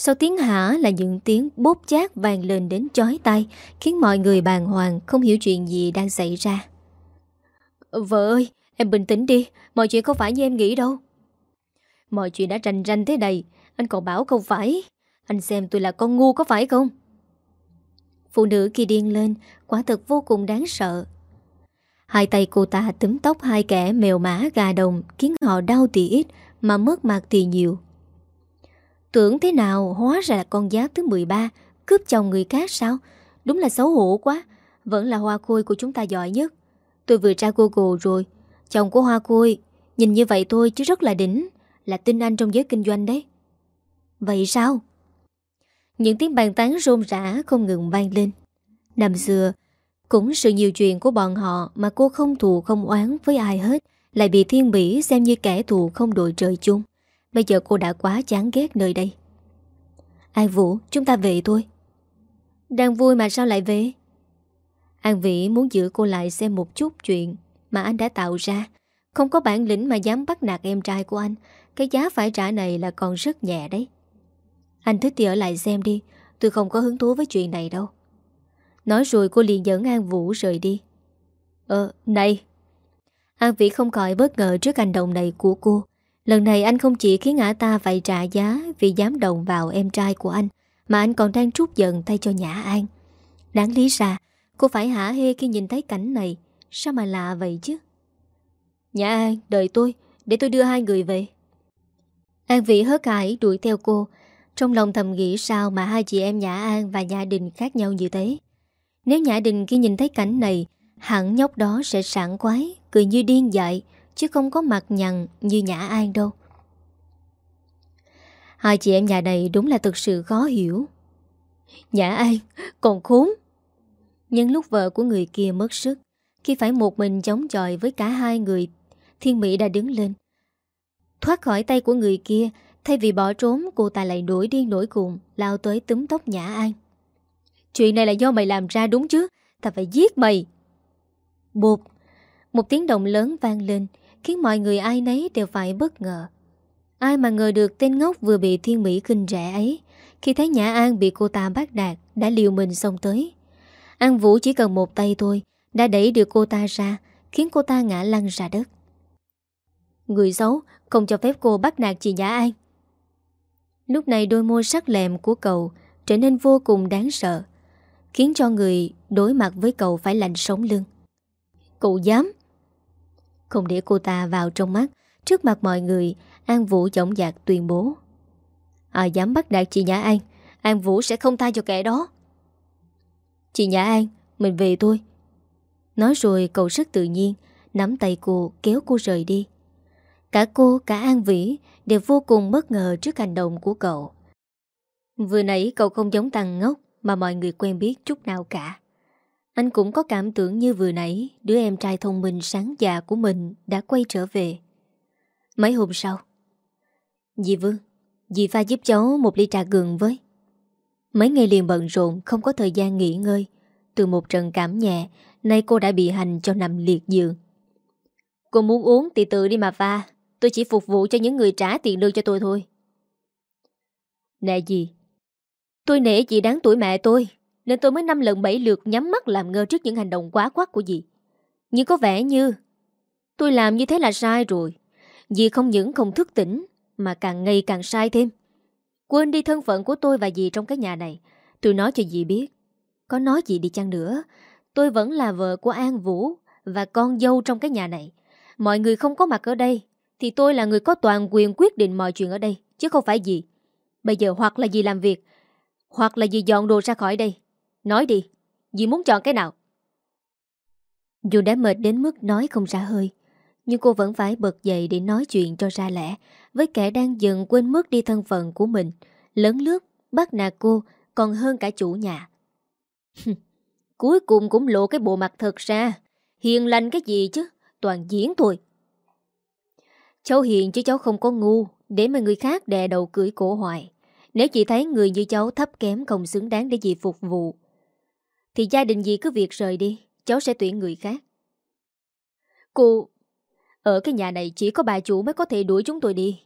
A: Sau tiếng hả là những tiếng bốp chát vang lên đến chói tay Khiến mọi người bàng hoàng không hiểu chuyện gì đang xảy ra. Vợ ơi Em bình tĩnh đi Mọi chuyện không phải như em nghĩ đâu. Mọi chuyện đã rành rành thế này Anh còn bảo không phải. Anh xem tôi là con ngu có phải không? Phụ nữ kia điên lên Quả thật vô cùng đáng sợ. Hai tay cô ta túm tóc hai kẻ mèo mã gà đồng Khiến họ đau thì ít Mà mất mặt thì nhiều Tưởng thế nào hóa ra là con giáp thứ 13 Cướp chồng người khác sao? Đúng là xấu hổ quá. Vẫn là hoa khôi của chúng ta giỏi nhất. Tôi vừa tra Google rồi. Chồng của hoa khôi, Nhìn như vậy thôi chứ rất là đỉnh, Là tin anh trong giới kinh doanh đấy. Vậy sao? Những tiếng bàn tán rôn rã không ngừng vang lên. Năm xưa, Cũng sự nhiều chuyện của bọn họ Mà cô không thù không oán với ai hết, Lại bị thiên bỉ xem như kẻ thù không đội trời chung. Bây giờ cô đã quá chán ghét nơi đây. An Vũ chúng ta về thôi. Đang vui mà sao lại về? An Vĩ muốn giữ cô lại xem một chút chuyện Mà anh đã tạo ra. Không có bản lĩnh mà dám bắt nạt em trai của anh. Cái giá phải trả này là còn rất nhẹ đấy. Anh thích thì ở lại xem đi. Tôi không có hứng thú với chuyện này đâu. Nói rồi cô liền dẫn An Vũ rời đi. Ờ, này. An Vĩ không khỏi bất ngờ trước hành động này của cô Lần này anh không chỉ khiến ả ta phải trả giá Vì dám động vào em trai của anh Mà anh còn đang trút giận tay cho Nhã An. Đáng lý ra Cô phải hả hê khi nhìn thấy cảnh này. Sao mà lạ vậy chứ? Nhã An đợi tôi Để tôi đưa hai người về. An Vĩ hớt hải đuổi theo cô. Trong lòng thầm nghĩ sao mà hai chị em Nhã An và Nhã Đình khác nhau như thế. Nếu Nhã Đình khi nhìn thấy cảnh này, hẳn nhóc đó sẽ sảng quái, cười như điên dại, chứ không có mặt nhằn như Nhã An đâu. Hai chị em nhà này đúng là thực sự khó hiểu. Nhã An, còn khốn. Nhưng lúc vợ của người kia mất sức, khi phải một mình chống chọi với cả hai người, Thiên Mỹ đã đứng lên. Thoát khỏi tay của người kia, Thay vì bỏ trốn cô ta lại nổi điên nổi cuồng Lao tới túm tóc Nhã An Chuyện này là do mày làm ra đúng chứ Ta phải giết mày Bột Một tiếng động lớn vang lên Khiến mọi người ai nấy đều phải bất ngờ. Ai mà ngờ được tên ngốc vừa bị thiên mỹ kinh rẻ ấy, Khi thấy Nhã An bị cô ta bắt đạt, Đã liều mình xông tới. An Vũ chỉ cần một tay thôi, Đã đẩy được cô ta ra, Khiến cô ta ngã lăn ra đất. Người xấu, không cho phép cô bắt nạt chị Nhã An. Lúc này đôi môi sắc lẹm của cậu Trở nên vô cùng đáng sợ, Khiến cho người đối mặt với cậu phải lạnh sống lưng. Cậu dám không để cô ta vào trong mắt, Trước mặt mọi người, An Vũ giọng dạc tuyên bố. Ai dám bắt đạt chị Nhã An An Vũ sẽ không tha cho kẻ đó. Chị Nhã An, Mình về thôi. Nói rồi cậu rất tự nhiên, Nắm tay cô, kéo cô rời đi. Cả cô, cả An Vĩ Đều vô cùng bất ngờ trước hành động của cậu. Vừa nãy cậu không giống tăng ngốc Mà mọi người quen biết chút nào cả. Anh cũng có cảm tưởng như vừa nãy, Đứa em trai thông minh sáng già của mình Đã quay trở về. Mấy hôm sau, Dì Vương, Dì pha giúp cháu một ly trà gừng với. Mấy ngày liền bận rộn, Không có thời gian nghỉ ngơi. Từ một trận cảm nhẹ, Nay cô đã bị hành cho nằm liệt giường. Cô muốn uống thì tự đi mà pha, Tôi chỉ phục vụ cho những người trả tiền lương cho tôi thôi. Nè gì Tôi nể chị đáng tuổi mẹ tôi. Nên tôi mới năm lần bảy lượt nhắm mắt làm ngơ trước những hành động quá quát của dì. Nhưng có vẻ như Tôi làm như thế là sai rồi. Dì không những không thức tỉnh, Mà càng ngày càng sai thêm. Quên đi thân phận của tôi và dì trong cái nhà này. Tôi nói cho dì biết. Có nói gì đi chăng nữa, Tôi vẫn là vợ của An Vũ Và con dâu trong cái nhà này. Mọi người không có mặt ở đây, Thì tôi là người có toàn quyền quyết định mọi chuyện ở đây, Chứ không phải dì. Bây giờ hoặc là dì làm việc, Hoặc là dì dọn đồ ra khỏi đây. Nói đi, Dì muốn chọn cái nào? Dù đã mệt đến mức nói không ra hơi, Nhưng cô vẫn phải bật dậy để nói chuyện cho ra lẽ Với kẻ đang dần quên mất đi thân phận của mình Lớn lướt Bắt nạt cô Còn hơn cả chủ nhà. Cuối cùng cũng lộ cái bộ mặt thật ra, Hiền lành cái gì chứ, Toàn diễn thôi. Cháu hiền chứ cháu không có ngu, Để mà người khác đè đầu cưỡi cổ hoài. Nếu chị thấy người như cháu thấp kém Không xứng đáng để chị phục vụ thì gia đình gì cứ việc rời đi, Cháu sẽ tuyển người khác. Cô, Ở cái nhà này chỉ có bà chủ mới có thể đuổi chúng tôi đi.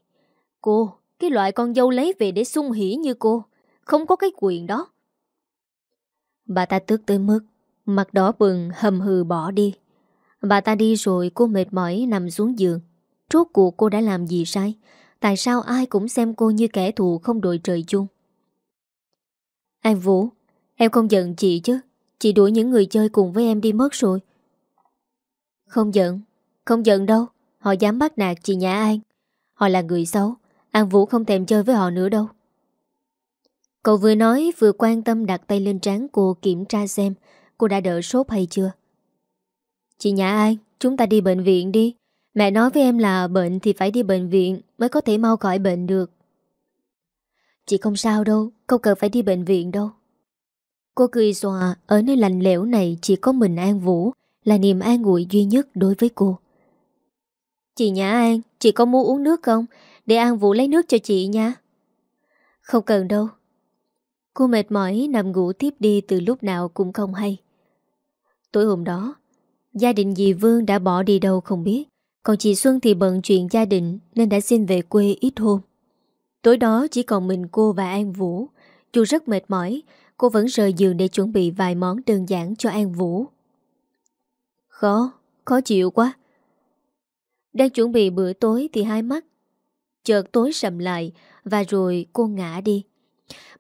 A: Cô, Cái loại con dâu lấy về để sung hỉ như cô, Không có cái quyền đó. Bà ta tức tới mức Mặt đỏ bừng, hầm hừ bỏ đi. Bà ta đi rồi cô mệt mỏi nằm xuống giường. Rốt cuộc cô đã làm gì sai? Tại sao ai cũng xem cô như kẻ thù không đội trời chung? An Vũ, Em không giận chị chứ? Chị đuổi những người chơi cùng với em đi mất rồi Không giận Không giận đâu Họ dám bắt nạt chị Nhã An Họ là người xấu An Vũ không thèm chơi với họ nữa đâu Cậu vừa nói vừa quan tâm đặt tay lên trán cô kiểm tra xem cô đã đỡ sốt hay chưa. Chị Nhã An, chúng ta đi bệnh viện đi. Mẹ nói với em là bệnh thì phải đi bệnh viện mới có thể mau khỏi bệnh được. Chị không sao đâu, không cần phải đi bệnh viện đâu. Cô cười xòa, ở nơi lạnh lẽo này chỉ có mình An Vũ là niềm an ngụy duy nhất đối với cô. Chị Nhã An, chị có muốn uống nước không? Để An Vũ lấy nước cho chị nha. Không cần đâu, Cô mệt mỏi nằm ngủ tiếp đi từ lúc nào cũng không hay. Tối hôm đó, gia đình dì Vương đã bỏ đi đâu không biết, còn chị Xuân thì bận chuyện gia đình nên đã xin về quê ít hôm. Tối đó chỉ còn mình cô và An Vũ. Dù rất mệt mỏi, cô vẫn rời giường để chuẩn bị vài món đơn giản cho An Vũ. Khó, khó chịu quá. Đang chuẩn bị bữa tối thì hai mắt chợt tối sầm lại và rồi cô ngã đi.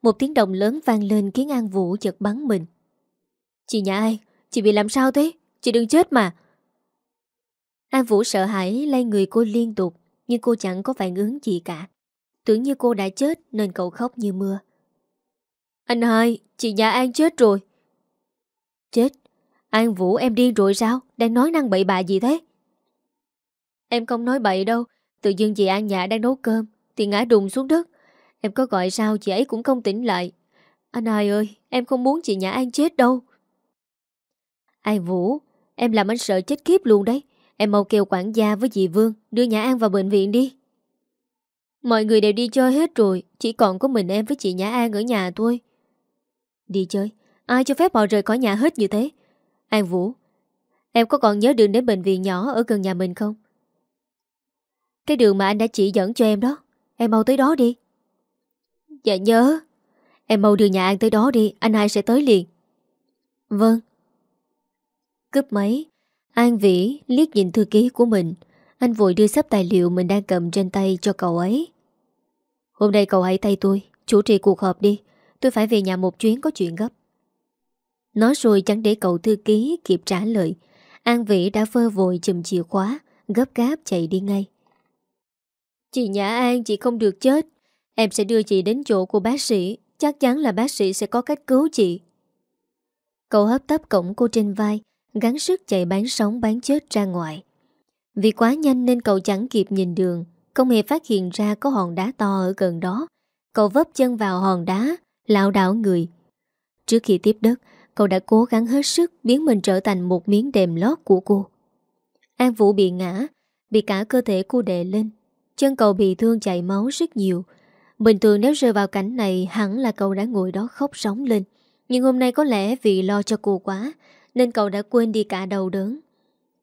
A: Một tiếng động lớn vang lên khiến An Vũ chợt bắn mình. Chị nhà ai? Chị bị làm sao thế? Chị đừng chết mà. An Vũ sợ hãi lay người cô liên tục, nhưng cô chẳng có phản ứng gì cả. Tưởng như cô đã chết nên cậu khóc như mưa. Anh hai, chị nhà An chết rồi. Chết? An Vũ em điên rồi sao? Đang nói năng bậy bạ gì thế? Em không nói bậy đâu. Tự dưng chị An nhà đang nấu cơm thì ngã đùng xuống đất. Em có gọi sao chị ấy cũng không tỉnh lại Anh hai ơi Em không muốn chị Nhã An chết đâu An Vũ Em làm anh sợ chết kiếp luôn đấy Em mau kêu quản gia với dì Vương Đưa Nhã An vào bệnh viện đi Mọi người đều đi chơi hết rồi Chỉ còn có mình em với chị Nhã An ở nhà thôi Đi chơi. Ai cho phép họ rời khỏi nhà hết như thế? An Vũ. Em có còn nhớ đường đến bệnh viện nhỏ Ở gần nhà mình không? Cái đường mà anh đã chỉ dẫn cho em đó. Em mau tới đó đi. Dạ nhớ. Em mau đưa nhà An tới đó đi. Anh hai sẽ tới liền. Vâng. Cướp máy, An Vĩ liếc nhìn thư ký của mình. Anh vội đưa sắp tài liệu mình đang cầm trên tay cho cậu ấy. Hôm nay cậu hãy tay tôi. Chủ trì cuộc họp đi. Tôi phải về nhà một chuyến có chuyện gấp. Nói rồi chẳng để cậu thư ký kịp trả lời. An Vĩ đã vơ vội chùm chìa khóa, Gấp gáp chạy đi ngay. Chị Nhã An, chị không được chết. Em sẽ đưa chị đến chỗ của bác sĩ. Chắc chắn là bác sĩ sẽ có cách cứu chị. Cậu hấp tấp cổng cô trên vai Gắn sức chạy bán sống bán chết ra ngoài. Vì quá nhanh nên cậu chẳng kịp nhìn đường. Không hề phát hiện ra có hòn đá to ở gần đó. Cậu vấp chân vào hòn đá lão đảo người. Trước khi tiếp đất, Cậu đã cố gắng hết sức Biến mình trở thành một miếng đệm lót của cô. An Vũ bị ngã, Bị cả cơ thể cô đè lên. Chân cậu bị thương chảy máu rất nhiều. Bình thường nếu rơi vào cảnh này, Hẳn là cậu đã ngồi đó khóc sóng lên. Nhưng hôm nay có lẽ vì lo cho cô quá, Nên cậu đã quên đi cả đầu đớn.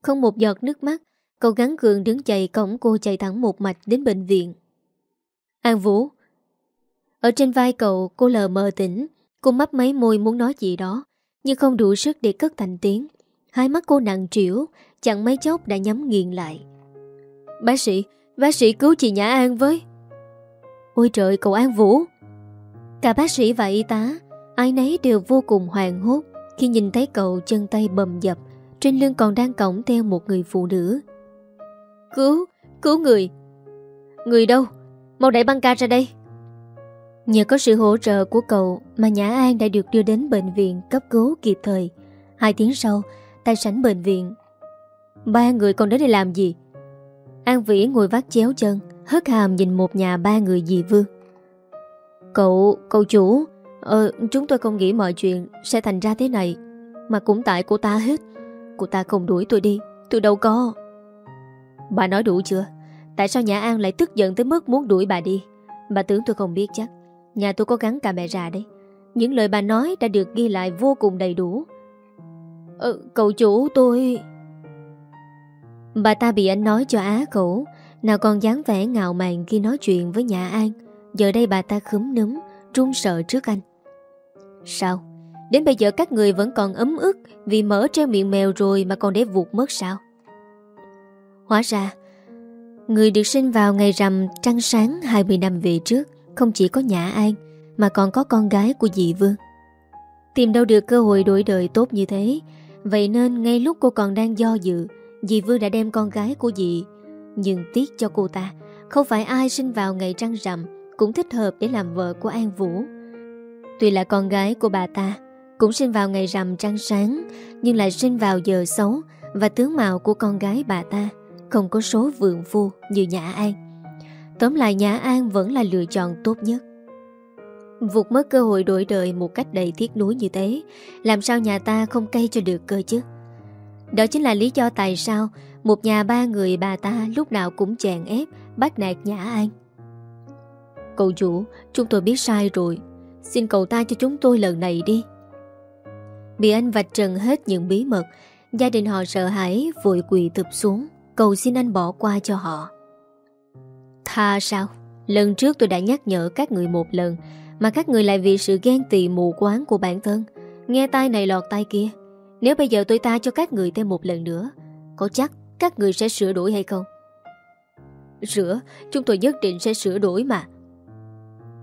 A: Không một giọt nước mắt, Cậu gắn gượng đứng chạy cổng cô chạy thẳng một mạch đến bệnh viện. An Vũ ở trên vai cậu, cô lờ mờ tỉnh, Cô mấp mấy môi muốn nói gì đó, Nhưng không đủ sức để cất thành tiếng. Hai mắt cô nặng trĩu, Chẳng mấy chốc đã nhắm nghiền lại. Bác sĩ Bác sĩ cứu chị Nhã An với. Ôi trời, cậu An Vũ. Cả bác sĩ và y tá, Ai nấy đều vô cùng hoàng hốt Khi nhìn thấy cậu chân tay bầm dập, Trên lưng còn đang cổng theo một người phụ nữ. Cứu Cứu người. Người đâu? Mau đẩy băng ca ra đây. Nhờ có sự hỗ trợ của cậu Mà Nhã An đã được đưa đến bệnh viện Cấp cứu kịp thời. Hai tiếng sau Tại sảnh bệnh viện. Ba người còn đến đây làm gì? An Vĩ ngồi vắt chéo chân Hất hàm nhìn một nhà ba người dì Vương. Cậu, cậu chủ Ờ, chúng tôi không nghĩ mọi chuyện Sẽ thành ra thế này Mà cũng tại cô ta hết. Cô ta không đuổi tôi đi Tôi đâu có. Bà nói đủ chưa? Tại sao Nhã An lại tức giận tới mức muốn đuổi bà đi? Bà tưởng tôi không biết chắc. Nhà tôi có gắn camera đấy. Những lời bà nói đã được ghi lại vô cùng đầy đủ. Ờ, cậu chủ tôi... Bà ta bị anh nói cho á khổ Nào còn dáng vẻ ngạo mạn khi nói chuyện với nhà An. Giờ đây bà ta khúm núm Trung sợ trước anh. Sao? Đến bây giờ các người vẫn còn ấm ức Vì mở treo miệng mèo rồi Mà còn để vụt mất sao? Hóa ra Người được sinh vào ngày rằm trăng sáng 20 năm về trước không chỉ có nhà An Mà còn có con gái của dì Vương. Tìm đâu được cơ hội đổi đời tốt như thế. Vậy nên ngay lúc cô còn đang do dự, Dì Vương đã đem con gái của dì. Nhưng tiếc cho cô ta, Không phải ai sinh vào ngày trăng rằm Cũng thích hợp để làm vợ của An Vũ. Tuy là con gái của bà ta Cũng sinh vào ngày rằm trăng sáng, Nhưng lại sinh vào giờ xấu Và tướng mạo của con gái bà ta Không có số vượng phu như Nhã An Tóm lại Nhã An vẫn là lựa chọn tốt nhất. Vụt mất cơ hội đổi đời một cách đầy tiếc nuối như thế, Làm sao nhà ta không cay cho được cơ chứ? Đó chính là lý do tại sao Một nhà ba người bà ta lúc nào cũng chèn ép, Bắt nạt Nhã An. Cậu chủ, Chúng tôi biết sai rồi. Xin cậu ta cho chúng tôi lần này đi. Bị anh vạch trần hết những bí mật, Gia đình họ sợ hãi, Vội quỳ tập xuống. Cầu xin anh bỏ qua cho họ. Tha sao? Lần trước tôi đã nhắc nhở các người một lần Mà các người lại vì sự ghen tị mù quáng của bản thân. Nghe tai này lọt tai kia. Nếu bây giờ tôi ta cho các người thêm một lần nữa Có chắc các người sẽ sửa đổi hay không? Sửa, chúng tôi nhất định sẽ sửa đổi mà.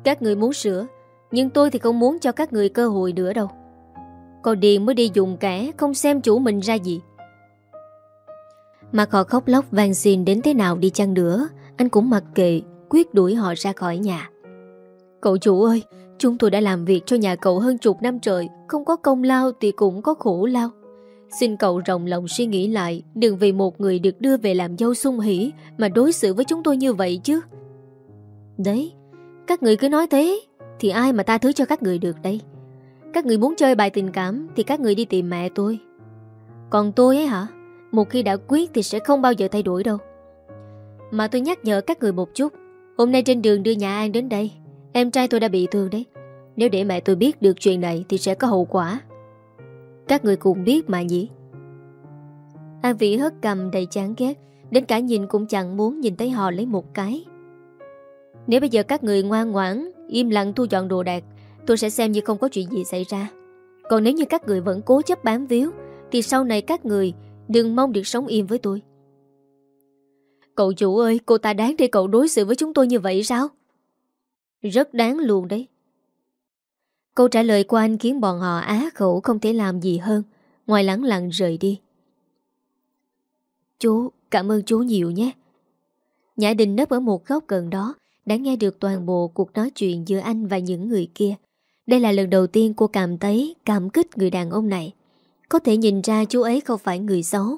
A: Các người muốn sửa Nhưng tôi thì không muốn cho các người cơ hội nữa đâu. Còn Điền mới đi dùng kẻ Không xem chủ mình ra gì. Mà họ khóc lóc vang xin đến thế nào đi chăng nữa. Anh cũng mặc kệ, Quyết đuổi họ ra khỏi nhà. Cậu chủ ơi, Chúng tôi đã làm việc cho nhà cậu hơn chục năm trời, Không có công lao thì cũng có khổ lao. Xin cậu rộng lòng suy nghĩ lại, Đừng vì một người được đưa về làm dâu sung hỉ Mà đối xử với chúng tôi như vậy chứ. Đấy, Các người cứ nói thế, Thì ai mà ta thứ cho các người được đây? Các người muốn chơi bài tình cảm Thì các người đi tìm mẹ tôi. Còn tôi ấy hả? Một khi đã quyết thì sẽ không bao giờ thay đổi đâu. Mà tôi nhắc nhở các người một chút. Hôm nay trên đường đưa nhà An đến đây, Em trai tôi đã bị thương đấy. Nếu để mẹ tôi biết được chuyện này Thì sẽ có hậu quả. Các người cũng biết mà nhỉ? An Vĩ hất cầm đầy chán ghét, Đến cả nhìn cũng chẳng muốn nhìn thấy họ lấy một cái. Nếu bây giờ các người ngoan ngoãn, Im lặng thu dọn đồ đạc, Tôi sẽ xem như không có chuyện gì xảy ra. Còn nếu như các người vẫn cố chấp bám víu, Thì sau này các người Đừng mong được sống yên với tôi. Cậu chủ ơi Cô ta đáng để cậu đối xử với chúng tôi như vậy sao? Rất đáng luôn đấy. Câu trả lời của anh khiến bọn họ á khẩu không thể làm gì hơn. Ngoài lắng lặng rời đi. Chú, cảm ơn chú nhiều nhé. Nhã Đình nấp ở một góc gần đó Đã nghe được toàn bộ cuộc nói chuyện giữa anh và những người kia. Đây là lần đầu tiên cô cảm thấy cảm kích người đàn ông này. Có thể nhìn ra chú ấy không phải người xấu.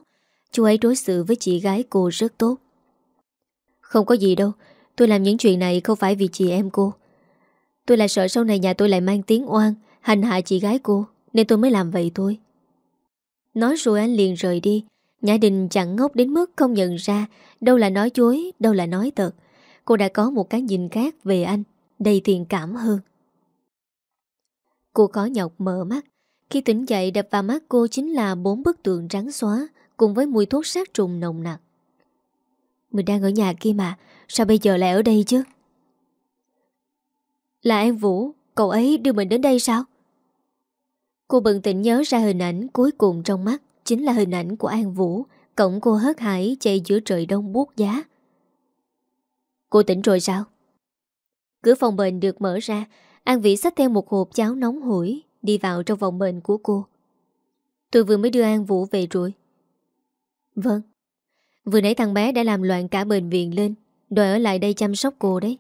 A: Chú ấy đối xử với chị gái cô rất tốt. Không có gì đâu Tôi làm những chuyện này không phải vì chị em cô. Tôi là sợ sau này nhà tôi lại mang tiếng oan Hành hạ chị gái cô Nên tôi mới làm vậy thôi. Nói rồi anh liền rời đi. Nhã Đình chẳng ngốc đến mức không nhận ra Đâu là nói chối, đâu là nói thật Cô đã có một cái nhìn khác về anh Đầy thiện cảm hơn. Cô khó nhọc mở mắt. Khi tỉnh dậy đập vào mắt cô chính là bốn bức tượng trắng xóa Cùng với mùi thuốc sát trùng nồng nặc. Mình đang ở nhà kia mà, Sao bây giờ lại ở đây chứ? Là An Vũ, Cậu ấy đưa mình đến đây sao? Cô bừng tỉnh nhớ ra hình ảnh cuối cùng trong mắt, Chính là hình ảnh của An Vũ Cộng cô hớt hải chạy giữa trời đông buốt giá. Cô tỉnh rồi sao? Cửa phòng bệnh được mở ra, An Vĩ xách theo một hộp cháo nóng hổi, Đi vào trong phòng bệnh của cô. Tôi vừa mới đưa An Vũ về rồi. Vâng. Vừa nãy thằng bé đã làm loạn cả bệnh viện lên, Đòi ở lại đây chăm sóc cô đấy.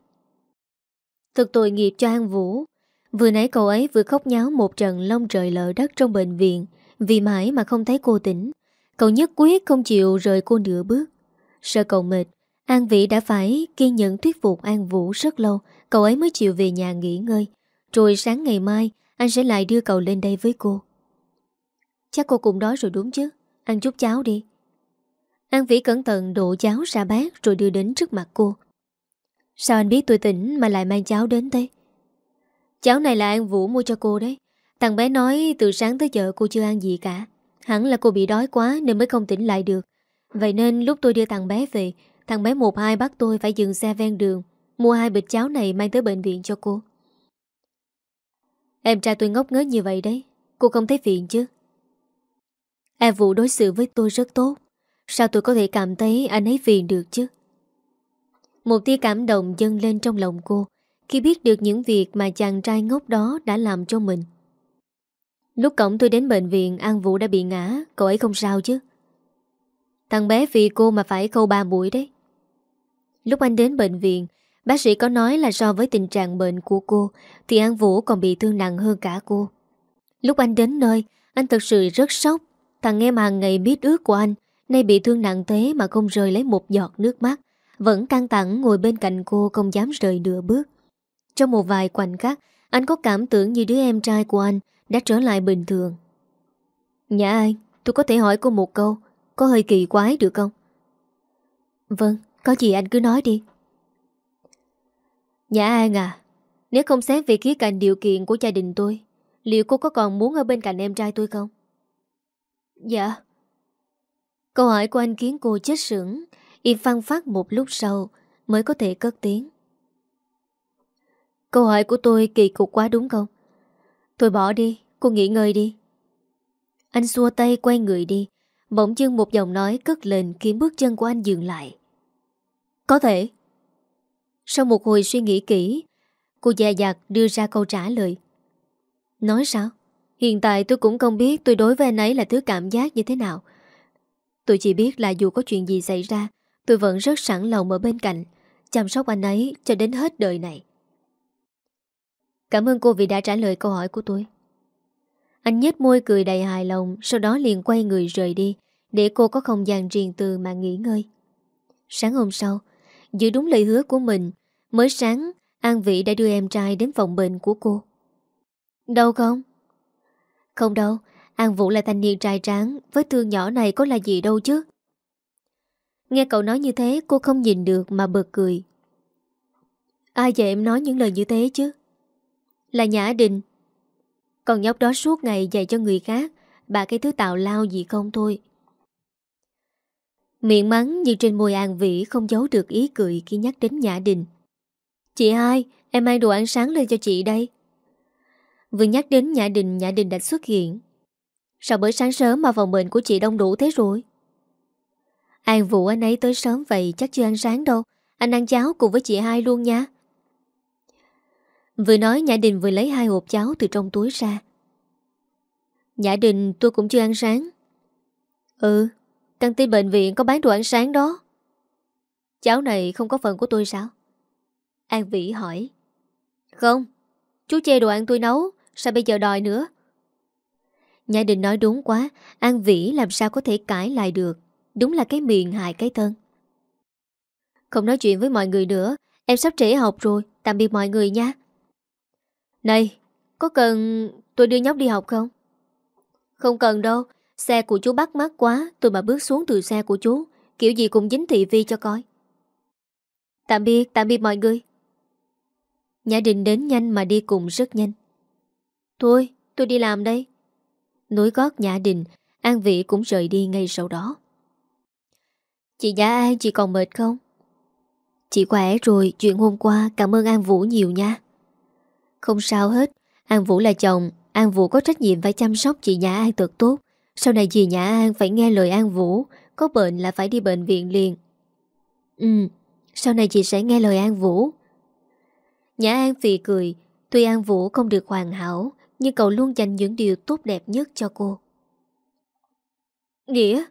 A: Thật tội nghiệp cho An Vũ. Vừa nãy cậu ấy vừa khóc nháo một trận lông trời lỡ đất trong bệnh viện, Vì mãi mà không thấy cô tỉnh. Cậu nhất quyết không chịu rời cô nửa bước. Sợ cậu mệt, An Vĩ đã phải kiên nhẫn thuyết phục An Vũ rất lâu, Cậu ấy mới chịu về nhà nghỉ ngơi. Rồi sáng ngày mai, Anh sẽ lại đưa cậu lên đây với cô. Chắc cô cũng đói rồi đúng chứ? Ăn chút cháo đi. An Vĩ cẩn thận đổ cháo ra bát Rồi đưa đến trước mặt cô. Sao anh biết tôi tỉnh mà lại mang cháo đến thế? Cháo này là An Vũ mua cho cô đấy. Thằng bé nói từ sáng tới giờ cô chưa ăn gì cả. Hẳn là cô bị đói quá nên mới không tỉnh lại được. Vậy nên lúc tôi đưa thằng bé về, Thằng bé một hai bắt tôi phải dừng xe ven đường, Mua hai bịch cháo này mang tới bệnh viện cho cô. Em trai tôi ngốc nghếch như vậy đấy. Cô không thấy phiền chứ? An Vũ đối xử với tôi rất tốt. Sao tôi có thể cảm thấy anh ấy phiền được chứ? Một tia cảm động dâng lên trong lòng cô, khi biết được những việc mà chàng trai ngốc đó đã làm cho mình. Lúc cổng tôi đến bệnh viện, An Vũ đã bị ngã, Cậu ấy không sao chứ? Thằng bé vì cô mà phải khâu ba mũi đấy. Lúc anh đến bệnh viện, Bác sĩ có nói là so với tình trạng bệnh của cô, Thì An Vũ còn bị thương nặng hơn cả cô. Lúc anh đến nơi, Anh thật sự rất sốc. Thằng em hàng ngày biết ước của anh Nay bị thương nặng thế mà không rời lấy một giọt nước mắt, Vẫn căng thẳng ngồi bên cạnh cô Không dám rời nửa bước. Trong một vài khoảnh khắc, Anh có cảm tưởng như đứa em trai của anh Đã trở lại bình thường. Nhã anh Tôi có thể hỏi cô một câu, Có hơi kỳ quái được không? Vâng Có gì anh cứ nói đi. Nhã An à Nếu không xét về khía cạnh điều kiện của gia đình tôi, Liệu cô có còn muốn ở bên cạnh em trai tôi không? Dạ. Câu hỏi của anh khiến cô chết sững Im phăng phát một lúc sau Mới có thể cất tiếng Câu hỏi của tôi kỳ cục quá đúng không? Thôi bỏ đi, cô nghỉ ngơi đi. Anh xua tay quay người đi, bỗng dưng một giọng nói cất lên khiến bước chân của anh dừng lại. Có thể. Sau một hồi suy nghĩ kỹ, cô dè dặt đưa ra câu trả lời. Nói sao? Hiện tại tôi cũng không biết tôi đối với anh ấy là thứ cảm giác như thế nào. Tôi chỉ biết là dù có chuyện gì xảy ra, tôi vẫn rất sẵn lòng ở bên cạnh, chăm sóc anh ấy cho đến hết đời này. Cảm ơn cô vì đã trả lời câu hỏi của tôi. Anh nhếch môi cười đầy hài lòng, sau đó liền quay người rời đi, để cô có không gian riêng tư mà nghỉ ngơi. Sáng hôm sau, giữ đúng lời hứa của mình, mới sáng, An Vĩ đã đưa em trai đến phòng bệnh của cô. Đâu không? Không đâu, An Vũ là thanh niên trai tráng, với thương nhỏ này có là gì đâu chứ. Nghe cậu nói như thế, cô không nhìn được mà bật cười. Ai vậy em nói những lời như thế chứ? Là Nhã Đình Còn nhóc đó suốt ngày dạy cho người khác Bà cái thứ tạo lao gì không thôi Miệng mắng nhưng trên môi An Vĩ không giấu được ý cười khi nhắc đến Nhã Đình. Chị hai, em mang đồ ăn sáng lên cho chị đây. Vừa nhắc đến Nhã Đình, Nhã Đình đã xuất hiện. Sao bữa sáng sớm mà phòng bệnh của chị đông đủ thế rồi? An Vũ anh ấy tới sớm vậy chắc chưa ăn sáng đâu. Anh ăn cháo cùng với chị hai luôn nha. Vừa nói Nhã Đình vừa lấy hai hộp cháo từ trong túi ra. Nhã Đình tôi cũng chưa ăn sáng. Ừ, căng tin bệnh viện có bán đồ ăn sáng đó. Cháo này không có phần của tôi sao? An Vĩ hỏi. Không, chú chê đồ ăn tôi nấu, sao bây giờ đòi nữa? Nhã định nói đúng quá, An Vĩ làm sao có thể cãi lại được. Đúng là cái miệng hại cái thân. Không nói chuyện với mọi người nữa, em sắp trễ học rồi, tạm biệt mọi người nha. Này, có cần tôi đưa nhóc đi học không? Không cần đâu, xe của chú bắt mắt quá, tôi mà bước xuống từ xe của chú, kiểu gì cũng dính thị vi cho coi. Tạm biệt, tạm biệt mọi người. Nhã Đình đến nhanh mà đi cùng rất nhanh. Thôi, tôi đi làm đây. Nối gót Nhã Đình, An Vĩ cũng rời đi ngay sau đó. Chị Nhã An, chị còn mệt không? Chị khỏe rồi, chuyện hôm qua cảm ơn An Vũ nhiều nha. Không sao hết, An Vũ là chồng, An Vũ có trách nhiệm phải chăm sóc chị Nhã An thật tốt. Sau này chị Nhã An phải nghe lời An Vũ, có bệnh là phải đi bệnh viện liền. Ừ, sau này chị sẽ nghe lời An Vũ. Nhã An phì cười, tuy An Vũ không được hoàn hảo, nhưng cậu luôn dành những điều tốt đẹp nhất cho cô. Nghĩa?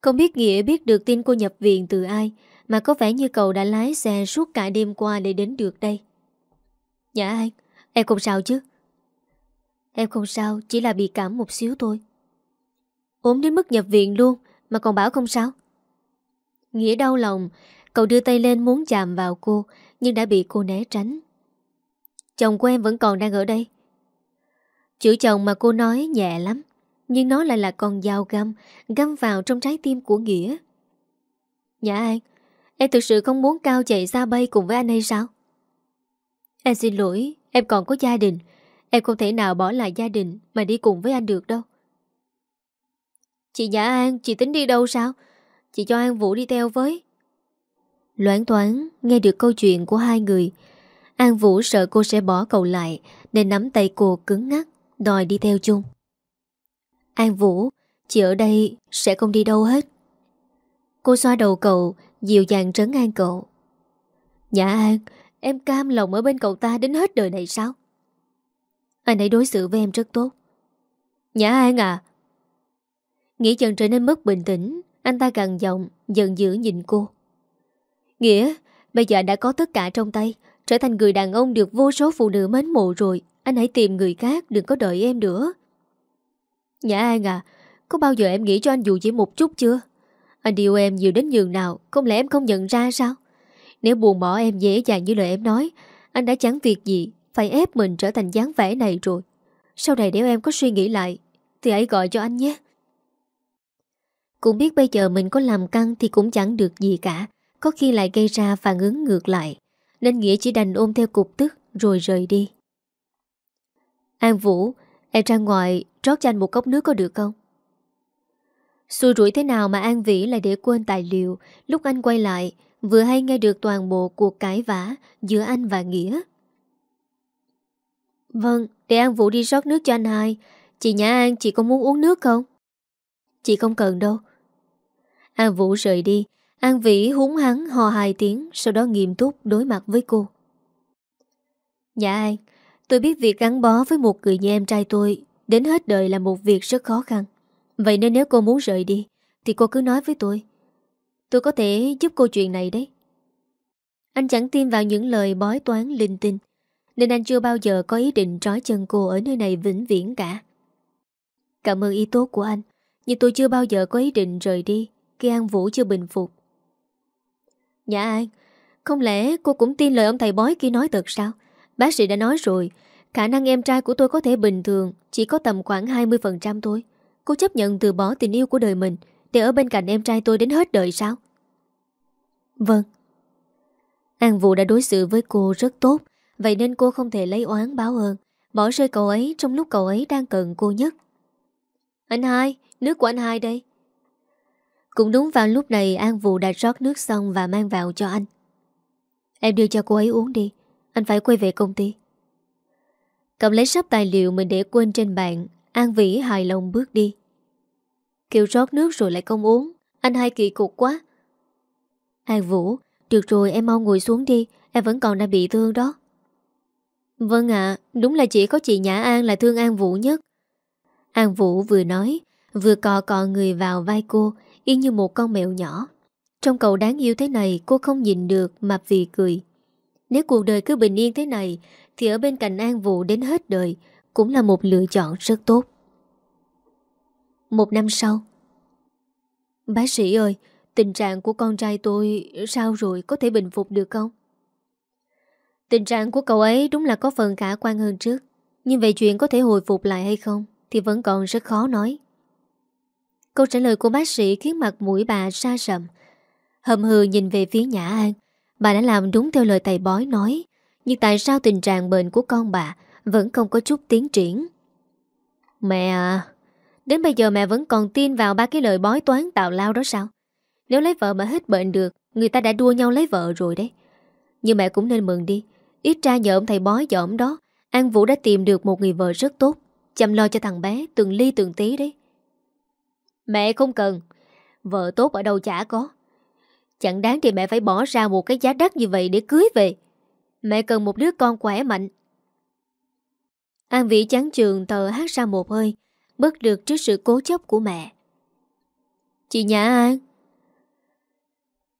A: Không biết Nghĩa biết được tin cô nhập viện từ ai, mà có vẻ như cậu đã lái xe suốt cả đêm qua để đến được đây. Nhã anh em không sao chứ? Em không sao, chỉ là bị cảm một xíu thôi. ốm đến mức nhập viện luôn, mà còn bảo không sao. Nghĩa đau lòng, cậu đưa tay lên muốn chạm vào cô, nhưng đã bị cô né tránh. Chồng của em vẫn còn đang ở đây. Chữ chồng mà cô nói nhẹ lắm, nhưng nó lại là con dao găm, găm vào trong trái tim của Nghĩa. Dạ Nhã An, em thực sự không muốn cao chạy xa bay cùng với anh hay sao? Em xin lỗi, em còn có gia đình. Em không thể nào bỏ lại gia đình mà đi cùng với anh được đâu. Chị Nhã An, chị tính đi đâu sao? Chị cho An Vũ đi theo với. Loãng toán nghe được câu chuyện của hai người. An Vũ sợ cô sẽ bỏ cậu lại nên nắm tay cô cứng ngắc, đòi đi theo chung. An Vũ, chị ở đây sẽ không đi đâu hết. Cô xoa đầu cậu, dịu dàng trấn an cậu. Nhã An, Em cam lòng ở bên cậu ta đến hết đời này sao Anh ấy đối xử với em rất tốt Nhã An à Nghĩ dần trở nên mất bình tĩnh Anh ta gần giọng Giận dữ nhìn cô Nghĩa Bây giờ đã có tất cả trong tay Trở thành người đàn ông được vô số phụ nữ mến mộ rồi anh hãy tìm người khác, Đừng có đợi em nữa. Nhã An à Có bao giờ em nghĩ cho anh dù chỉ một chút chưa? Anh yêu em nhiều đến nhường nào, Không lẽ em không nhận ra sao? Nếu buồn bỏ em dễ dàng như lời em nói, Anh đã chẳng việc gì, Phải ép mình trở thành dáng vẻ này rồi. Sau này nếu em có suy nghĩ lại, Thì hãy gọi cho anh nhé. Cũng biết bây giờ mình có làm căng Thì cũng chẳng được gì cả, Có khi lại gây ra phản ứng ngược lại, Nên Nghĩa chỉ đành ôm theo cục tức, Rồi rời đi. An Vũ, Em ra ngoài rót cho anh một cốc nước có được không? Xui rủi thế nào mà An Vĩ lại để quên tài liệu, Lúc anh quay lại Vừa hay nghe được toàn bộ cuộc cãi vã Giữa anh và Nghĩa. Vâng Để An Vũ đi rót nước cho anh hai. Chị Nhã An, chị có muốn uống nước không? Chị không cần đâu. An Vũ rời đi. An Vĩ húng hắn hò hai tiếng, Sau đó nghiêm túc đối mặt với cô. Nhã An Tôi biết việc gắn bó với một người như em trai tôi Đến hết đời là một việc rất khó khăn. Vậy nên nếu cô muốn rời đi, Thì cô cứ nói với tôi. Tôi có thể giúp cô chuyện này đấy. Anh chẳng tin vào những lời bói toán linh tinh, Nên anh chưa bao giờ có ý định trói chân cô ở nơi này vĩnh viễn cả. Cảm ơn ý tốt của anh, Nhưng tôi chưa bao giờ có ý định rời đi Khi An Vũ chưa bình phục. Nhã anh, Không lẽ cô cũng tin lời ông thầy bói kia nói thật sao? Bác sĩ đã nói rồi Khả năng em trai của tôi có thể bình thường Chỉ có tầm khoảng 20% thôi. Cô chấp nhận từ bỏ tình yêu của đời mình để ở bên cạnh em trai tôi đến hết đời sao? Vâng. An Vũ đã đối xử với cô rất tốt Vậy nên cô không thể lấy oán báo ơn. Bỏ rơi cậu ấy trong lúc cậu ấy đang cần cô nhất. Anh hai Nước của anh hai đây. Cũng đúng vào lúc này An Vũ đã rót nước xong và mang vào cho anh. Em đưa cho cô ấy uống đi, anh phải quay về công ty. Cầm lấy sắp tài liệu mình để quên trên bàn, An Vĩ hài lòng bước đi. Kiều rót nước rồi lại không uống, anh hai kỳ cục quá. An Vũ, được rồi em mau ngồi xuống đi, em vẫn còn đang bị thương đó. Vâng ạ, đúng là chỉ có chị Nhã An là thương An Vũ nhất. An Vũ vừa nói, vừa cò cò người vào vai cô, y như một con mèo nhỏ. Trong cậu đáng yêu thế này cô không nhìn được mà vì cười. Nếu cuộc đời cứ bình yên thế này thì ở bên cạnh An Vũ đến hết đời cũng là một lựa chọn rất tốt. Một năm sau Bác sĩ ơi, tình trạng của con trai tôi sao rồi có thể bình phục được không? Tình trạng của cậu ấy đúng là có phần khả quan hơn trước Nhưng về chuyện có thể hồi phục lại hay không Thì vẫn còn rất khó nói Câu trả lời của bác sĩ khiến mặt mũi bà xa sầm Hầm hừ nhìn về phía Nhã An Bà đã làm đúng theo lời thầy bói nói, Nhưng tại sao tình trạng bệnh của con bà Vẫn không có chút tiến triển? Mẹ à Đến bây giờ mẹ vẫn còn tin vào ba cái lời bói toán tạo lao đó sao? Nếu lấy vợ mà hết bệnh được, Người ta đã đua nhau lấy vợ rồi đấy. Nhưng mẹ cũng nên mừng đi, Ít ra nhờ ông thầy bói dõm đó, An Vũ đã tìm được một người vợ rất tốt, Chăm lo cho thằng bé từng ly từng tí đấy. Mẹ không cần, Vợ tốt ở đâu chả có. Chẳng đáng thì mẹ phải bỏ ra một cái giá đắt như vậy để cưới về. Mẹ cần một đứa con khỏe mạnh. An Vĩ chán trường tờ hát ra một hơi, Bất được trước sự cố chấp của mẹ. Chị Nhã An,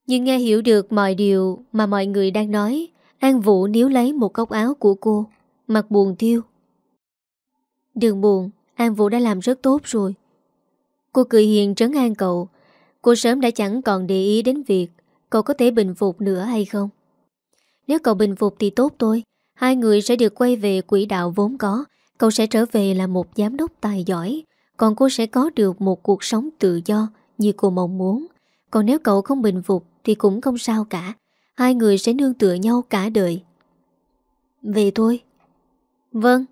A: Nhưng nghe hiểu được mọi điều mà mọi người đang nói, An Vũ níu lấy một cốc áo của cô, Mặt buồn thiêu. Đừng buồn, An Vũ đã làm rất tốt rồi. Cô cười hiền trấn an cậu Cô sớm đã chẳng còn để ý đến việc Cậu có thể bình phục nữa hay không? Nếu cậu bình phục thì tốt thôi. Hai người sẽ được quay về quỹ đạo vốn có. Cậu sẽ trở về là một giám đốc tài giỏi. Còn cô sẽ có được một cuộc sống tự do Như cô mong muốn. Còn nếu cậu không bình phục Thì cũng không sao cả. Hai người sẽ nương tựa nhau cả đời. Về thôi. Vâng.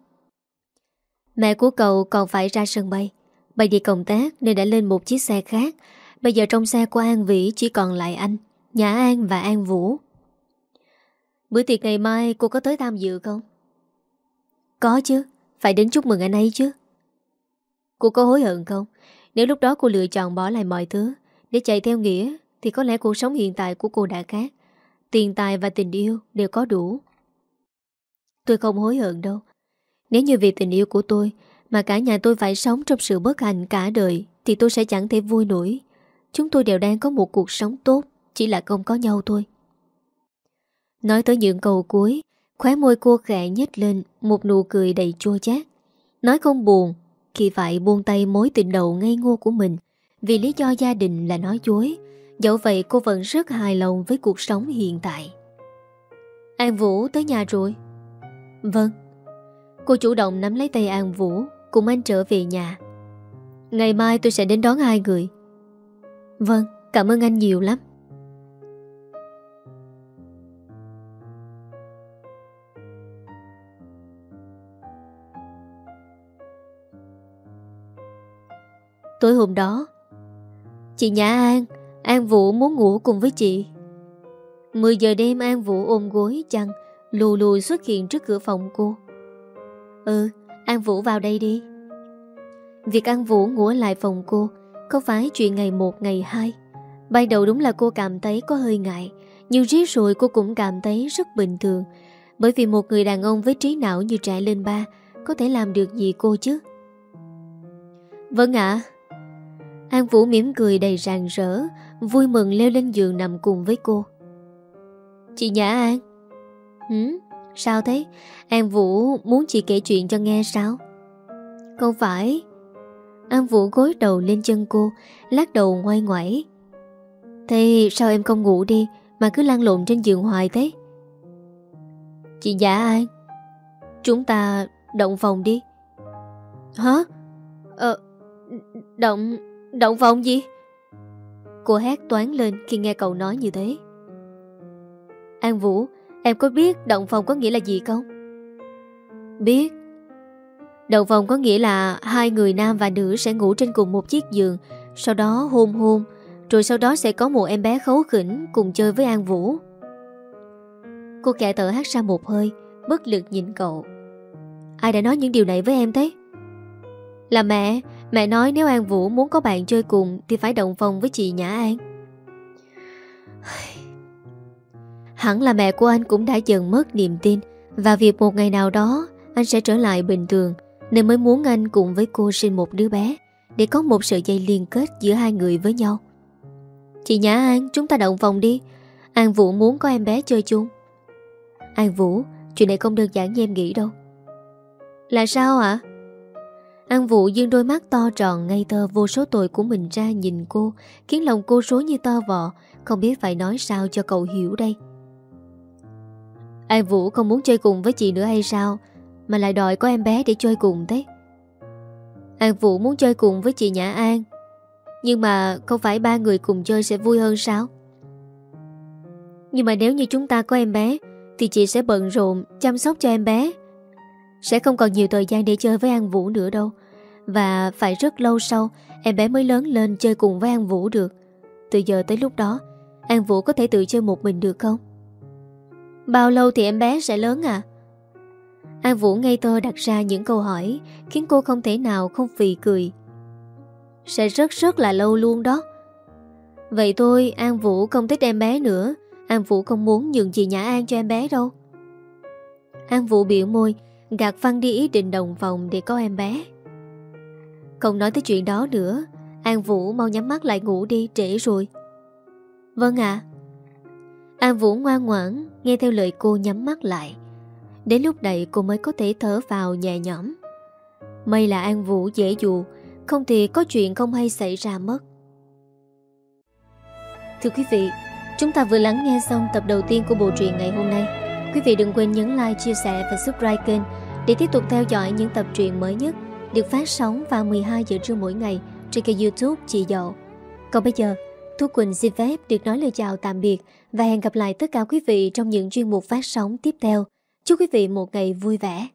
A: Mẹ của cậu còn phải ra sân bay. Bay đi công tác nên đã lên một chiếc xe khác. Bây giờ trong xe của An Vĩ chỉ còn lại anh Nhã An và An Vũ. Bữa tiệc ngày mai cô có tới tham dự không? Có chứ, Phải đến chúc mừng anh ấy chứ. Cô có hối hận không? Nếu lúc đó cô lựa chọn bỏ lại mọi thứ, Để chạy theo nghĩa, Thì có lẽ cuộc sống hiện tại của cô đã khác. Tiền tài và tình yêu đều có đủ. Tôi không hối hận đâu. Nếu như vì tình yêu của tôi, Mà cả nhà tôi phải sống trong sự bất hạnh cả đời, Thì tôi sẽ chẳng thể vui nổi. Chúng tôi đều đang có một cuộc sống tốt, Chỉ là không có nhau thôi. Nói tới những câu cuối, Khóe môi cô khẽ nhếch lên, Một nụ cười đầy chua chát. Nói không buồn Khi phải buông tay mối tình đầu ngây ngô của mình, Vì lý do gia đình là nói dối. Dẫu vậy cô vẫn rất hài lòng với cuộc sống hiện tại. An Vũ tới nhà rồi? Vâng. Cô chủ động nắm lấy tay An Vũ, Cùng anh trở về nhà. Ngày mai tôi sẽ đến đón hai người. Vâng, cảm ơn anh nhiều lắm. Tối hôm đó Chị Nhã An An Vũ muốn ngủ cùng với chị. 10 giờ đêm An Vũ ôm gối chăn Lù lù xuất hiện trước cửa phòng cô. Ừ An Vũ vào đây đi. Việc An Vũ ngủ lại phòng cô không phải chuyện ngày một, ngày hai? Ban đầu đúng là cô cảm thấy có hơi ngại, Nhưng riết rồi cô cũng cảm thấy rất bình thường. Bởi vì một người đàn ông với trí não như trẻ lên ba, Có thể làm được gì cô chứ? Vâng ạ. An Vũ mỉm cười đầy rạng rỡ, Vui mừng leo lên giường nằm cùng với cô. Chị Nhã An. Hử? Sao thế? An Vũ muốn chị kể chuyện cho nghe sao? Không phải. An Vũ gối đầu lên chân cô Lát đầu ngoay ngoải Thế sao em không ngủ đi, Mà cứ lăn lộn trên giường hoài thế Chị giả ai? Chúng ta động phòng đi Hả? Ờ Động Động phòng gì? Cô hét toán lên khi nghe cậu nói như thế An Vũ, Em có biết động phòng có nghĩa là gì không? Biết Đầu phòng có nghĩa là Hai người nam và nữ sẽ ngủ trên cùng một chiếc giường, Sau đó hôn hôn, Rồi sau đó sẽ có một em bé khấu khỉnh Cùng chơi với An Vũ. Cô kẻ tở hát ra một hơi, Bất lực nhìn cậu. Ai đã nói những điều này với em thế? Là mẹ Mẹ nói nếu An Vũ muốn có bạn chơi cùng Thì phải động phòng với chị Nhã An. [sighs] Hẳn là mẹ của anh cũng đã dần mất niềm tin Và việc một ngày nào đó Anh sẽ trở lại bình thường. Nên mới muốn anh cùng với cô sinh một đứa bé Để có một sợi dây liên kết giữa hai người với nhau. Chị Nhã An, chúng ta động phòng đi. An Vũ muốn có em bé chơi chung. An Vũ, Chuyện này không đơn giản như em nghĩ đâu. Là sao ạ? An Vũ dương đôi mắt to tròn ngây thơ vô số tội của mình ra nhìn cô, Khiến lòng cô rối như to vọ Không biết phải nói sao cho cậu hiểu đây. An Vũ không muốn chơi cùng với chị nữa hay sao? Mà lại đòi có em bé để chơi cùng thế An Vũ muốn chơi cùng với chị Nhã An, Nhưng mà không phải ba người cùng chơi sẽ vui hơn sao? Nhưng mà nếu như chúng ta có em bé, Thì chị sẽ bận rộn chăm sóc cho em bé. Sẽ không còn nhiều thời gian để chơi với An Vũ nữa đâu. Và phải rất lâu sau, Em bé mới lớn lên chơi cùng với An Vũ được. Từ giờ tới lúc đó, An Vũ có thể tự chơi một mình được không? Bao lâu thì em bé sẽ lớn à? An Vũ ngây thơ đặt ra những câu hỏi khiến cô không thể nào không phì cười. Sẽ rất rất là lâu luôn đó. Vậy thôi, An Vũ không thích em bé nữa. An Vũ không muốn nhường chị Nhã An cho em bé đâu. An Vũ biểu môi, gạt văn đi ý định đồng phòng để có em bé. Không nói tới chuyện đó nữa, An Vũ mau nhắm mắt lại ngủ đi, trễ rồi. Vâng ạ. An Vũ ngoan ngoãn Nghe theo lời cô nhắm mắt lại Đến lúc này cô mới có thể thở vào nhẹ nhõm. May là An Vũ dễ dụ Không thì có chuyện không hay xảy ra mất. Thưa quý vị Chúng ta vừa lắng nghe xong tập đầu tiên của bộ truyện ngày hôm nay. Quý vị đừng quên nhấn like, chia sẻ và subscribe kênh Để tiếp tục theo dõi những tập truyện mới nhất Được phát sóng vào 12 giờ trưa mỗi ngày Trên kênh youtube Chị Dậu. Còn bây giờ Thu Quỳnh xin phép được nói lời chào tạm biệt và hẹn gặp lại tất cả quý vị trong những chuyên mục phát sóng tiếp theo. Chúc quý vị một ngày vui vẻ.